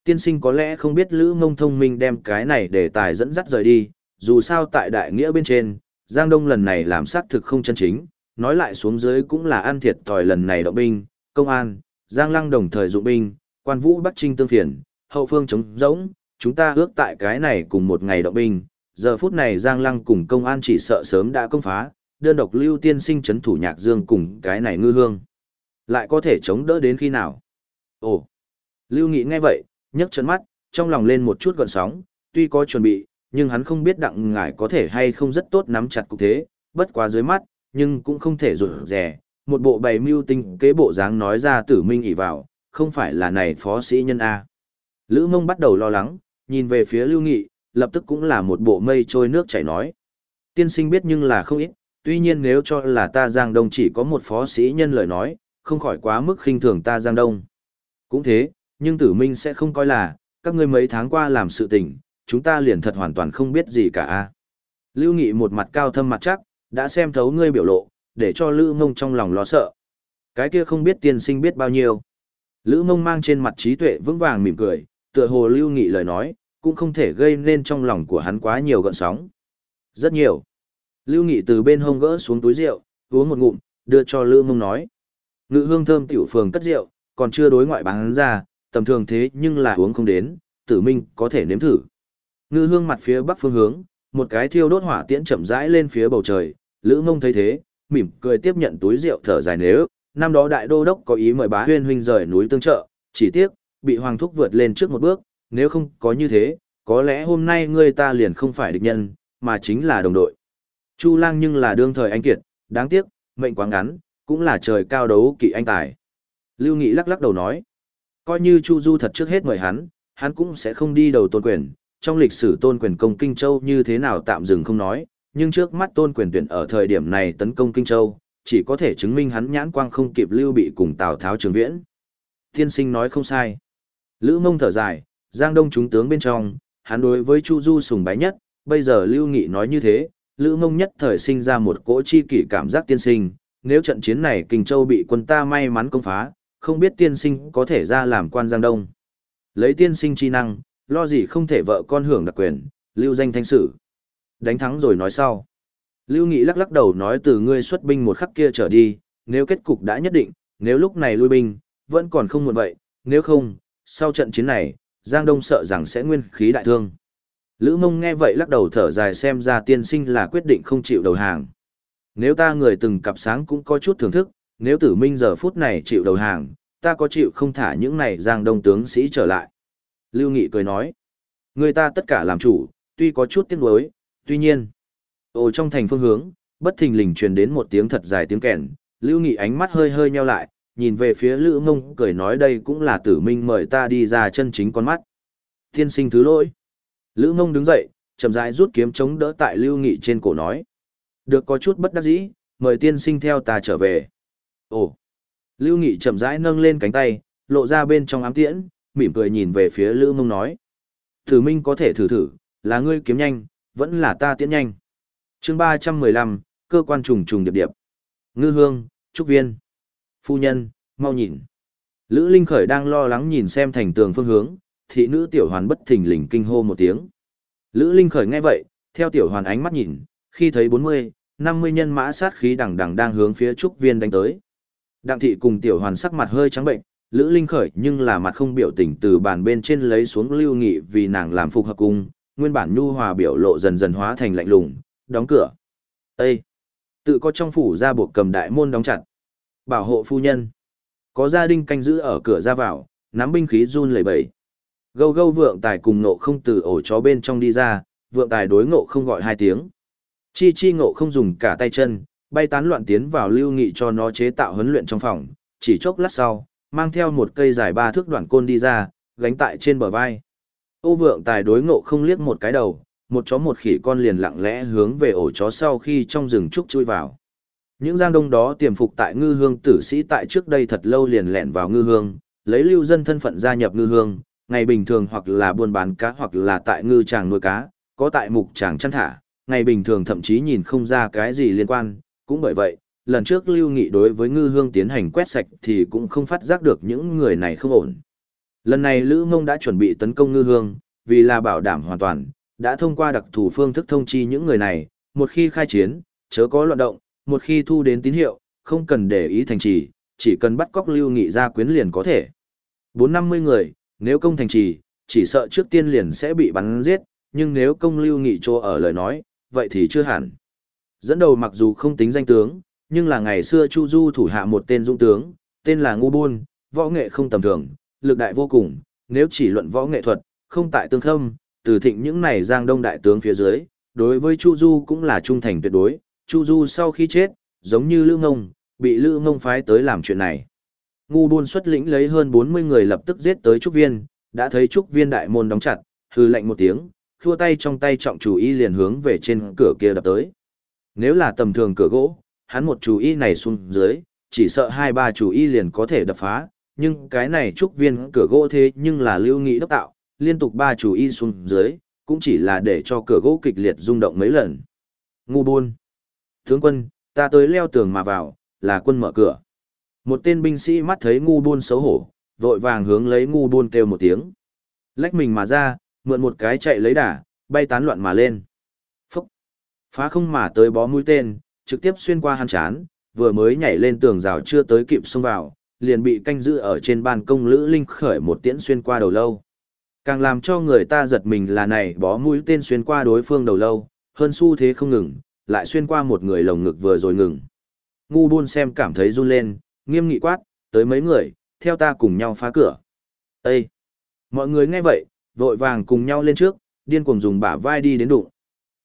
Tiên sinh có lẽ không biết Lữ Mông thông minh đem cái này để tài dẫn dắt rời đi, dù sao tại đại nghĩa bên trên, Giang Đông lần này làm xác thực không chân chính, nói lại xuống dưới cũng là ăn thiệt thòi lần này động binh, công an, Giang Lăng đồng thời dụng binh, quan vũ Bắc Trinh tương phiền, hậu phương chống rỗng, chúng ta ước tại cái này cùng một ngày động binh, giờ phút này Giang Lăng cùng công an chỉ sợ sớm đã công phá, đơn độc lưu tiên sinh chấn thủ nhạc dương cùng cái này ngư hương. Lại có thể chống đỡ đến khi nào? Ồ! Lưu Nghị nghe vậy, nhấc chân mắt, trong lòng lên một chút gọn sóng, tuy có chuẩn bị, nhưng hắn không biết đặng ngải có thể hay không rất tốt nắm chặt cục thế, bất quá dưới mắt, nhưng cũng không thể rủi rẻ, một bộ bày mưu tinh kế bộ dáng nói ra tử minh ỉ vào, không phải là này phó sĩ nhân A. Lữ mông bắt đầu lo lắng, nhìn về phía lưu nghị, lập tức cũng là một bộ mây trôi nước chảy nói. Tiên sinh biết nhưng là không ít, tuy nhiên nếu cho là ta Giang Đông chỉ có một phó sĩ nhân lời nói, không khỏi quá mức khinh thường ta Giang Đông. Cũng thế, nhưng tử minh sẽ không coi là, các ngươi mấy tháng qua làm sự tình, chúng ta liền thật hoàn toàn không biết gì cả a. Lưu Nghị một mặt cao thâm mặt chắc, đã xem thấu ngươi biểu lộ, để cho Lữ Mông trong lòng lo sợ. Cái kia không biết tiên sinh biết bao nhiêu. Lữ Mông mang trên mặt trí tuệ vững vàng mỉm cười, tựa hồ Lưu Nghị lời nói, cũng không thể gây nên trong lòng của hắn quá nhiều gợn sóng. Rất nhiều. Lưu Nghị từ bên hông gỡ xuống túi rượu, uống một ngụm, đưa cho Lữ Mông nói. Ngự hương thơm tiểu phường cất rượu, còn chưa đối ngoại bán ra, tầm thường thế nhưng là uống không đến, tử minh có thể nếm thử. Ngư hương mặt phía bắc phương hướng, một cái thiêu đốt hỏa tiễn chậm rãi lên phía bầu trời, Lữ Mông thấy thế, mỉm cười tiếp nhận túi rượu thở dài nếu, năm đó đại đô đốc có ý mời bá huyên huynh rời núi tương trợ, chỉ tiếc, bị hoàng thúc vượt lên trước một bước, nếu không có như thế, có lẽ hôm nay ngươi ta liền không phải địch nhân, mà chính là đồng đội. Chu lang nhưng là đương thời anh kiệt, đáng tiếc, mệnh quá ngắn, cũng là trời cao đấu kỵ anh tài. Lưu Nghị lắc lắc đầu nói, coi như Chu Du thật trước hết mời hắn, hắn cũng sẽ không đi đầu tôn quyền, trong lịch sử tôn quyền công Kinh Châu như thế nào tạm dừng không nói, nhưng trước mắt tôn quyền tuyển ở thời điểm này tấn công Kinh Châu, chỉ có thể chứng minh hắn nhãn quang không kịp lưu bị cùng Tào Tháo trường viễn. Tiên sinh nói không sai. Lữ mông thở dài, giang đông chúng tướng bên trong, hắn đối với Chu Du sùng bái nhất, bây giờ lưu nghị nói như thế, Lữ mông nhất thời sinh ra một cỗ chi kỷ cảm giác tiên sinh, nếu trận chiến này Kinh Châu bị quân ta may mắn công phá, không biết tiên sinh có thể ra làm quan giang đông. Lấy tiên sinh chi năng, lo gì không thể vợ con hưởng đặc quyền, lưu danh thanh sử. Đánh thắng rồi nói sau. Lưu Nghị lắc lắc đầu nói từ ngươi xuất binh một khắc kia trở đi, nếu kết cục đã nhất định, nếu lúc này lui binh, vẫn còn không muộn vậy, nếu không, sau trận chiến này, Giang Đông sợ rằng sẽ nguyên khí đại thương. Lữ mông nghe vậy lắc đầu thở dài xem ra tiên sinh là quyết định không chịu đầu hàng. Nếu ta người từng cặp sáng cũng có chút thưởng thức, nếu tử minh giờ phút này chịu đầu hàng, ta có chịu không thả những này Giang Đông tướng sĩ trở lại. Lưu Nghị cười nói, người ta tất cả làm chủ, tuy có chút tiếc nuối, tuy nhiên, ồ trong thành phương hướng, bất thình lình truyền đến một tiếng thật dài tiếng kèn, Lưu Nghị ánh mắt hơi hơi nheo lại, nhìn về phía Lữ Mông cười nói đây cũng là tử minh mời ta đi ra chân chính con mắt. Tiên sinh thứ lỗi. Lữ mông đứng dậy, chậm rãi rút kiếm chống đỡ tại Lưu Nghị trên cổ nói. Được có chút bất đắc dĩ, mời tiên sinh theo ta trở về. Ồ! Lưu Nghị chậm rãi nâng lên cánh tay, lộ ra bên trong ám tiễn, mỉm cười nhìn về phía Lữ mông nói. Thử minh có thể thử thử, là ngươi kiếm nhanh, vẫn là ta tiễn nhanh. chương ba trăm mười lăm cơ quan trùng trùng điệp điệp. Ngư hương, trúc viên. Phu nhân, mau nhìn. Lữ Linh Khởi đang lo lắng nhìn xem thành tường phương hướng, thị nữ tiểu hoàn bất thình lình kinh hô một tiếng. Lữ Linh Khởi nghe vậy, theo tiểu hoàn ánh mắt nhìn, khi thấy 40, 50 nhân mã sát khí đằng đằng đang hướng phía trúc viên đánh tới. Đặng thị cùng tiểu hoàn sắc mặt hơi trắng bệnh, Lữ Linh Khởi nhưng là mặt không biểu tình từ bàn bên trên lấy xuống lưu nghị vì nàng làm phục hợp cung, nguyên bản nhu hòa biểu lộ dần dần hóa thành lạnh lùng, đóng cửa. Ê! Tự có trong phủ ra buộc cầm đại môn đóng chặt. Bảo hộ phu nhân. Có gia đình canh giữ ở cửa ra vào, nắm binh khí run lẩy bẩy. Gâu gâu vượng tài cùng nộ không từ ổ chó bên trong đi ra, vượng tài đối ngộ không gọi hai tiếng. Chi chi ngộ không dùng cả tay chân, bay tán loạn tiến vào lưu nghị cho nó chế tạo huấn luyện trong phòng, chỉ chốc lát sau, mang theo một cây dài ba thước đoạn côn đi ra, gánh tại trên bờ vai. Ô vượng tài đối ngộ không liếc một cái đầu, một chó một khỉ con liền lặng lẽ hướng về ổ chó sau khi trong rừng trúc chui vào. Những giang đông đó tiềm phục tại ngư hương tử sĩ tại trước đây thật lâu liền lẹn vào ngư hương, lấy lưu dân thân phận gia nhập ngư hương, ngày bình thường hoặc là buôn bán cá hoặc là tại ngư tràng nuôi cá, có tại mục tràng chăn thả, ngày bình thường thậm chí nhìn không ra cái gì liên quan, cũng bởi vậy, lần trước lưu nghị đối với ngư hương tiến hành quét sạch thì cũng không phát giác được những người này không ổn. Lần này Lữ Mông đã chuẩn bị tấn công ngư hương, vì là bảo đảm hoàn toàn, đã thông qua đặc thù phương thức thông chi những người này, một khi khai chiến, chớ có loạn động, một khi thu đến tín hiệu, không cần để ý thành trì, chỉ cần bắt cóc lưu nghị ra quyến liền có thể. Bốn năm mươi người, nếu công thành trì, chỉ sợ trước tiên liền sẽ bị bắn giết, nhưng nếu công lưu nghị chỗ ở lời nói, vậy thì chưa hẳn. Dẫn đầu mặc dù không tính danh tướng, nhưng là ngày xưa Chu Du thủ hạ một tên dũng tướng, tên là Ngu Bôn, võ nghệ không tầm thường, lực đại vô cùng, nếu chỉ luận võ nghệ thuật, không tại tương khâm, từ thịnh những này giang đông đại tướng phía dưới, đối với Chu Du cũng là trung thành tuyệt đối, Chu Du sau khi chết, giống như Lữ Ngông, bị Lữ Ngông phái tới làm chuyện này. Ngu Bôn xuất lĩnh lấy hơn 40 người lập tức giết tới Trúc Viên, đã thấy Trúc Viên đại môn đóng chặt, hư lệnh một tiếng, khua tay trong tay trọng chủ y liền hướng về trên cửa kia đập tới. Nếu là tầm thường cửa gỗ, hắn một chủ y này xuống dưới, chỉ sợ hai ba chủ y liền có thể đập phá, nhưng cái này Trúc Viên cửa gỗ thế nhưng là lưu nghị đốc tạo, liên tục ba chủ y xuống dưới, cũng chỉ là để cho cửa gỗ kịch liệt rung động mấy lần. Ngu buôn Tướng quân, ta tới leo tường mà vào, là quân mở cửa. Một tên binh sĩ mắt thấy ngu buôn xấu hổ, vội vàng hướng lấy ngu buôn kêu một tiếng. Lách mình mà ra, mượn một cái chạy lấy đà, bay tán loạn mà lên. Phúc! Phá không mà tới bó mũi tên, trực tiếp xuyên qua hắn chán, vừa mới nhảy lên tường rào chưa tới kịp xông vào, liền bị canh giữ ở trên ban công lữ linh khởi một tiễn xuyên qua đầu lâu. Càng làm cho người ta giật mình là này bó mũi tên xuyên qua đối phương đầu lâu, hơn xu thế không ngừng, lại xuyên qua một người lồng ngực vừa rồi ngừng. Ngu buôn xem cảm thấy run lên, nghiêm nghị quát, tới mấy người, theo ta cùng nhau phá cửa. Ê! Mọi người nghe vậy, vội vàng cùng nhau lên trước, điên cuồng dùng bả vai đi đến đụng.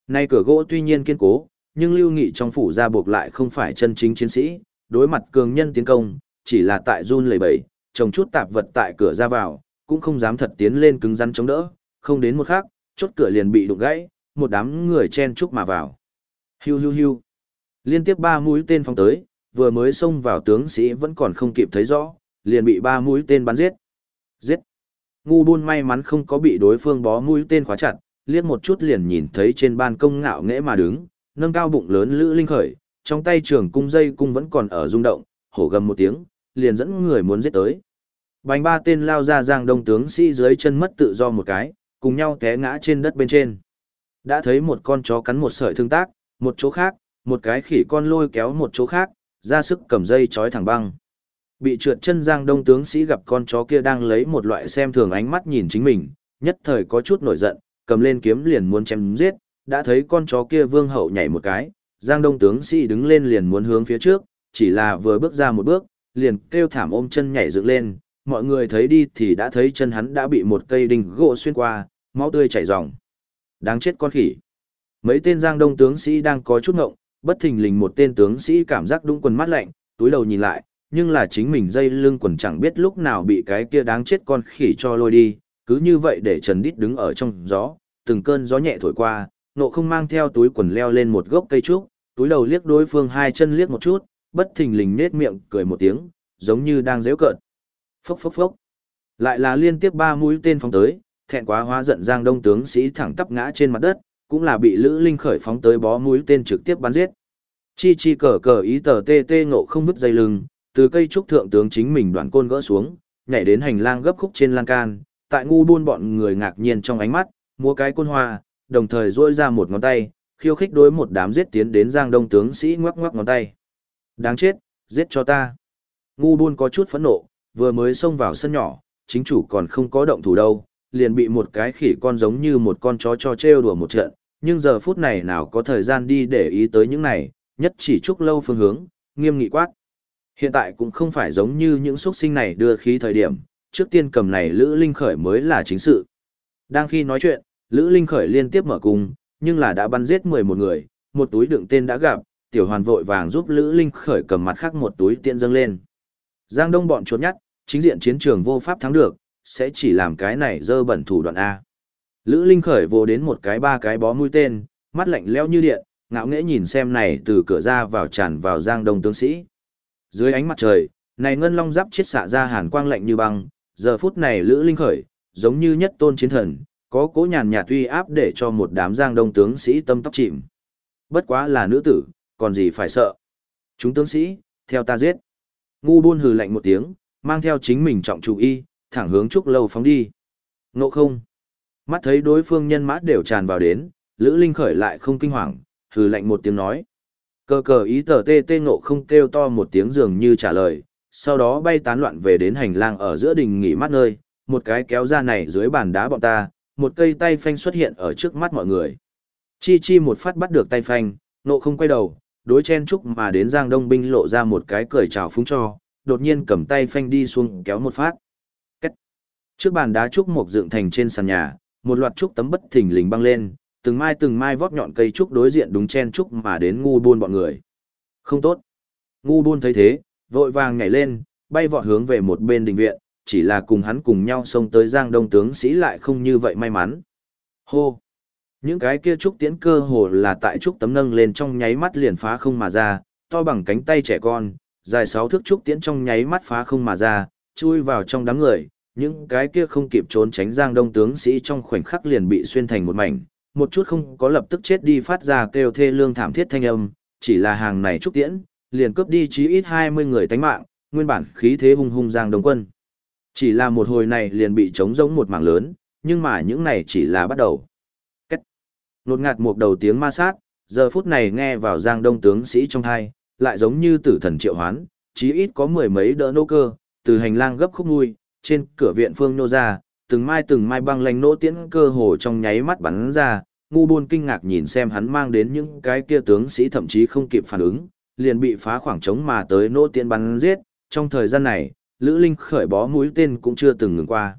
Nay cửa gỗ tuy nhiên kiên cố, nhưng lưu nghị trong phủ ra buộc lại không phải chân chính chiến sĩ, đối mặt cường nhân tiến công, chỉ là tại run lầy bẩy, trồng chút tạp vật tại cửa ra vào, cũng không dám thật tiến lên cứng rắn chống đỡ, không đến một khắc, chốt cửa liền bị đụng gãy, một đám người chen chúc mà vào. Hiu hiu hiu. Liên tiếp ba mũi tên phóng tới, vừa mới xông vào tướng sĩ vẫn còn không kịp thấy rõ, liền bị ba mũi tên bắn giết. Giết. Ngu buôn may mắn không có bị đối phương bó mũi tên khóa chặt, liếc một chút liền nhìn thấy trên ban công ngạo nghễ mà đứng, nâng cao bụng lớn lữ linh khởi, trong tay trường cung dây cung vẫn còn ở rung động, hổ gầm một tiếng, liền dẫn người muốn giết tới. Bánh ba tên lao ra giang đông tướng sĩ dưới chân mất tự do một cái, cùng nhau té ngã trên đất bên trên. Đã thấy một con chó cắn một sợi thương tác, một chỗ khác, một cái khỉ con lôi kéo một chỗ khác, ra sức cầm dây trói thẳng băng. Bị trượt chân giang đông tướng sĩ gặp con chó kia đang lấy một loại xem thường ánh mắt nhìn chính mình, nhất thời có chút nổi giận, cầm lên kiếm liền muốn chém giết, đã thấy con chó kia vương hậu nhảy một cái, giang đông tướng sĩ đứng lên liền muốn hướng phía trước, chỉ là vừa bước ra một bước, liền kêu thảm ôm chân nhảy dựng lên, mọi người thấy đi thì đã thấy chân hắn đã bị một cây đinh gỗ xuyên qua, máu tươi chảy ròng. Đáng chết con khỉ. Mấy tên giang đông tướng sĩ đang có chút ngộng, bất thình lình một tên tướng sĩ cảm giác đúng quần mắt lạnh, túi đầu nhìn lại, nhưng là chính mình dây lưng quần chẳng biết lúc nào bị cái kia đáng chết con khỉ cho lôi đi, cứ như vậy để Trần Đít đứng ở trong gió, từng cơn gió nhẹ thổi qua, nộ không mang theo túi quần leo lên một gốc cây trúc, túi đầu liếc đối phương hai chân liếc một chút, bất thình lình nết miệng cười một tiếng, giống như đang dễu cợt. Phốc phốc phốc. Lại là liên tiếp ba mũi tên phóng tới, thẹn quá hóa giận Giang Đông tướng sĩ thẳng tắp ngã trên mặt đất, cũng là bị Lữ Linh khởi phóng tới bó mũi tên trực tiếp bắn giết. Chi chi cờ cờ ý tờ tê tê ngộ không vứt dây lưng, từ cây trúc thượng tướng chính mình đoạn côn gỡ xuống, nhảy đến hành lang gấp khúc trên lan can, tại ngu buôn bọn người ngạc nhiên trong ánh mắt, mua cái côn hoa, đồng thời duỗi ra một ngón tay, khiêu khích đối một đám giết tiến đến Giang Đông tướng sĩ ngoắc ngoắc ngón tay. Đáng chết, giết cho ta. Ngu buôn có chút phẫn nộ, vừa mới xông vào sân nhỏ, chính chủ còn không có động thủ đâu, liền bị một cái khỉ con giống như một con chó cho trêu đùa một trận, nhưng giờ phút này nào có thời gian đi để ý tới những này, nhất chỉ chúc lâu phương hướng, nghiêm nghị quát. Hiện tại cũng không phải giống như những xuất sinh này đưa khí thời điểm, trước tiên cầm này Lữ Linh Khởi mới là chính sự. Đang khi nói chuyện, Lữ Linh Khởi liên tiếp mở cung, nhưng là đã bắn giết 11 người, một túi đựng tên đã gặp, tiểu hoàn vội vàng giúp Lữ Linh Khởi cầm mặt khác một túi tiện dâng lên. Giang Đông bọn trốn nhát, chính diện chiến trường vô pháp thắng được, sẽ chỉ làm cái này dơ bẩn thủ đoạn A. Lữ Linh khởi vô đến một cái ba cái bó mũi tên, mắt lạnh lẽo như điện, ngạo nghễ nhìn xem này từ cửa ra vào tràn vào giang đông tướng sĩ. Dưới ánh mặt trời, này ngân long giáp chết xạ ra hàn quang lạnh như băng, giờ phút này Lữ Linh khởi, giống như nhất tôn chiến thần, có cố nhàn nhạt uy áp để cho một đám giang đông tướng sĩ tâm tóc chìm. Bất quá là nữ tử, còn gì phải sợ. Chúng tướng sĩ, theo ta giết. Ngu buôn hừ lạnh một tiếng, mang theo chính mình trọng chủ y, thẳng hướng trúc lâu phóng đi. Ngộ không. Mắt thấy đối phương nhân mã đều tràn vào đến, Lữ Linh khởi lại không kinh hoàng, hừ lạnh một tiếng nói. Cờ cờ ý tờ tê tê ngộ không kêu to một tiếng dường như trả lời, sau đó bay tán loạn về đến hành lang ở giữa đình nghỉ mát nơi, một cái kéo ra này dưới bàn đá bọn ta, một cây tay phanh xuất hiện ở trước mắt mọi người. Chi chi một phát bắt được tay phanh, nộ không quay đầu, đối chen chúc mà đến Giang Đông binh lộ ra một cái cười chào phúng cho, đột nhiên cầm tay phanh đi xuống kéo một phát. Cách. Trước bàn đá trúc mộc dựng thành trên sàn nhà, một loạt trúc tấm bất thình lình băng lên, từng mai từng mai vót nhọn cây trúc đối diện đúng chen trúc mà đến ngu buôn bọn người. Không tốt. Ngu buôn thấy thế, vội vàng nhảy lên, bay vọt hướng về một bên đình viện, chỉ là cùng hắn cùng nhau xông tới Giang Đông tướng sĩ lại không như vậy may mắn. Hô. Những cái kia trúc tiễn cơ hồ là tại trúc tấm nâng lên trong nháy mắt liền phá không mà ra, to bằng cánh tay trẻ con, dài sáu thước trúc tiễn trong nháy mắt phá không mà ra, chui vào trong đám người, những cái kia không kịp trốn tránh giang đông tướng sĩ trong khoảnh khắc liền bị xuyên thành một mảnh, một chút không có lập tức chết đi phát ra kêu thê lương thảm thiết thanh âm, chỉ là hàng này trúc tiễn, liền cướp đi chí ít 20 người tánh mạng, nguyên bản khí thế hung hung giang đông quân. Chỉ là một hồi này liền bị trống giống một mảng lớn, nhưng mà những này chỉ là bắt đầu. Cách. Nột ngạt một đầu tiếng ma sát, giờ phút này nghe vào giang đông tướng sĩ trong hai, lại giống như tử thần triệu hoán, chí ít có mười mấy đỡ nô cơ, từ hành lang gấp khúc nuôi, trên cửa viện phương nô ra, từng mai từng mai băng lành nỗ tiễn cơ hồ trong nháy mắt bắn ra, ngu buôn kinh ngạc nhìn xem hắn mang đến những cái kia tướng sĩ thậm chí không kịp phản ứng, liền bị phá khoảng trống mà tới nỗ tiễn bắn giết, trong thời gian này, Lữ Linh khởi bó mũi tên cũng chưa từng ngừng qua.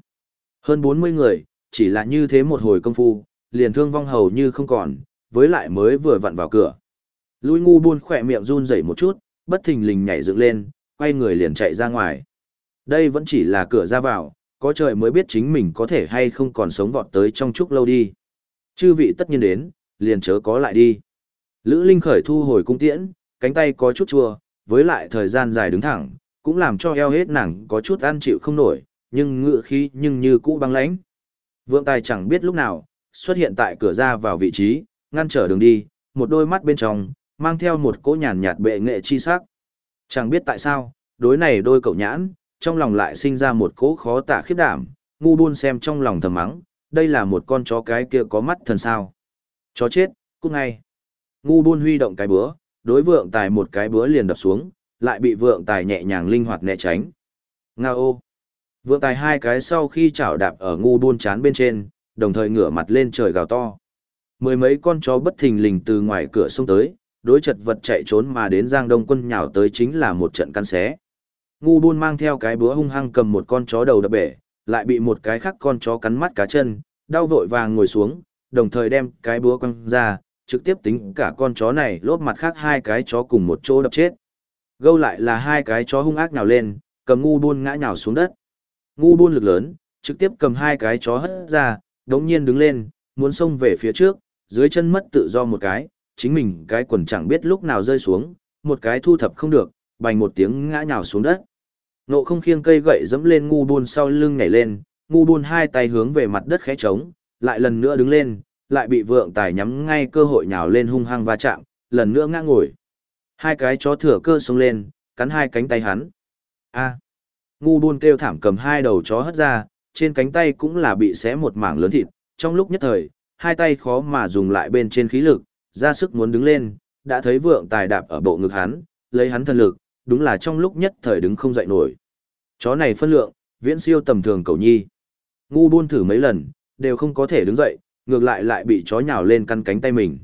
Hơn 40 người, chỉ là như thế một hồi công phu, liền thương vong hầu như không còn, với lại mới vừa vặn vào cửa. Lui ngu buôn khỏe miệng run rẩy một chút, bất thình lình nhảy dựng lên, quay người liền chạy ra ngoài. Đây vẫn chỉ là cửa ra vào, có trời mới biết chính mình có thể hay không còn sống vọt tới trong chúc lâu đi. Chư vị tất nhiên đến, liền chớ có lại đi. Lữ Linh khởi thu hồi cung tiễn, cánh tay có chút chua, với lại thời gian dài đứng thẳng, cũng làm cho eo hết nàng có chút ăn chịu không nổi, nhưng ngựa khí nhưng như cũ băng lãnh. Vượng tài chẳng biết lúc nào, xuất hiện tại cửa ra vào vị trí, ngăn trở đường đi, một đôi mắt bên trong, mang theo một cỗ nhàn nhạt bệ nghệ chi sắc. Chẳng biết tại sao, đối này đôi cậu nhãn, trong lòng lại sinh ra một cỗ khó tả khiếp đảm, ngu buôn xem trong lòng thầm mắng, đây là một con chó cái kia có mắt thần sao. Chó chết, cút ngay. Ngu buôn huy động cái bữa, đối vượng tài một cái bữa liền đập xuống, lại bị vượng tài nhẹ nhàng linh hoạt né tránh. Nga ô. Vượng tài hai cái sau khi chảo đạp ở ngu buôn chán bên trên, đồng thời ngửa mặt lên trời gào to. Mười mấy con chó bất thình lình từ ngoài cửa xông tới, đối chật vật chạy trốn mà đến Giang Đông quân nhào tới chính là một trận căn xé. Ngu buôn mang theo cái búa hung hăng cầm một con chó đầu đập bể, lại bị một cái khác con chó cắn mắt cá chân, đau vội vàng ngồi xuống, đồng thời đem cái búa quăng ra, trực tiếp tính cả con chó này lốp mặt khác hai cái chó cùng một chỗ đập chết. Gâu lại là hai cái chó hung ác nhào lên, cầm ngu buôn ngã nhào xuống đất. Ngu buôn lực lớn, trực tiếp cầm hai cái chó hất ra, đống nhiên đứng lên, muốn xông về phía trước, dưới chân mất tự do một cái, chính mình cái quần chẳng biết lúc nào rơi xuống, một cái thu thập không được, bành một tiếng ngã nhào xuống đất. Nộ không khiêng cây gậy dẫm lên ngu buôn sau lưng nhảy lên, ngu buôn hai tay hướng về mặt đất khẽ trống, lại lần nữa đứng lên, lại bị vượng tài nhắm ngay cơ hội nhào lên hung hăng va chạm, lần nữa ngã ngồi. Hai cái chó thừa cơ xông lên, cắn hai cánh tay hắn. A. Ngu buôn kêu thảm cầm hai đầu chó hất ra, trên cánh tay cũng là bị xé một mảng lớn thịt, trong lúc nhất thời, hai tay khó mà dùng lại bên trên khí lực, ra sức muốn đứng lên, đã thấy vượng tài đạp ở bộ ngực hắn, lấy hắn thân lực, đúng là trong lúc nhất thời đứng không dậy nổi. Chó này phân lượng, viễn siêu tầm thường cầu nhi. Ngu buôn thử mấy lần, đều không có thể đứng dậy, ngược lại lại bị chó nhào lên căn cánh tay mình.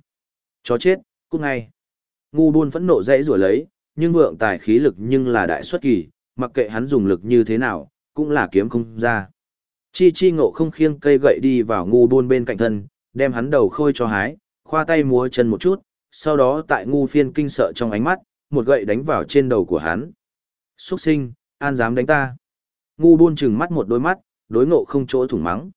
Chó chết, cút ngay. Ngu buôn phẫn nộ dãy rủa lấy, nhưng vượng tài khí lực nhưng là đại xuất kỳ, mặc kệ hắn dùng lực như thế nào, cũng là kiếm không ra. Chi chi ngộ không khiêng cây gậy đi vào ngu buôn bên cạnh thân, đem hắn đầu khôi cho hái, khoa tay múa chân một chút, sau đó tại ngu phiên kinh sợ trong ánh mắt, một gậy đánh vào trên đầu của hắn. Xuất sinh, an dám đánh ta. Ngu buôn chừng mắt một đôi mắt, đối ngộ không chỗ thủng mắng.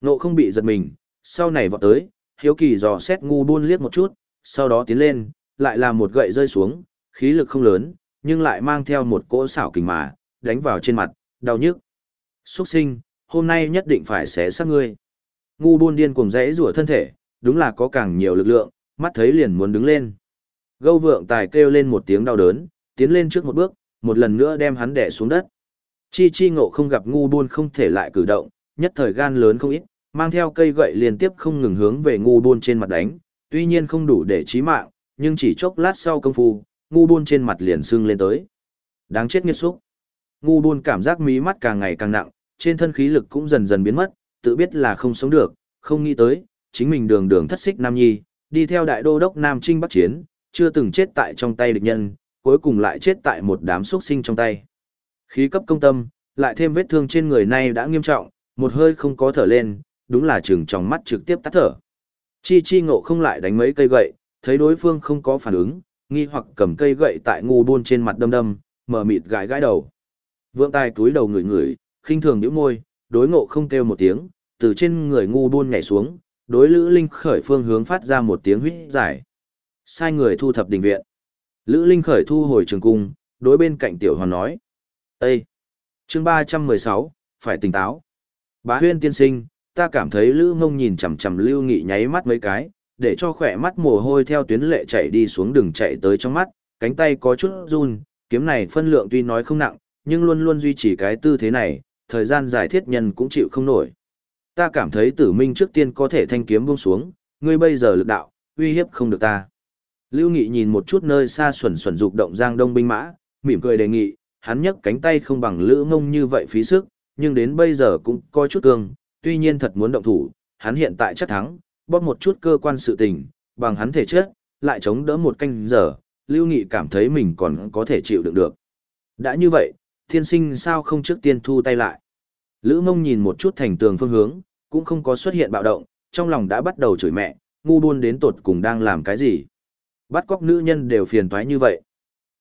Ngộ không bị giật mình, sau này vọt tới, hiếu kỳ dò xét ngu buôn liếc một chút, sau đó tiến lên, lại là một gậy rơi xuống, khí lực không lớn, nhưng lại mang theo một cỗ xảo kình mà, đánh vào trên mặt, đau nhức. Xuất sinh, hôm nay nhất định phải xé xác ngươi. Ngu buôn điên cuồng rẽ rủa thân thể, đúng là có càng nhiều lực lượng, mắt thấy liền muốn đứng lên. Gâu vượng tài kêu lên một tiếng đau đớn, tiến lên trước một bước, một lần nữa đem hắn đè xuống đất. Chi chi ngộ không gặp ngu buôn không thể lại cử động, nhất thời gan lớn không ít, mang theo cây gậy liên tiếp không ngừng hướng về ngu buôn trên mặt đánh, tuy nhiên không đủ để chí mạng, nhưng chỉ chốc lát sau công phu, ngu buôn trên mặt liền sưng lên tới. Đáng chết nghiệt xúc. Ngu buôn cảm giác mí mắt càng ngày càng nặng, trên thân khí lực cũng dần dần biến mất, tự biết là không sống được, không nghĩ tới, chính mình đường đường thất xích Nam Nhi, đi theo đại đô đốc Nam Trinh Bắc Chiến, chưa từng chết tại trong tay địch nhân, cuối cùng lại chết tại một đám xuất sinh trong tay. Khí cấp công tâm, lại thêm vết thương trên người này đã nghiêm trọng, một hơi không có thở lên, đúng là trừng trong mắt trực tiếp tắt thở. Chi chi ngộ không lại đánh mấy cây gậy, thấy đối phương không có phản ứng, nghi hoặc cầm cây gậy tại ngu buôn trên mặt đâm đâm, mở mịt gãi gãi đầu. Vượng tài túi đầu người người, khinh thường nhíu môi, đối ngộ không kêu một tiếng, từ trên người ngu buôn nhảy xuống, đối Lữ Linh khởi phương hướng phát ra một tiếng huýt giải. Sai người thu thập đình viện. Lữ Linh khởi thu hồi trường cung, đối bên cạnh tiểu hoàn nói. Ê! chương ba trăm mười sáu phải tỉnh táo. Bá huyên tiên sinh, ta cảm thấy Lữ ngông nhìn chằm chằm lưu nghị nháy mắt mấy cái, để cho khỏe mắt mồ hôi theo tuyến lệ chạy đi xuống đường chạy tới trong mắt, cánh tay có chút run, kiếm này phân lượng tuy nói không nặng, nhưng luôn luôn duy trì cái tư thế này, thời gian dài thiết nhân cũng chịu không nổi. Ta cảm thấy tử minh trước tiên có thể thanh kiếm buông xuống, ngươi bây giờ lực đạo, uy hiếp không được ta. Lưu Nghị nhìn một chút nơi xa xuẩn xuẩn dục động giang đông binh mã, mỉm cười đề nghị, hắn nhấc cánh tay không bằng lữ mông như vậy phí sức, nhưng đến bây giờ cũng coi chút cương, tuy nhiên thật muốn động thủ, hắn hiện tại chắc thắng, bóp một chút cơ quan sự tình, bằng hắn thể chất, lại chống đỡ một canh giờ, Lưu Nghị cảm thấy mình còn có thể chịu đựng được. Đã như vậy, thiên sinh sao không trước tiên thu tay lại. Lữ mông nhìn một chút thành tường phương hướng, cũng không có xuất hiện bạo động, trong lòng đã bắt đầu chửi mẹ, ngu buôn đến tột cùng đang làm cái gì. Bắt cóc nữ nhân đều phiền toái như vậy.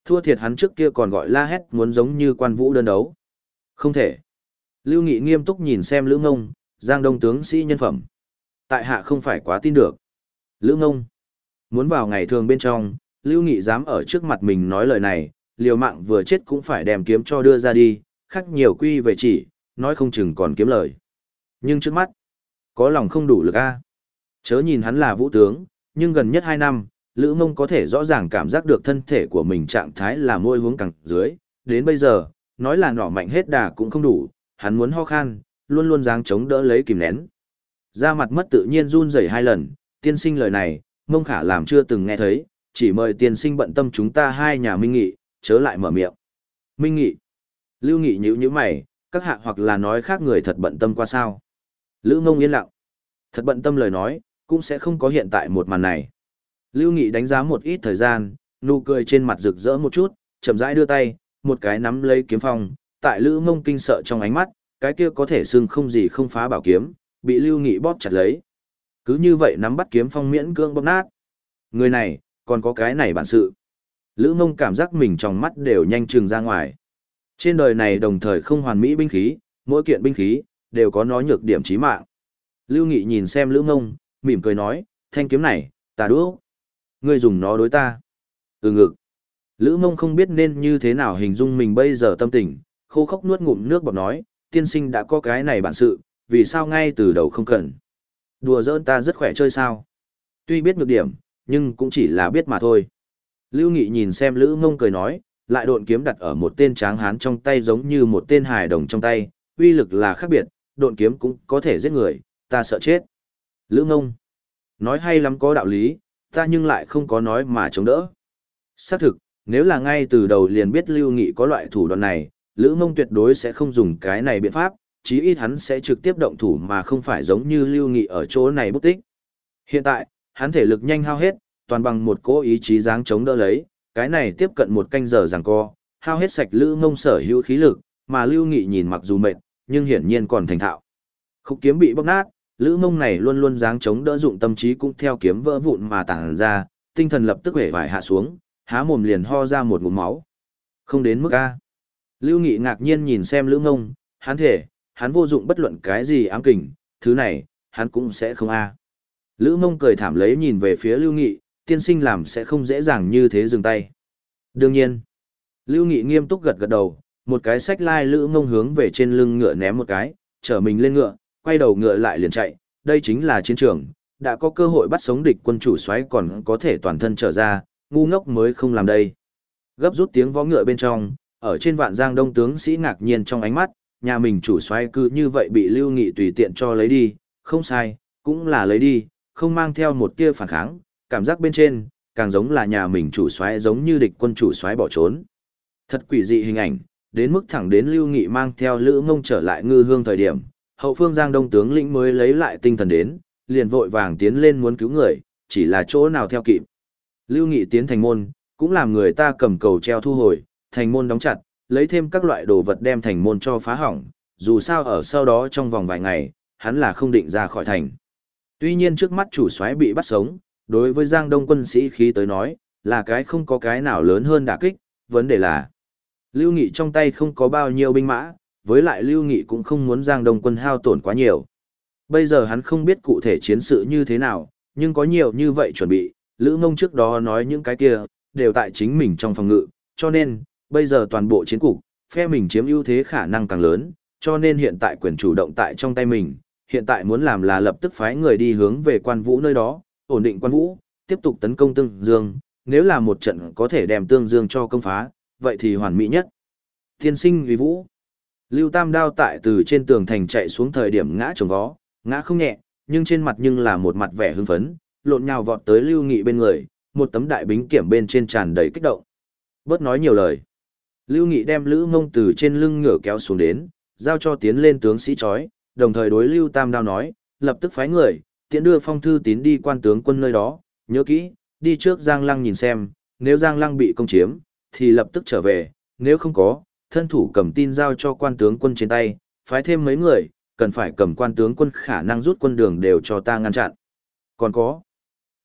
Thua thiệt hắn trước kia còn gọi la hét muốn giống như quan vũ đơn đấu. Không thể. Lưu Nghị nghiêm túc nhìn xem Lữ Ngông, Giang Đông tướng sĩ nhân phẩm. Tại hạ không phải quá tin được. Lữ Ngông. Muốn vào ngày thường bên trong, Lưu Nghị dám ở trước mặt mình nói lời này, liều mạng vừa chết cũng phải đem kiếm cho đưa ra đi, khắc nhiều quy về chỉ, nói không chừng còn kiếm lời. Nhưng trước mắt, có lòng không đủ lực a. Chớ nhìn hắn là vũ tướng, nhưng gần nhất 2 năm, Lữ Mông có thể rõ ràng cảm giác được thân thể của mình trạng thái là môi hướng cẳng dưới, đến bây giờ, nói là nỏ mạnh hết đà cũng không đủ, hắn muốn ho khan, luôn luôn dáng chống đỡ lấy kìm nén. Da mặt mất tự nhiên run rẩy hai lần, tiên sinh lời này, Mông Khả làm chưa từng nghe thấy, chỉ mời tiên sinh bận tâm chúng ta hai nhà minh nghị, chớ lại mở miệng. Minh nghị. Lưu nghị nhíu nhíu mày, các hạ hoặc là nói khác người thật bận tâm qua sao. Lữ Mông yên lặng. Thật bận tâm lời nói, cũng sẽ không có hiện tại một màn này. Lưu Nghị đánh giá một ít thời gian, nụ cười trên mặt rực rỡ một chút, chậm rãi đưa tay, một cái nắm lấy kiếm phong, tại Lữ Mông kinh sợ trong ánh mắt, cái kia có thể xưng không gì không phá bảo kiếm, bị Lưu Nghị bóp chặt lấy. Cứ như vậy nắm bắt kiếm phong miễn cương bóp nát. Người này, còn có cái này bản sự. Lữ Mông cảm giác mình trong mắt đều nhanh trừng ra ngoài. Trên đời này đồng thời không hoàn mỹ binh khí, mỗi kiện binh khí đều có nó nhược điểm chí mạng. Lưu Nghị nhìn xem Lữ Mông, mỉm cười nói, thanh kiếm này, ta đũa. Ngươi dùng nó đối ta. Ừ ngực. Lữ Mông không biết nên như thế nào hình dung mình bây giờ tâm tình, khô khốc nuốt ngụm nước bọt nói, tiên sinh đã có cái này bản sự, vì sao ngay từ đầu không cần. Đùa giỡn ta rất khỏe chơi sao. Tuy biết nhược điểm, nhưng cũng chỉ là biết mà thôi. Lưu Nghị nhìn xem Lữ mông cười nói, lại độn kiếm đặt ở một tên tráng hán trong tay giống như một tên hài đồng trong tay, uy lực là khác biệt, độn kiếm cũng có thể giết người, ta sợ chết. Lữ mông nói hay lắm có đạo lý, ta nhưng lại không có nói mà chống đỡ. Xác thực, nếu là ngay từ đầu liền biết Lưu Nghị có loại thủ đoạn này, Lữ mông tuyệt đối sẽ không dùng cái này biện pháp, chí ít hắn sẽ trực tiếp động thủ mà không phải giống như Lưu Nghị ở chỗ này bút tích. Hiện tại, hắn thể lực nhanh hao hết, toàn bằng một cố ý chí dáng chống đỡ lấy, cái này tiếp cận một canh giờ giằng co, hao hết sạch Lữ Ngông sở hữu khí lực, mà Lưu Nghị nhìn mặc dù mệt, nhưng hiển nhiên còn thành thạo. Khúc kiếm bị bóc nát, Lữ Ngông này luôn luôn dáng chống đỡ dụng tâm trí cũng theo kiếm vỡ vụn mà tản ra, tinh thần lập tức hể vải hạ xuống, há mồm liền ho ra một ngụm máu. Không đến mức a. Lưu Nghị ngạc nhiên nhìn xem Lữ Ngông, hắn thể, hắn vô dụng bất luận cái gì ám kình, thứ này, hắn cũng sẽ không a. Lữ Mông cười thảm lấy nhìn về phía Lưu Nghị, tiên sinh làm sẽ không dễ dàng như thế dừng tay. Đương nhiên, Lưu Nghị nghiêm túc gật gật đầu, một cái sách lai Lữ Mông hướng về trên lưng ngựa ném một cái, chở mình lên ngựa, quay đầu ngựa lại liền chạy, đây chính là chiến trường, đã có cơ hội bắt sống địch quân chủ soái còn có thể toàn thân trở ra, ngu ngốc mới không làm đây. Gấp rút tiếng vó ngựa bên trong, ở trên vạn giang đông tướng sĩ ngạc nhiên trong ánh mắt, nhà mình chủ soái cứ như vậy bị Lưu Nghị tùy tiện cho lấy đi, không sai, cũng là lấy đi, không mang theo một tia phản kháng, cảm giác bên trên, càng giống là nhà mình chủ soái giống như địch quân chủ soái bỏ trốn. Thật quỷ dị hình ảnh, đến mức thẳng đến Lưu Nghị mang theo Lữ Ngông trở lại ngư hương thời điểm, hậu phương Giang Đông tướng lĩnh mới lấy lại tinh thần đến, liền vội vàng tiến lên muốn cứu người, chỉ là chỗ nào theo kịp. Lưu Nghị tiến thành môn, cũng làm người ta cầm cầu treo thu hồi, thành môn đóng chặt, lấy thêm các loại đồ vật đem thành môn cho phá hỏng, dù sao ở sau đó trong vòng vài ngày, hắn là không định ra khỏi thành. Tuy nhiên trước mắt chủ soái bị bắt sống, đối với Giang Đông quân sĩ khí tới nói, là cái không có cái nào lớn hơn đả kích, vấn đề là Lưu Nghị trong tay không có bao nhiêu binh mã, với lại Lưu Nghị cũng không muốn Giang Đông quân hao tổn quá nhiều. Bây giờ hắn không biết cụ thể chiến sự như thế nào, nhưng có nhiều như vậy chuẩn bị, Lữ Ngông trước đó nói những cái kia, đều tại chính mình trong phòng ngự, cho nên, bây giờ toàn bộ chiến cục, phe mình chiếm ưu thế khả năng càng lớn, cho nên hiện tại quyền chủ động tại trong tay mình, hiện tại muốn làm là lập tức phái người đi hướng về quan vũ nơi đó, ổn định quan vũ, tiếp tục tấn công Tương Dương, nếu là một trận có thể đem Tương Dương cho công phá, vậy thì hoàn mỹ nhất. Thiên sinh uy vũ. Lưu Tam đao tại từ trên tường thành chạy xuống thời điểm ngã trồng vó, ngã không nhẹ, nhưng trên mặt nhưng là một mặt vẻ hưng phấn, lộn nhào vọt tới Lưu Nghị bên người, một tấm đại bính kiểm bên trên tràn đầy kích động. Bớt nói nhiều lời. Lưu Nghị đem Lữ Mông từ trên lưng ngựa kéo xuống đến, giao cho tiến lên tướng sĩ chói, đồng thời đối Lưu Tam đao nói, lập tức phái người, tiện đưa phong thư tín đi quan tướng quân nơi đó, nhớ kỹ, đi trước Giang Lăng nhìn xem, nếu Giang Lăng bị công chiếm, thì lập tức trở về, nếu không có, thân thủ cầm tin giao cho quan tướng quân trên tay, phái thêm mấy người, cần phải cầm quan tướng quân khả năng rút quân đường đều cho ta ngăn chặn. Còn có,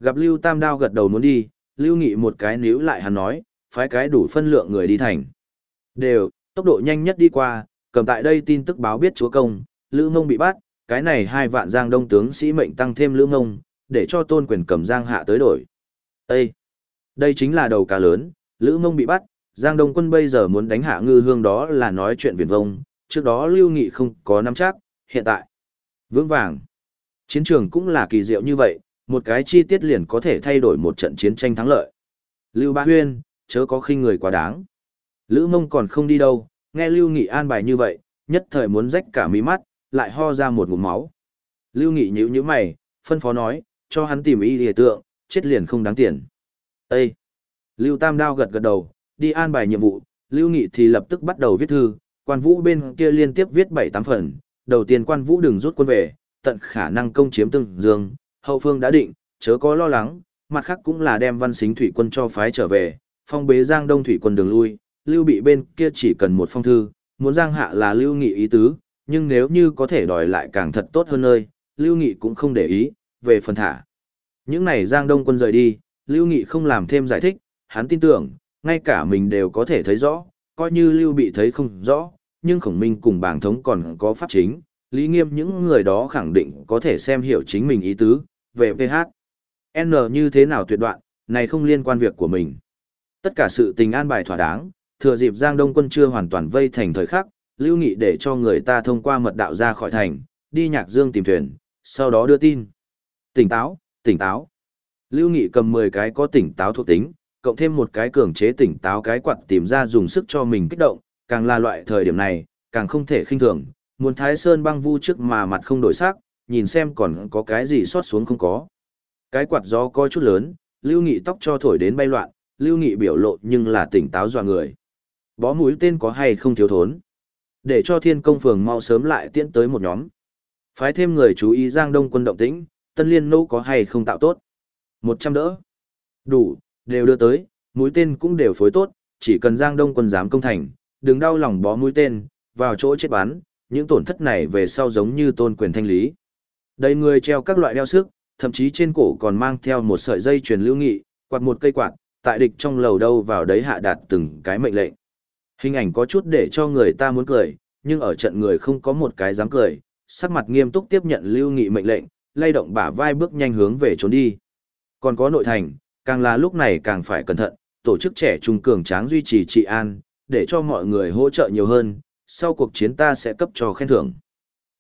gặp Lưu Tam Đao gật đầu muốn đi, Lưu Nghị một cái níu lại hắn nói, phái cái đủ phân lượng người đi thành. Đều, tốc độ nhanh nhất đi qua, cầm tại đây tin tức báo biết chúa công, Lữ Mông bị bắt, cái này hai vạn giang đông tướng sĩ mệnh tăng thêm Lữ Mông, để cho tôn quyền cầm giang hạ tới đổi. Ê! Đây chính là đầu cá lớn, Lữ Mông bị bắt, Giang Đông quân bây giờ muốn đánh hạ ngư hương đó là nói chuyện viển vông, trước đó Lưu Nghị không có nắm chắc, hiện tại. Vững vàng. Chiến trường cũng là kỳ diệu như vậy, một cái chi tiết liền có thể thay đổi một trận chiến tranh thắng lợi. Lưu Ba Huyên, chớ có khinh người quá đáng. Lữ Mông còn không đi đâu, nghe Lưu Nghị an bài như vậy, nhất thời muốn rách cả mí mắt, lại ho ra một ngụm máu. Lưu Nghị nhíu nhíu mày, phân phó nói, cho hắn tìm y địa tượng, chết liền không đáng tiền. Ê! Lưu Tam Đao gật gật đầu, đi an bài nhiệm vụ, Lưu Nghị thì lập tức bắt đầu viết thư, quan vũ bên kia liên tiếp viết 7-8 phần, đầu tiên quan vũ đừng rút quân về, tận khả năng công chiếm từng dương, hậu phương đã định, chớ có lo lắng, mặt khác cũng là đem văn xính thủy quân cho phái trở về, phong bế giang đông thủy quân đường lui, Lưu bị bên kia chỉ cần một phong thư, muốn giang hạ là Lưu Nghị ý tứ, nhưng nếu như có thể đòi lại càng thật tốt hơn nơi, Lưu Nghị cũng không để ý, về phần thả. Những này giang đông quân rời đi, Lưu Nghị không làm thêm giải thích, hắn tin tưởng, ngay cả mình đều có thể thấy rõ, coi như Lưu bị thấy không rõ, nhưng khổng minh cùng bảng thống còn có pháp chính, Lý Nghiêm những người đó khẳng định có thể xem hiểu chính mình ý tứ, về PH. N như thế nào tuyệt đoạn, này không liên quan việc của mình. Tất cả sự tình an bài thỏa đáng, thừa dịp Giang Đông quân chưa hoàn toàn vây thành thời khắc, Lưu Nghị để cho người ta thông qua mật đạo ra khỏi thành, đi nhạc dương tìm thuyền, sau đó đưa tin. Tỉnh táo, tỉnh táo. Lưu Nghị cầm 10 cái có tỉnh táo thuộc tính, cộng thêm một cái cường chế tỉnh táo cái quạt tìm ra dùng sức cho mình kích động, càng là loại thời điểm này, càng không thể khinh thường, muốn Thái Sơn băng vu trước mà mặt không đổi sắc, nhìn xem còn có cái gì sót xuống không có. Cái quạt gió có chút lớn, Lưu Nghị tóc cho thổi đến bay loạn, Lưu Nghị biểu lộ nhưng là tỉnh táo dọa người. Bó mũi tên có hay không thiếu thốn. Để cho thiên công phường mau sớm lại tiễn tới một nhóm. Phái thêm người chú ý Giang Đông quân động tĩnh, tân liên nô có hay không tạo tốt. Một trăm đỡ. Đủ, đều đưa tới, mũi tên cũng đều phối tốt, chỉ cần Giang Đông quân dám công thành, đừng đau lòng bó mũi tên, vào chỗ chết bắn, những tổn thất này về sau giống như tôn quyền thanh lý. Đầy người treo các loại đeo sức, thậm chí trên cổ còn mang theo một sợi dây truyền lưu nghị, quạt một cây quạt, tại địch trong lầu đâu vào đấy hạ đạt từng cái mệnh lệnh. Hình ảnh có chút để cho người ta muốn cười, nhưng ở trận người không có một cái dám cười, sắc mặt nghiêm túc tiếp nhận lưu nghị mệnh lệnh, lay động bả vai bước nhanh hướng về trốn đi. Còn có nội thành, càng là lúc này càng phải cẩn thận, tổ chức trẻ trung cường tráng duy trì trị an, để cho mọi người hỗ trợ nhiều hơn, sau cuộc chiến ta sẽ cấp cho khen thưởng.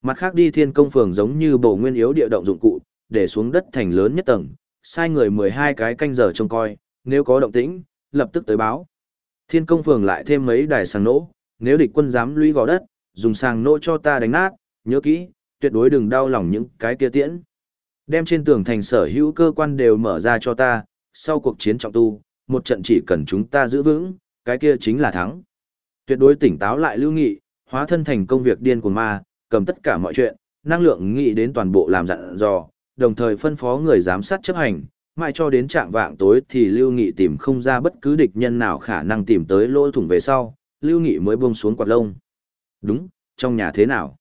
Mặt khác đi thiên công phường giống như bổ nguyên yếu địa động dụng cụ, để xuống đất thành lớn nhất tầng, sai người 12 cái canh giờ trông coi, nếu có động tĩnh, lập tức tới báo. Thiên công phường lại thêm mấy đài sàng nỗ, nếu địch quân dám lũy gò đất, dùng sàng nỗ cho ta đánh nát, nhớ kỹ, tuyệt đối đừng đau lòng những cái kia tiễn. Đem trên tường thành sở hữu cơ quan đều mở ra cho ta, sau cuộc chiến trọng tu, một trận chỉ cần chúng ta giữ vững, cái kia chính là thắng. Tuyệt đối tỉnh táo lại lưu nghị, hóa thân thành công việc điên của ma, cầm tất cả mọi chuyện, năng lượng nghĩ đến toàn bộ làm dặn dò, đồng thời phân phó người giám sát chấp hành, mãi cho đến trạng vạng tối thì Lưu Nghị tìm không ra bất cứ địch nhân nào khả năng tìm tới lỗ thủng về sau, Lưu Nghị mới buông xuống quạt lông. Đúng, trong nhà thế nào?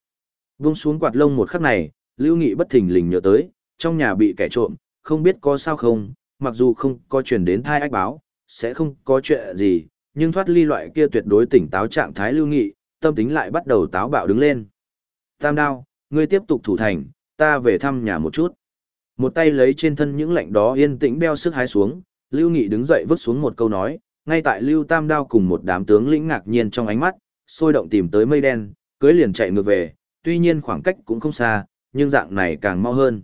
Buông xuống quạt lông một khắc này, Lưu Nghị bất thình lình nhớ tới, trong nhà bị kẻ trộm, không biết có sao không, mặc dù không có truyền đến thai ách báo, sẽ không có chuyện gì, nhưng thoát ly loại kia tuyệt đối tỉnh táo trạng thái Lưu Nghị, tâm tính lại bắt đầu táo bạo đứng lên. Tam đao, ngươi tiếp tục thủ thành, ta về thăm nhà một chút. Một tay lấy trên thân những lạnh đó yên tĩnh đeo sức hái xuống, Lưu Nghị đứng dậy vứt xuống một câu nói, ngay tại Lưu Tam Đao cùng một đám tướng lĩnh ngạc nhiên trong ánh mắt, sôi động tìm tới mây đen, cưới liền chạy ngược về, tuy nhiên khoảng cách cũng không xa, nhưng dạng này càng mau hơn.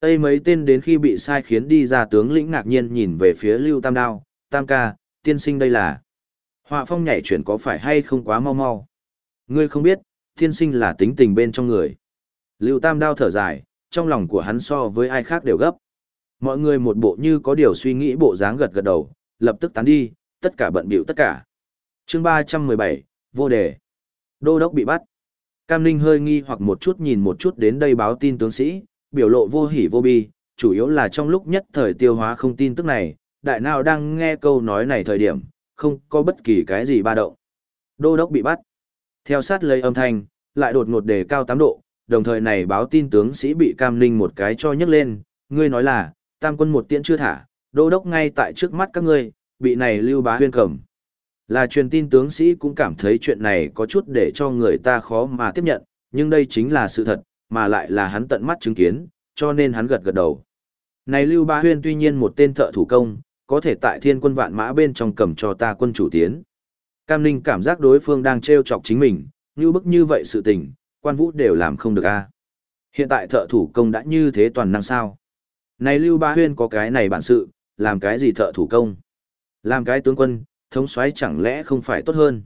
Tây mấy tên đến khi bị sai khiến đi ra tướng lĩnh ngạc nhiên nhìn về phía Lưu Tam Đao, Tam ca, tiên sinh đây là. Họa phong nhảy chuyển có phải hay không quá mau mau. Ngươi không biết, tiên sinh là tính tình bên trong người. Lưu Tam Đao thở dài, trong lòng của hắn so với ai khác đều gấp. Mọi người một bộ như có điều suy nghĩ bộ dáng gật gật đầu, lập tức tán đi, tất cả bận bịu tất cả. Chương 317, vô đề. Đô đốc bị bắt. Cam Ninh hơi nghi hoặc một chút nhìn một chút đến đây báo tin tướng sĩ, biểu lộ vô hỉ vô bi, chủ yếu là trong lúc nhất thời tiêu hóa không tin tức này, đại nào đang nghe câu nói này thời điểm, không có bất kỳ cái gì ba động. Đô đốc bị bắt. Theo sát lấy âm thanh, lại đột ngột đề cao 8 độ, đồng thời này báo tin tướng sĩ bị Cam Ninh một cái cho nhấc lên, ngươi nói là, tam quân một tiễn chưa thả, đô đốc ngay tại trước mắt các ngươi, bị này lưu bá huyên cầm. Là truyền tin tướng sĩ cũng cảm thấy chuyện này có chút để cho người ta khó mà tiếp nhận, nhưng đây chính là sự thật, mà lại là hắn tận mắt chứng kiến, cho nên hắn gật gật đầu. Này Lưu Bá Huyên tuy nhiên một tên thợ thủ công, có thể tại thiên quân vạn mã bên trong cầm cho ta quân chủ tiến. Cam Ninh cảm giác đối phương đang trêu chọc chính mình, như bức như vậy sự tình, quan vũ đều làm không được a. Hiện tại thợ thủ công đã như thế toàn năng sao. Này Lưu Ba Huyên có cái này bản sự, làm cái gì thợ thủ công? Làm cái tướng quân, thống soái chẳng lẽ không phải tốt hơn?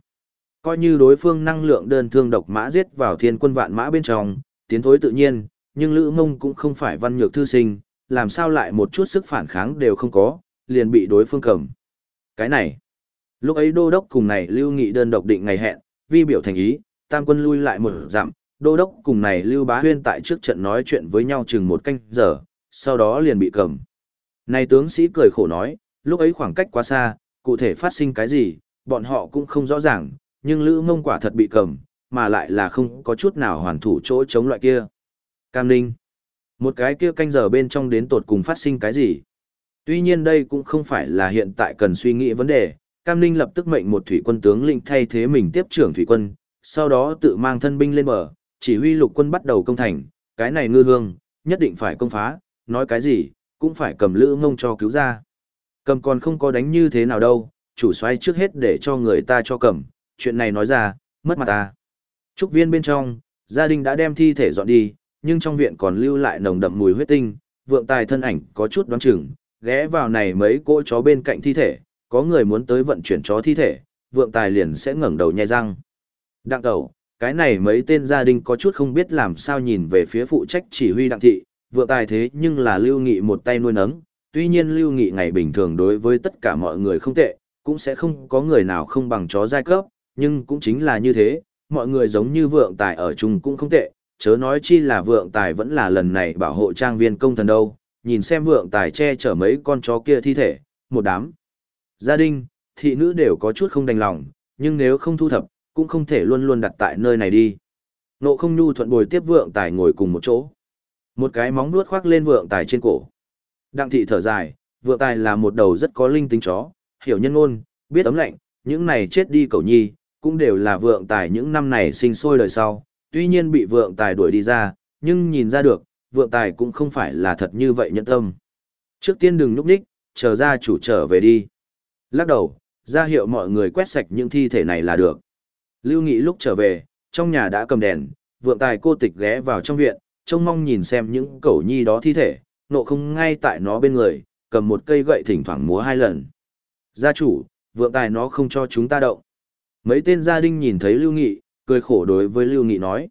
Coi như đối phương năng lượng đơn thương độc mã giết vào thiên quân vạn mã bên trong, tiến thối tự nhiên, nhưng Lữ Mông cũng không phải văn nhược thư sinh, làm sao lại một chút sức phản kháng đều không có, liền bị đối phương cầm. Cái này, lúc ấy đô đốc cùng này Lưu Nghị đơn độc định ngày hẹn, vi biểu thành ý, tam quân lui lại một dặm, đô đốc cùng này Lưu Bá Huyên tại trước trận nói chuyện với nhau chừng một canh giờ, sau đó liền bị cầm. Này tướng sĩ cười khổ nói, lúc ấy khoảng cách quá xa, cụ thể phát sinh cái gì, bọn họ cũng không rõ ràng, nhưng Lữ Mông quả thật bị cầm, mà lại là không có chút nào hoàn thủ chỗ chống loại kia. Cam Ninh. Một cái kia canh giờ bên trong đến tột cùng phát sinh cái gì? Tuy nhiên đây cũng không phải là hiện tại cần suy nghĩ vấn đề, Cam Ninh lập tức mệnh một thủy quân tướng lĩnh thay thế mình tiếp trưởng thủy quân, sau đó tự mang thân binh lên bờ, chỉ huy lục quân bắt đầu công thành, cái này ngư hương, nhất định phải công phá, nói cái gì, cũng phải cầm lữ ngông cho cứu ra. Cầm còn không có đánh như thế nào đâu, chủ xoay trước hết để cho người ta cho cầm, chuyện này nói ra, mất mặt ta. Trúc viên bên trong, gia đình đã đem thi thể dọn đi, nhưng trong viện còn lưu lại nồng đậm mùi huyết tinh, vượng tài thân ảnh có chút đoán chừng, ghé vào này mấy cỗ chó bên cạnh thi thể, có người muốn tới vận chuyển chó thi thể, vượng tài liền sẽ ngẩng đầu nhai răng. Đặng đầu, cái này mấy tên gia đình có chút không biết làm sao nhìn về phía phụ trách chỉ huy đặng thị, vượng tài thế nhưng là lưu nghị một tay nuôi nấng, tuy nhiên lưu nghị ngày bình thường đối với tất cả mọi người không tệ, cũng sẽ không có người nào không bằng chó giai cấp, nhưng cũng chính là như thế, mọi người giống như vượng tài ở chung cũng không tệ, chớ nói chi là vượng tài vẫn là lần này bảo hộ trang viên công thần đâu, nhìn xem vượng tài che chở mấy con chó kia thi thể, một đám. Gia đình, thị nữ đều có chút không đành lòng, nhưng nếu không thu thập, cũng không thể luôn luôn đặt tại nơi này đi. Nộ không nhu thuận bồi tiếp vượng tài ngồi cùng một chỗ. Một cái móng vuốt khoác lên vượng tài trên cổ. Đặng thị thở dài, vượng tài là một đầu rất có linh tính chó, hiểu nhân ngôn, biết ấm lạnh, những này chết đi cầu nhi, cũng đều là vượng tài những năm này sinh sôi đời sau, tuy nhiên bị vượng tài đuổi đi ra, nhưng nhìn ra được, vượng tài cũng không phải là thật như vậy nhân tâm. Trước tiên đừng núp đích, chờ ra chủ trở về đi. Lắc đầu, ra hiệu mọi người quét sạch những thi thể này là được. Lưu Nghị lúc trở về, trong nhà đã cầm đèn, vượng tài cô tịch ghé vào trong viện, trông mong nhìn xem những cẩu nhi đó thi thể, nộ không ngay tại nó bên người, cầm một cây gậy thỉnh thoảng múa hai lần. Gia chủ, vượng tài nó không cho chúng ta động. Mấy tên gia đình nhìn thấy Lưu Nghị, cười khổ đối với Lưu Nghị nói.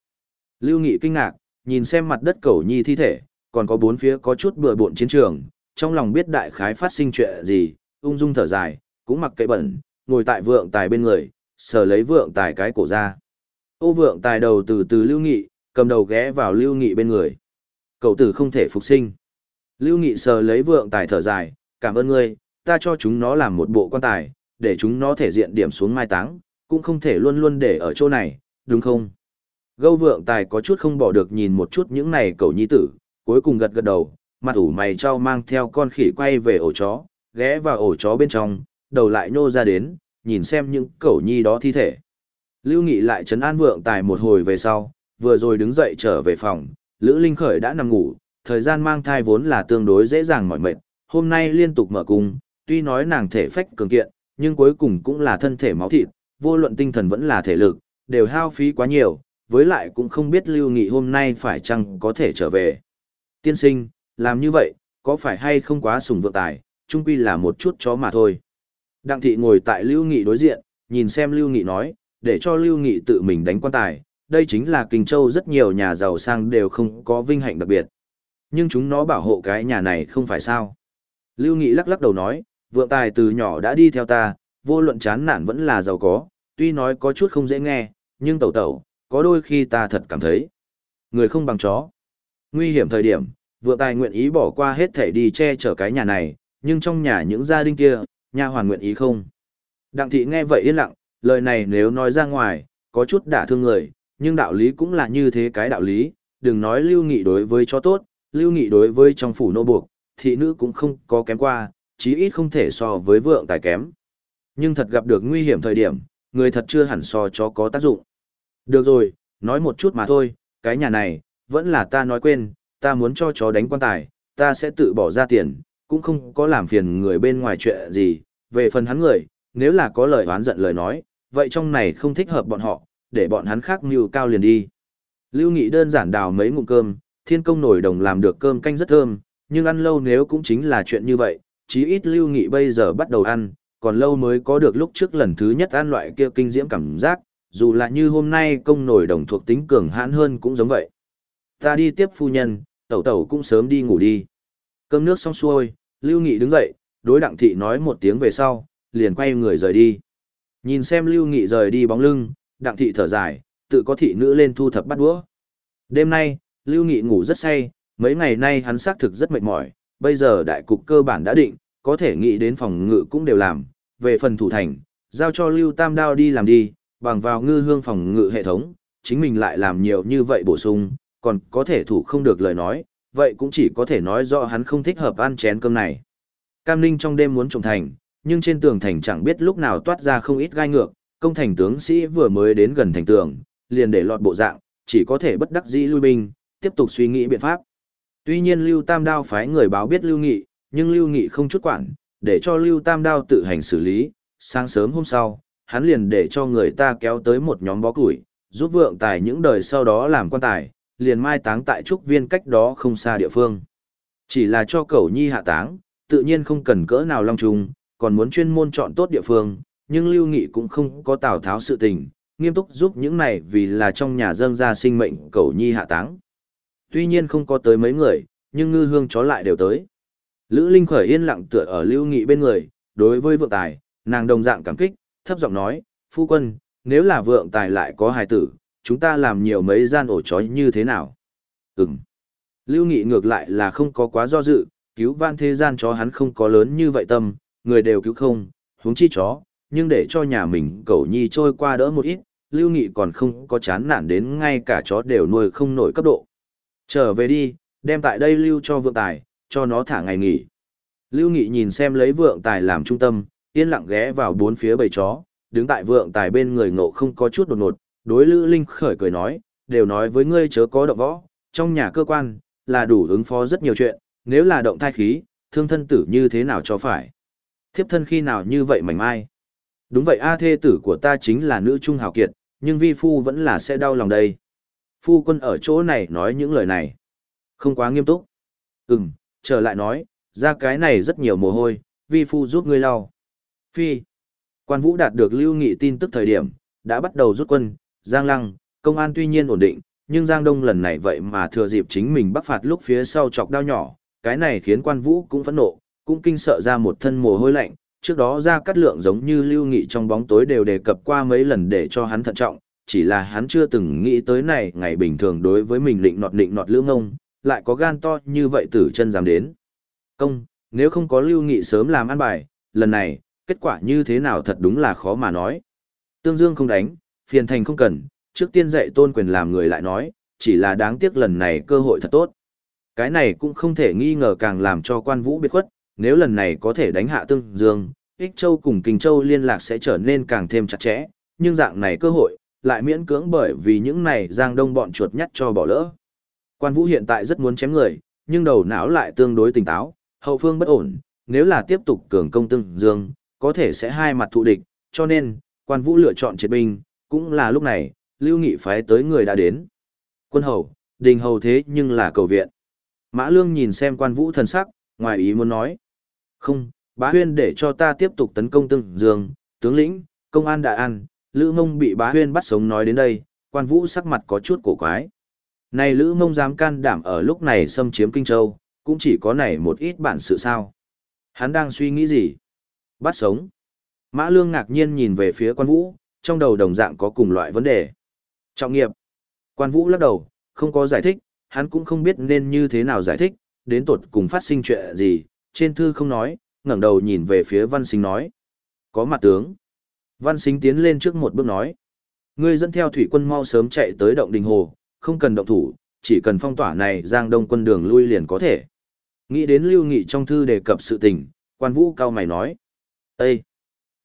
Lưu Nghị kinh ngạc, nhìn xem mặt đất cẩu nhi thi thể, còn có bốn phía có chút bừa bộn chiến trường, trong lòng biết đại khái phát sinh chuyện gì, ung dung thở dài, cũng mặc kệ bẩn, ngồi tại vượng tài bên người, sờ lấy vượng tài cái cổ ra. Ô vượng tài đầu từ từ Lưu Nghị, cầm đầu ghé vào Lưu Nghị bên người. Cậu tử không thể phục sinh. Lưu Nghị sờ lấy vượng tài thở dài, cảm ơn ngươi, ta cho chúng nó làm một bộ quan tài, để chúng nó thể diện điểm xuống mai táng, cũng không thể luôn luôn để ở chỗ này, đúng không? Gâu vượng tài có chút không bỏ được nhìn một chút những này cậu nhi tử, cuối cùng gật gật đầu, mặt ủ mày trao mang theo con khỉ quay về ổ chó, ghé vào ổ chó bên trong, đầu lại nô ra đến, nhìn xem những cẩu nhi đó thi thể. Lưu Nghị lại trấn an vượng tài một hồi về sau, vừa rồi đứng dậy trở về phòng, Lữ Linh Khởi đã nằm ngủ, thời gian mang thai vốn là tương đối dễ dàng mỏi mệt, hôm nay liên tục mở cung, tuy nói nàng thể phách cường kiện, nhưng cuối cùng cũng là thân thể máu thịt, vô luận tinh thần vẫn là thể lực, đều hao phí quá nhiều, với lại cũng không biết Lưu Nghị hôm nay phải chăng có thể trở về. Tiên sinh, làm như vậy, có phải hay không quá sùng vượng tài, chung quy là một chút chó mà thôi. Đặng thị ngồi tại Lưu Nghị đối diện, nhìn xem Lưu Nghị nói, để cho Lưu Nghị tự mình đánh quan tài, đây chính là Kinh Châu rất nhiều nhà giàu sang đều không có vinh hạnh đặc biệt. Nhưng chúng nó bảo hộ cái nhà này không phải sao. Lưu Nghị lắc lắc đầu nói, vượng tài từ nhỏ đã đi theo ta, vô luận chán nản vẫn là giàu có, tuy nói có chút không dễ nghe, nhưng tẩu tẩu, có đôi khi ta thật cảm thấy. Người không bằng chó. Nguy hiểm thời điểm, vượng tài nguyện ý bỏ qua hết thể đi che chở cái nhà này, nhưng trong nhà những gia đình kia, nha hoàn nguyện ý không. Đặng thị nghe vậy yên lặng, lời này nếu nói ra ngoài, có chút đả thương người, nhưng đạo lý cũng là như thế cái đạo lý, đừng nói lưu nghị đối với chó tốt, lưu nghị đối với trong phủ nô buộc, thị nữ cũng không có kém qua, chí ít không thể so với vượng tài kém. Nhưng thật gặp được nguy hiểm thời điểm, người thật chưa hẳn so cho có tác dụng. Được rồi, nói một chút mà thôi, cái nhà này, vẫn là ta nói quên, ta muốn cho chó đánh quan tài, ta sẽ tự bỏ ra tiền, cũng không có làm phiền người bên ngoài chuyện gì, về phần hắn người, nếu là có lời oán giận lời nói, vậy trong này không thích hợp bọn họ, để bọn hắn khác mưu cao liền đi. Lưu Nghị đơn giản đào mấy ngụm cơm, thiên công nổi đồng làm được cơm canh rất thơm, nhưng ăn lâu nếu cũng chính là chuyện như vậy, chí ít Lưu Nghị bây giờ bắt đầu ăn, còn lâu mới có được lúc trước lần thứ nhất ăn loại kia kinh diễm cảm giác, dù là như hôm nay công nổi đồng thuộc tính cường hãn hơn cũng giống vậy. Ta đi tiếp phu nhân, tẩu tẩu cũng sớm đi ngủ đi. Cơm nước xong xuôi, Lưu Nghị đứng dậy, đối đặng thị nói một tiếng về sau, liền quay người rời đi. Nhìn xem Lưu Nghị rời đi bóng lưng, đặng thị thở dài, tự có thị nữ lên thu thập bắt đũa. Đêm nay, Lưu Nghị ngủ rất say, mấy ngày nay hắn xác thực rất mệt mỏi, bây giờ đại cục cơ bản đã định, có thể nghĩ đến phòng ngự cũng đều làm, về phần thủ thành, giao cho Lưu Tam Đao đi làm đi, bằng vào ngư hương phòng ngự hệ thống, chính mình lại làm nhiều như vậy bổ sung, còn có thể thủ không được lời nói, vậy cũng chỉ có thể nói rõ hắn không thích hợp ăn chén cơm này. Cam Ninh trong đêm muốn trộm thành, nhưng trên tường thành chẳng biết lúc nào toát ra không ít gai ngược, công thành tướng sĩ vừa mới đến gần thành tường, liền để lọt bộ dạng, chỉ có thể bất đắc dĩ lui binh, tiếp tục suy nghĩ biện pháp. Tuy nhiên Lưu Tam Đao phái người báo biết Lưu Nghị, nhưng Lưu Nghị không chút quản, để cho Lưu Tam Đao tự hành xử lý, sáng sớm hôm sau, hắn liền để cho người ta kéo tới một nhóm bó củi, giúp vượng tài những đời sau đó làm quan tài, liền mai táng tại trúc viên cách đó không xa địa phương. Chỉ là cho cẩu nhi hạ táng, tự nhiên không cần cỡ nào long trùng, còn muốn chuyên môn chọn tốt địa phương, nhưng Lưu Nghị cũng không có tào tháo sự tình, nghiêm túc giúp những này vì là trong nhà dâng ra sinh mệnh cẩu nhi hạ táng. Tuy nhiên không có tới mấy người, nhưng ngư hương chó lại đều tới. Lữ Linh khởi yên lặng tựa ở Lưu Nghị bên người, đối với vượng tài, nàng đồng dạng cảm kích, thấp giọng nói, phu quân, nếu là vượng tài lại có hài tử, chúng ta làm nhiều mấy gian ổ chó như thế nào? Ừm. Lưu Nghị ngược lại là không có quá do dự, cứu van thế gian chó hắn không có lớn như vậy tâm, người đều cứu không, huống chi chó, nhưng để cho nhà mình cậu nhi trôi qua đỡ một ít, Lưu Nghị còn không có chán nản đến ngay cả chó đều nuôi không nổi cấp độ. Trở về đi, đem tại đây lưu cho vượng tài, cho nó thả ngày nghỉ. Lưu Nghị nhìn xem lấy vượng tài làm trung tâm, yên lặng ghé vào bốn phía bầy chó, đứng tại vượng tài bên người ngộ không có chút đột ngột, đối Lữ Linh khởi cười nói, đều nói với ngươi chớ có động võ, trong nhà cơ quan, là đủ ứng phó rất nhiều chuyện, nếu là động thai khí, thương thân tử như thế nào cho phải. Thiếp thân khi nào như vậy mảnh mai. Đúng vậy A thê tử của ta chính là nữ trung hào kiệt, nhưng vi phu vẫn là sẽ đau lòng đây. Phu quân ở chỗ này nói những lời này. Không quá nghiêm túc. Ừm, trở lại nói, ra cái này rất nhiều mồ hôi, vi phu giúp ngươi lau. Phi. Quan vũ đạt được lưu nghị tin tức thời điểm, đã bắt đầu rút quân, Giang Lăng, công an tuy nhiên ổn định, nhưng Giang Đông lần này vậy mà thừa dịp chính mình bắc phạt lúc phía sau chọc đao nhỏ, cái này khiến quan vũ cũng phẫn nộ, cũng kinh sợ ra một thân mồ hôi lạnh, trước đó ra cắt lượng giống như lưu nghị trong bóng tối đều đề cập qua mấy lần để cho hắn thận trọng, chỉ là hắn chưa từng nghĩ tới này ngày bình thường đối với mình định nọt định nọt lưỡng ngông, lại có gan to như vậy tử chân dám đến. Công, nếu không có lưu nghị sớm làm ăn bài, lần này, kết quả như thế nào thật đúng là khó mà nói. Tương Dương không đánh, phiền thành không cần, trước tiên dạy tôn quyền làm người lại nói, chỉ là đáng tiếc lần này cơ hội thật tốt. Cái này cũng không thể nghi ngờ càng làm cho quan vũ biệt khuất, nếu lần này có thể đánh hạ Tương Dương, Ích Châu cùng Kinh Châu liên lạc sẽ trở nên càng thêm chặt chẽ, nhưng dạng này cơ hội, lại miễn cưỡng bởi vì những này giang đông bọn chuột nhắt cho bỏ lỡ. Quan vũ hiện tại rất muốn chém người, nhưng đầu não lại tương đối tỉnh táo, hậu phương bất ổn, nếu là tiếp tục cường công Tương Dương, có thể sẽ hai mặt thụ địch, cho nên, quan vũ lựa chọn triệt binh, cũng là lúc này, lưu nghị phái tới người đã đến. Quân hầu, đình hầu thế nhưng là cầu viện. Mã lương nhìn xem quan vũ thần sắc, ngoài ý muốn nói. Không, bá huyên để cho ta tiếp tục tấn công tương dương, tướng lĩnh, công an đại an, lữ mông bị bá huyên bắt sống nói đến đây, quan vũ sắc mặt có chút cổ quái. Này lữ mông dám can đảm ở lúc này xâm chiếm kinh châu, cũng chỉ có này một ít bản sự sao. Hắn đang suy nghĩ gì? Bắt sống. Mã lương ngạc nhiên nhìn về phía quan vũ, trong đầu đồng dạng có cùng loại vấn đề. Trọng nghiệp. Quan Vũ lắc đầu, không có giải thích, hắn cũng không biết nên như thế nào giải thích, đến tột cùng phát sinh chuyện gì, trên thư không nói, ngẩng đầu nhìn về phía Văn Sinh nói. Có mặt tướng. Văn Sinh tiến lên trước một bước nói. Ngươi dẫn theo thủy quân mau sớm chạy tới động đình hồ, không cần động thủ, chỉ cần phong tỏa này giang đông quân đường lui liền có thể. Nghĩ đến lưu nghị trong thư đề cập sự tình, quan vũ cao mày nói. Ê!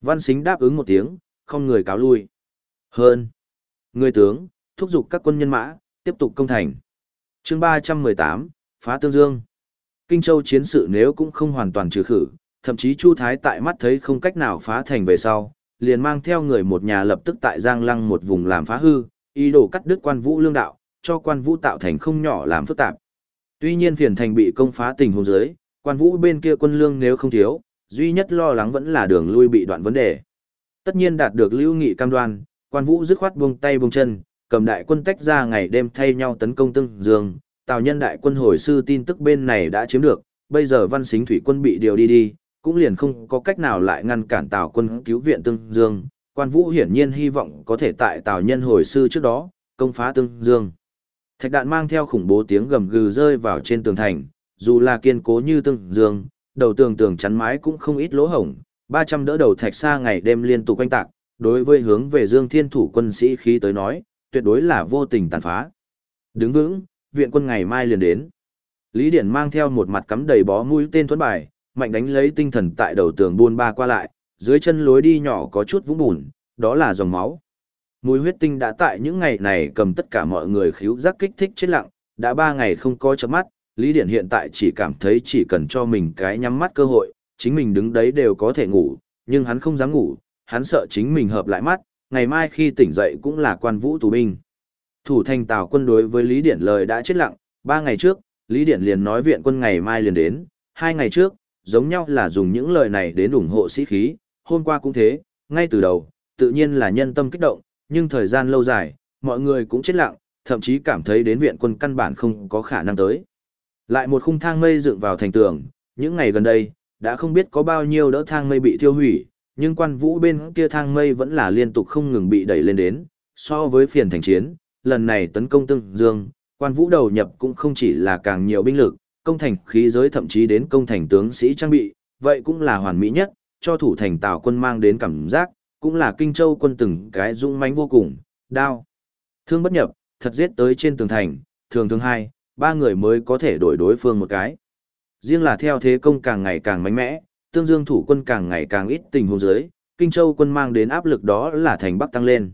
Văn Sinh đáp ứng một tiếng, không người cáo lui. Hơn. Người tướng, thúc giục các quân nhân mã, tiếp tục công thành. chương 318, Phá Tương Dương. Kinh Châu chiến sự nếu cũng không hoàn toàn trừ khử, thậm chí Chu Thái tại mắt thấy không cách nào phá thành về sau, liền mang theo người một nhà lập tức tại Giang Lăng một vùng làm phá hư, ý đồ cắt đứt quan vũ lương đạo, cho quan vũ tạo thành không nhỏ làm phức tạp. Tuy nhiên phiền thành bị công phá tình huống dưới, quan vũ bên kia quân lương nếu không thiếu, duy nhất lo lắng vẫn là đường lui bị đoạn vấn đề. Tất nhiên đạt được lưu nghị cam đoan, quan vũ dứt khoát buông tay buông chân, cầm đại quân tách ra ngày đêm thay nhau tấn công Tương Dương, Tào Nhân đại quân hồi sư tin tức bên này đã chiếm được, bây giờ Văn Xính thủy quân bị điều đi đi, cũng liền không có cách nào lại ngăn cản Tào quân cứu viện Tương Dương. Quan Vũ hiển nhiên hy vọng có thể tại Tào Nhân hồi sư trước đó, công phá Tương Dương. Thạch đạn mang theo khủng bố tiếng gầm gừ rơi vào trên tường thành, dù là kiên cố như Tương Dương, đầu tường tường chắn mái cũng không ít lỗ hổng, 300 đỡ đầu thạch xa ngày đêm liên tục quanh tạc, đối với hướng về Dương Thiên thủ quân sĩ khí tới nói, tuyệt đối là vô tình tàn phá. Đứng vững, viện quân ngày mai liền đến. Lý Điển mang theo một mặt cắm đầy bó mũi tên thuẫn bài, mạnh đánh lấy tinh thần tại đầu tường buôn ba qua lại, dưới chân lối đi nhỏ có chút vũng bùn, đó là dòng máu. Mùi huyết tinh đã tại những ngày này cầm tất cả mọi người khíu giác kích thích chết lặng, đã ba ngày không có chớp mắt, Lý Điển hiện tại chỉ cảm thấy chỉ cần cho mình cái nhắm mắt cơ hội, chính mình đứng đấy đều có thể ngủ, nhưng hắn không dám ngủ, hắn sợ chính mình hợp lại mắt, ngày mai khi tỉnh dậy cũng là quan vũ tù binh. Thủ thành Tào quân đối với Lý Điển lời đã chết lặng, ba ngày trước, Lý Điển liền nói viện quân ngày mai liền đến, hai ngày trước, giống nhau là dùng những lời này đến ủng hộ sĩ khí, hôm qua cũng thế, ngay từ đầu, tự nhiên là nhân tâm kích động, nhưng thời gian lâu dài, mọi người cũng chết lặng, thậm chí cảm thấy đến viện quân căn bản không có khả năng tới. Lại một khung thang mây dựng vào thành tường, những ngày gần đây, đã không biết có bao nhiêu đỡ thang mây bị thiêu hủy, nhưng quan vũ bên kia thang mây vẫn là liên tục không ngừng bị đẩy lên đến, so với phiền thành chiến, lần này tấn công tương dương, quan vũ đầu nhập cũng không chỉ là càng nhiều binh lực, công thành khí giới thậm chí đến công thành tướng sĩ trang bị, vậy cũng là hoàn mỹ nhất, cho thủ thành tào quân mang đến cảm giác, cũng là kinh châu quân từng cái dũng mãnh vô cùng, đao, thương bất nhập, thật giết tới trên tường thành, thường thường hai, ba người mới có thể đổi đối phương một cái. Riêng là theo thế công càng ngày càng mạnh mẽ, tương dương thủ quân càng ngày càng ít tình huống dưới, kinh châu quân mang đến áp lực đó là thành bắc tăng lên.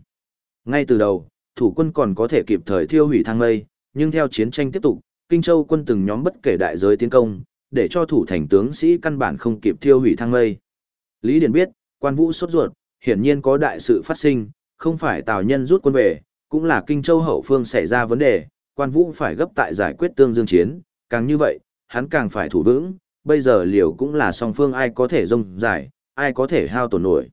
Ngay từ đầu, thủ quân còn có thể kịp thời thiêu hủy thang mây, nhưng theo chiến tranh tiếp tục, kinh châu quân từng nhóm bất kể đại giới tiến công, để cho thủ thành tướng sĩ căn bản không kịp thiêu hủy thang mây. Lý Điển biết, quan vũ sốt ruột, hiển nhiên có đại sự phát sinh, không phải Tào Nhân rút quân về, cũng là Kinh Châu hậu phương xảy ra vấn đề, quan vũ phải gấp tại giải quyết tương dương chiến, càng như vậy, hắn càng phải thủ vững, bây giờ liều cũng là song phương ai có thể rông giải, ai có thể hao tổn nổi.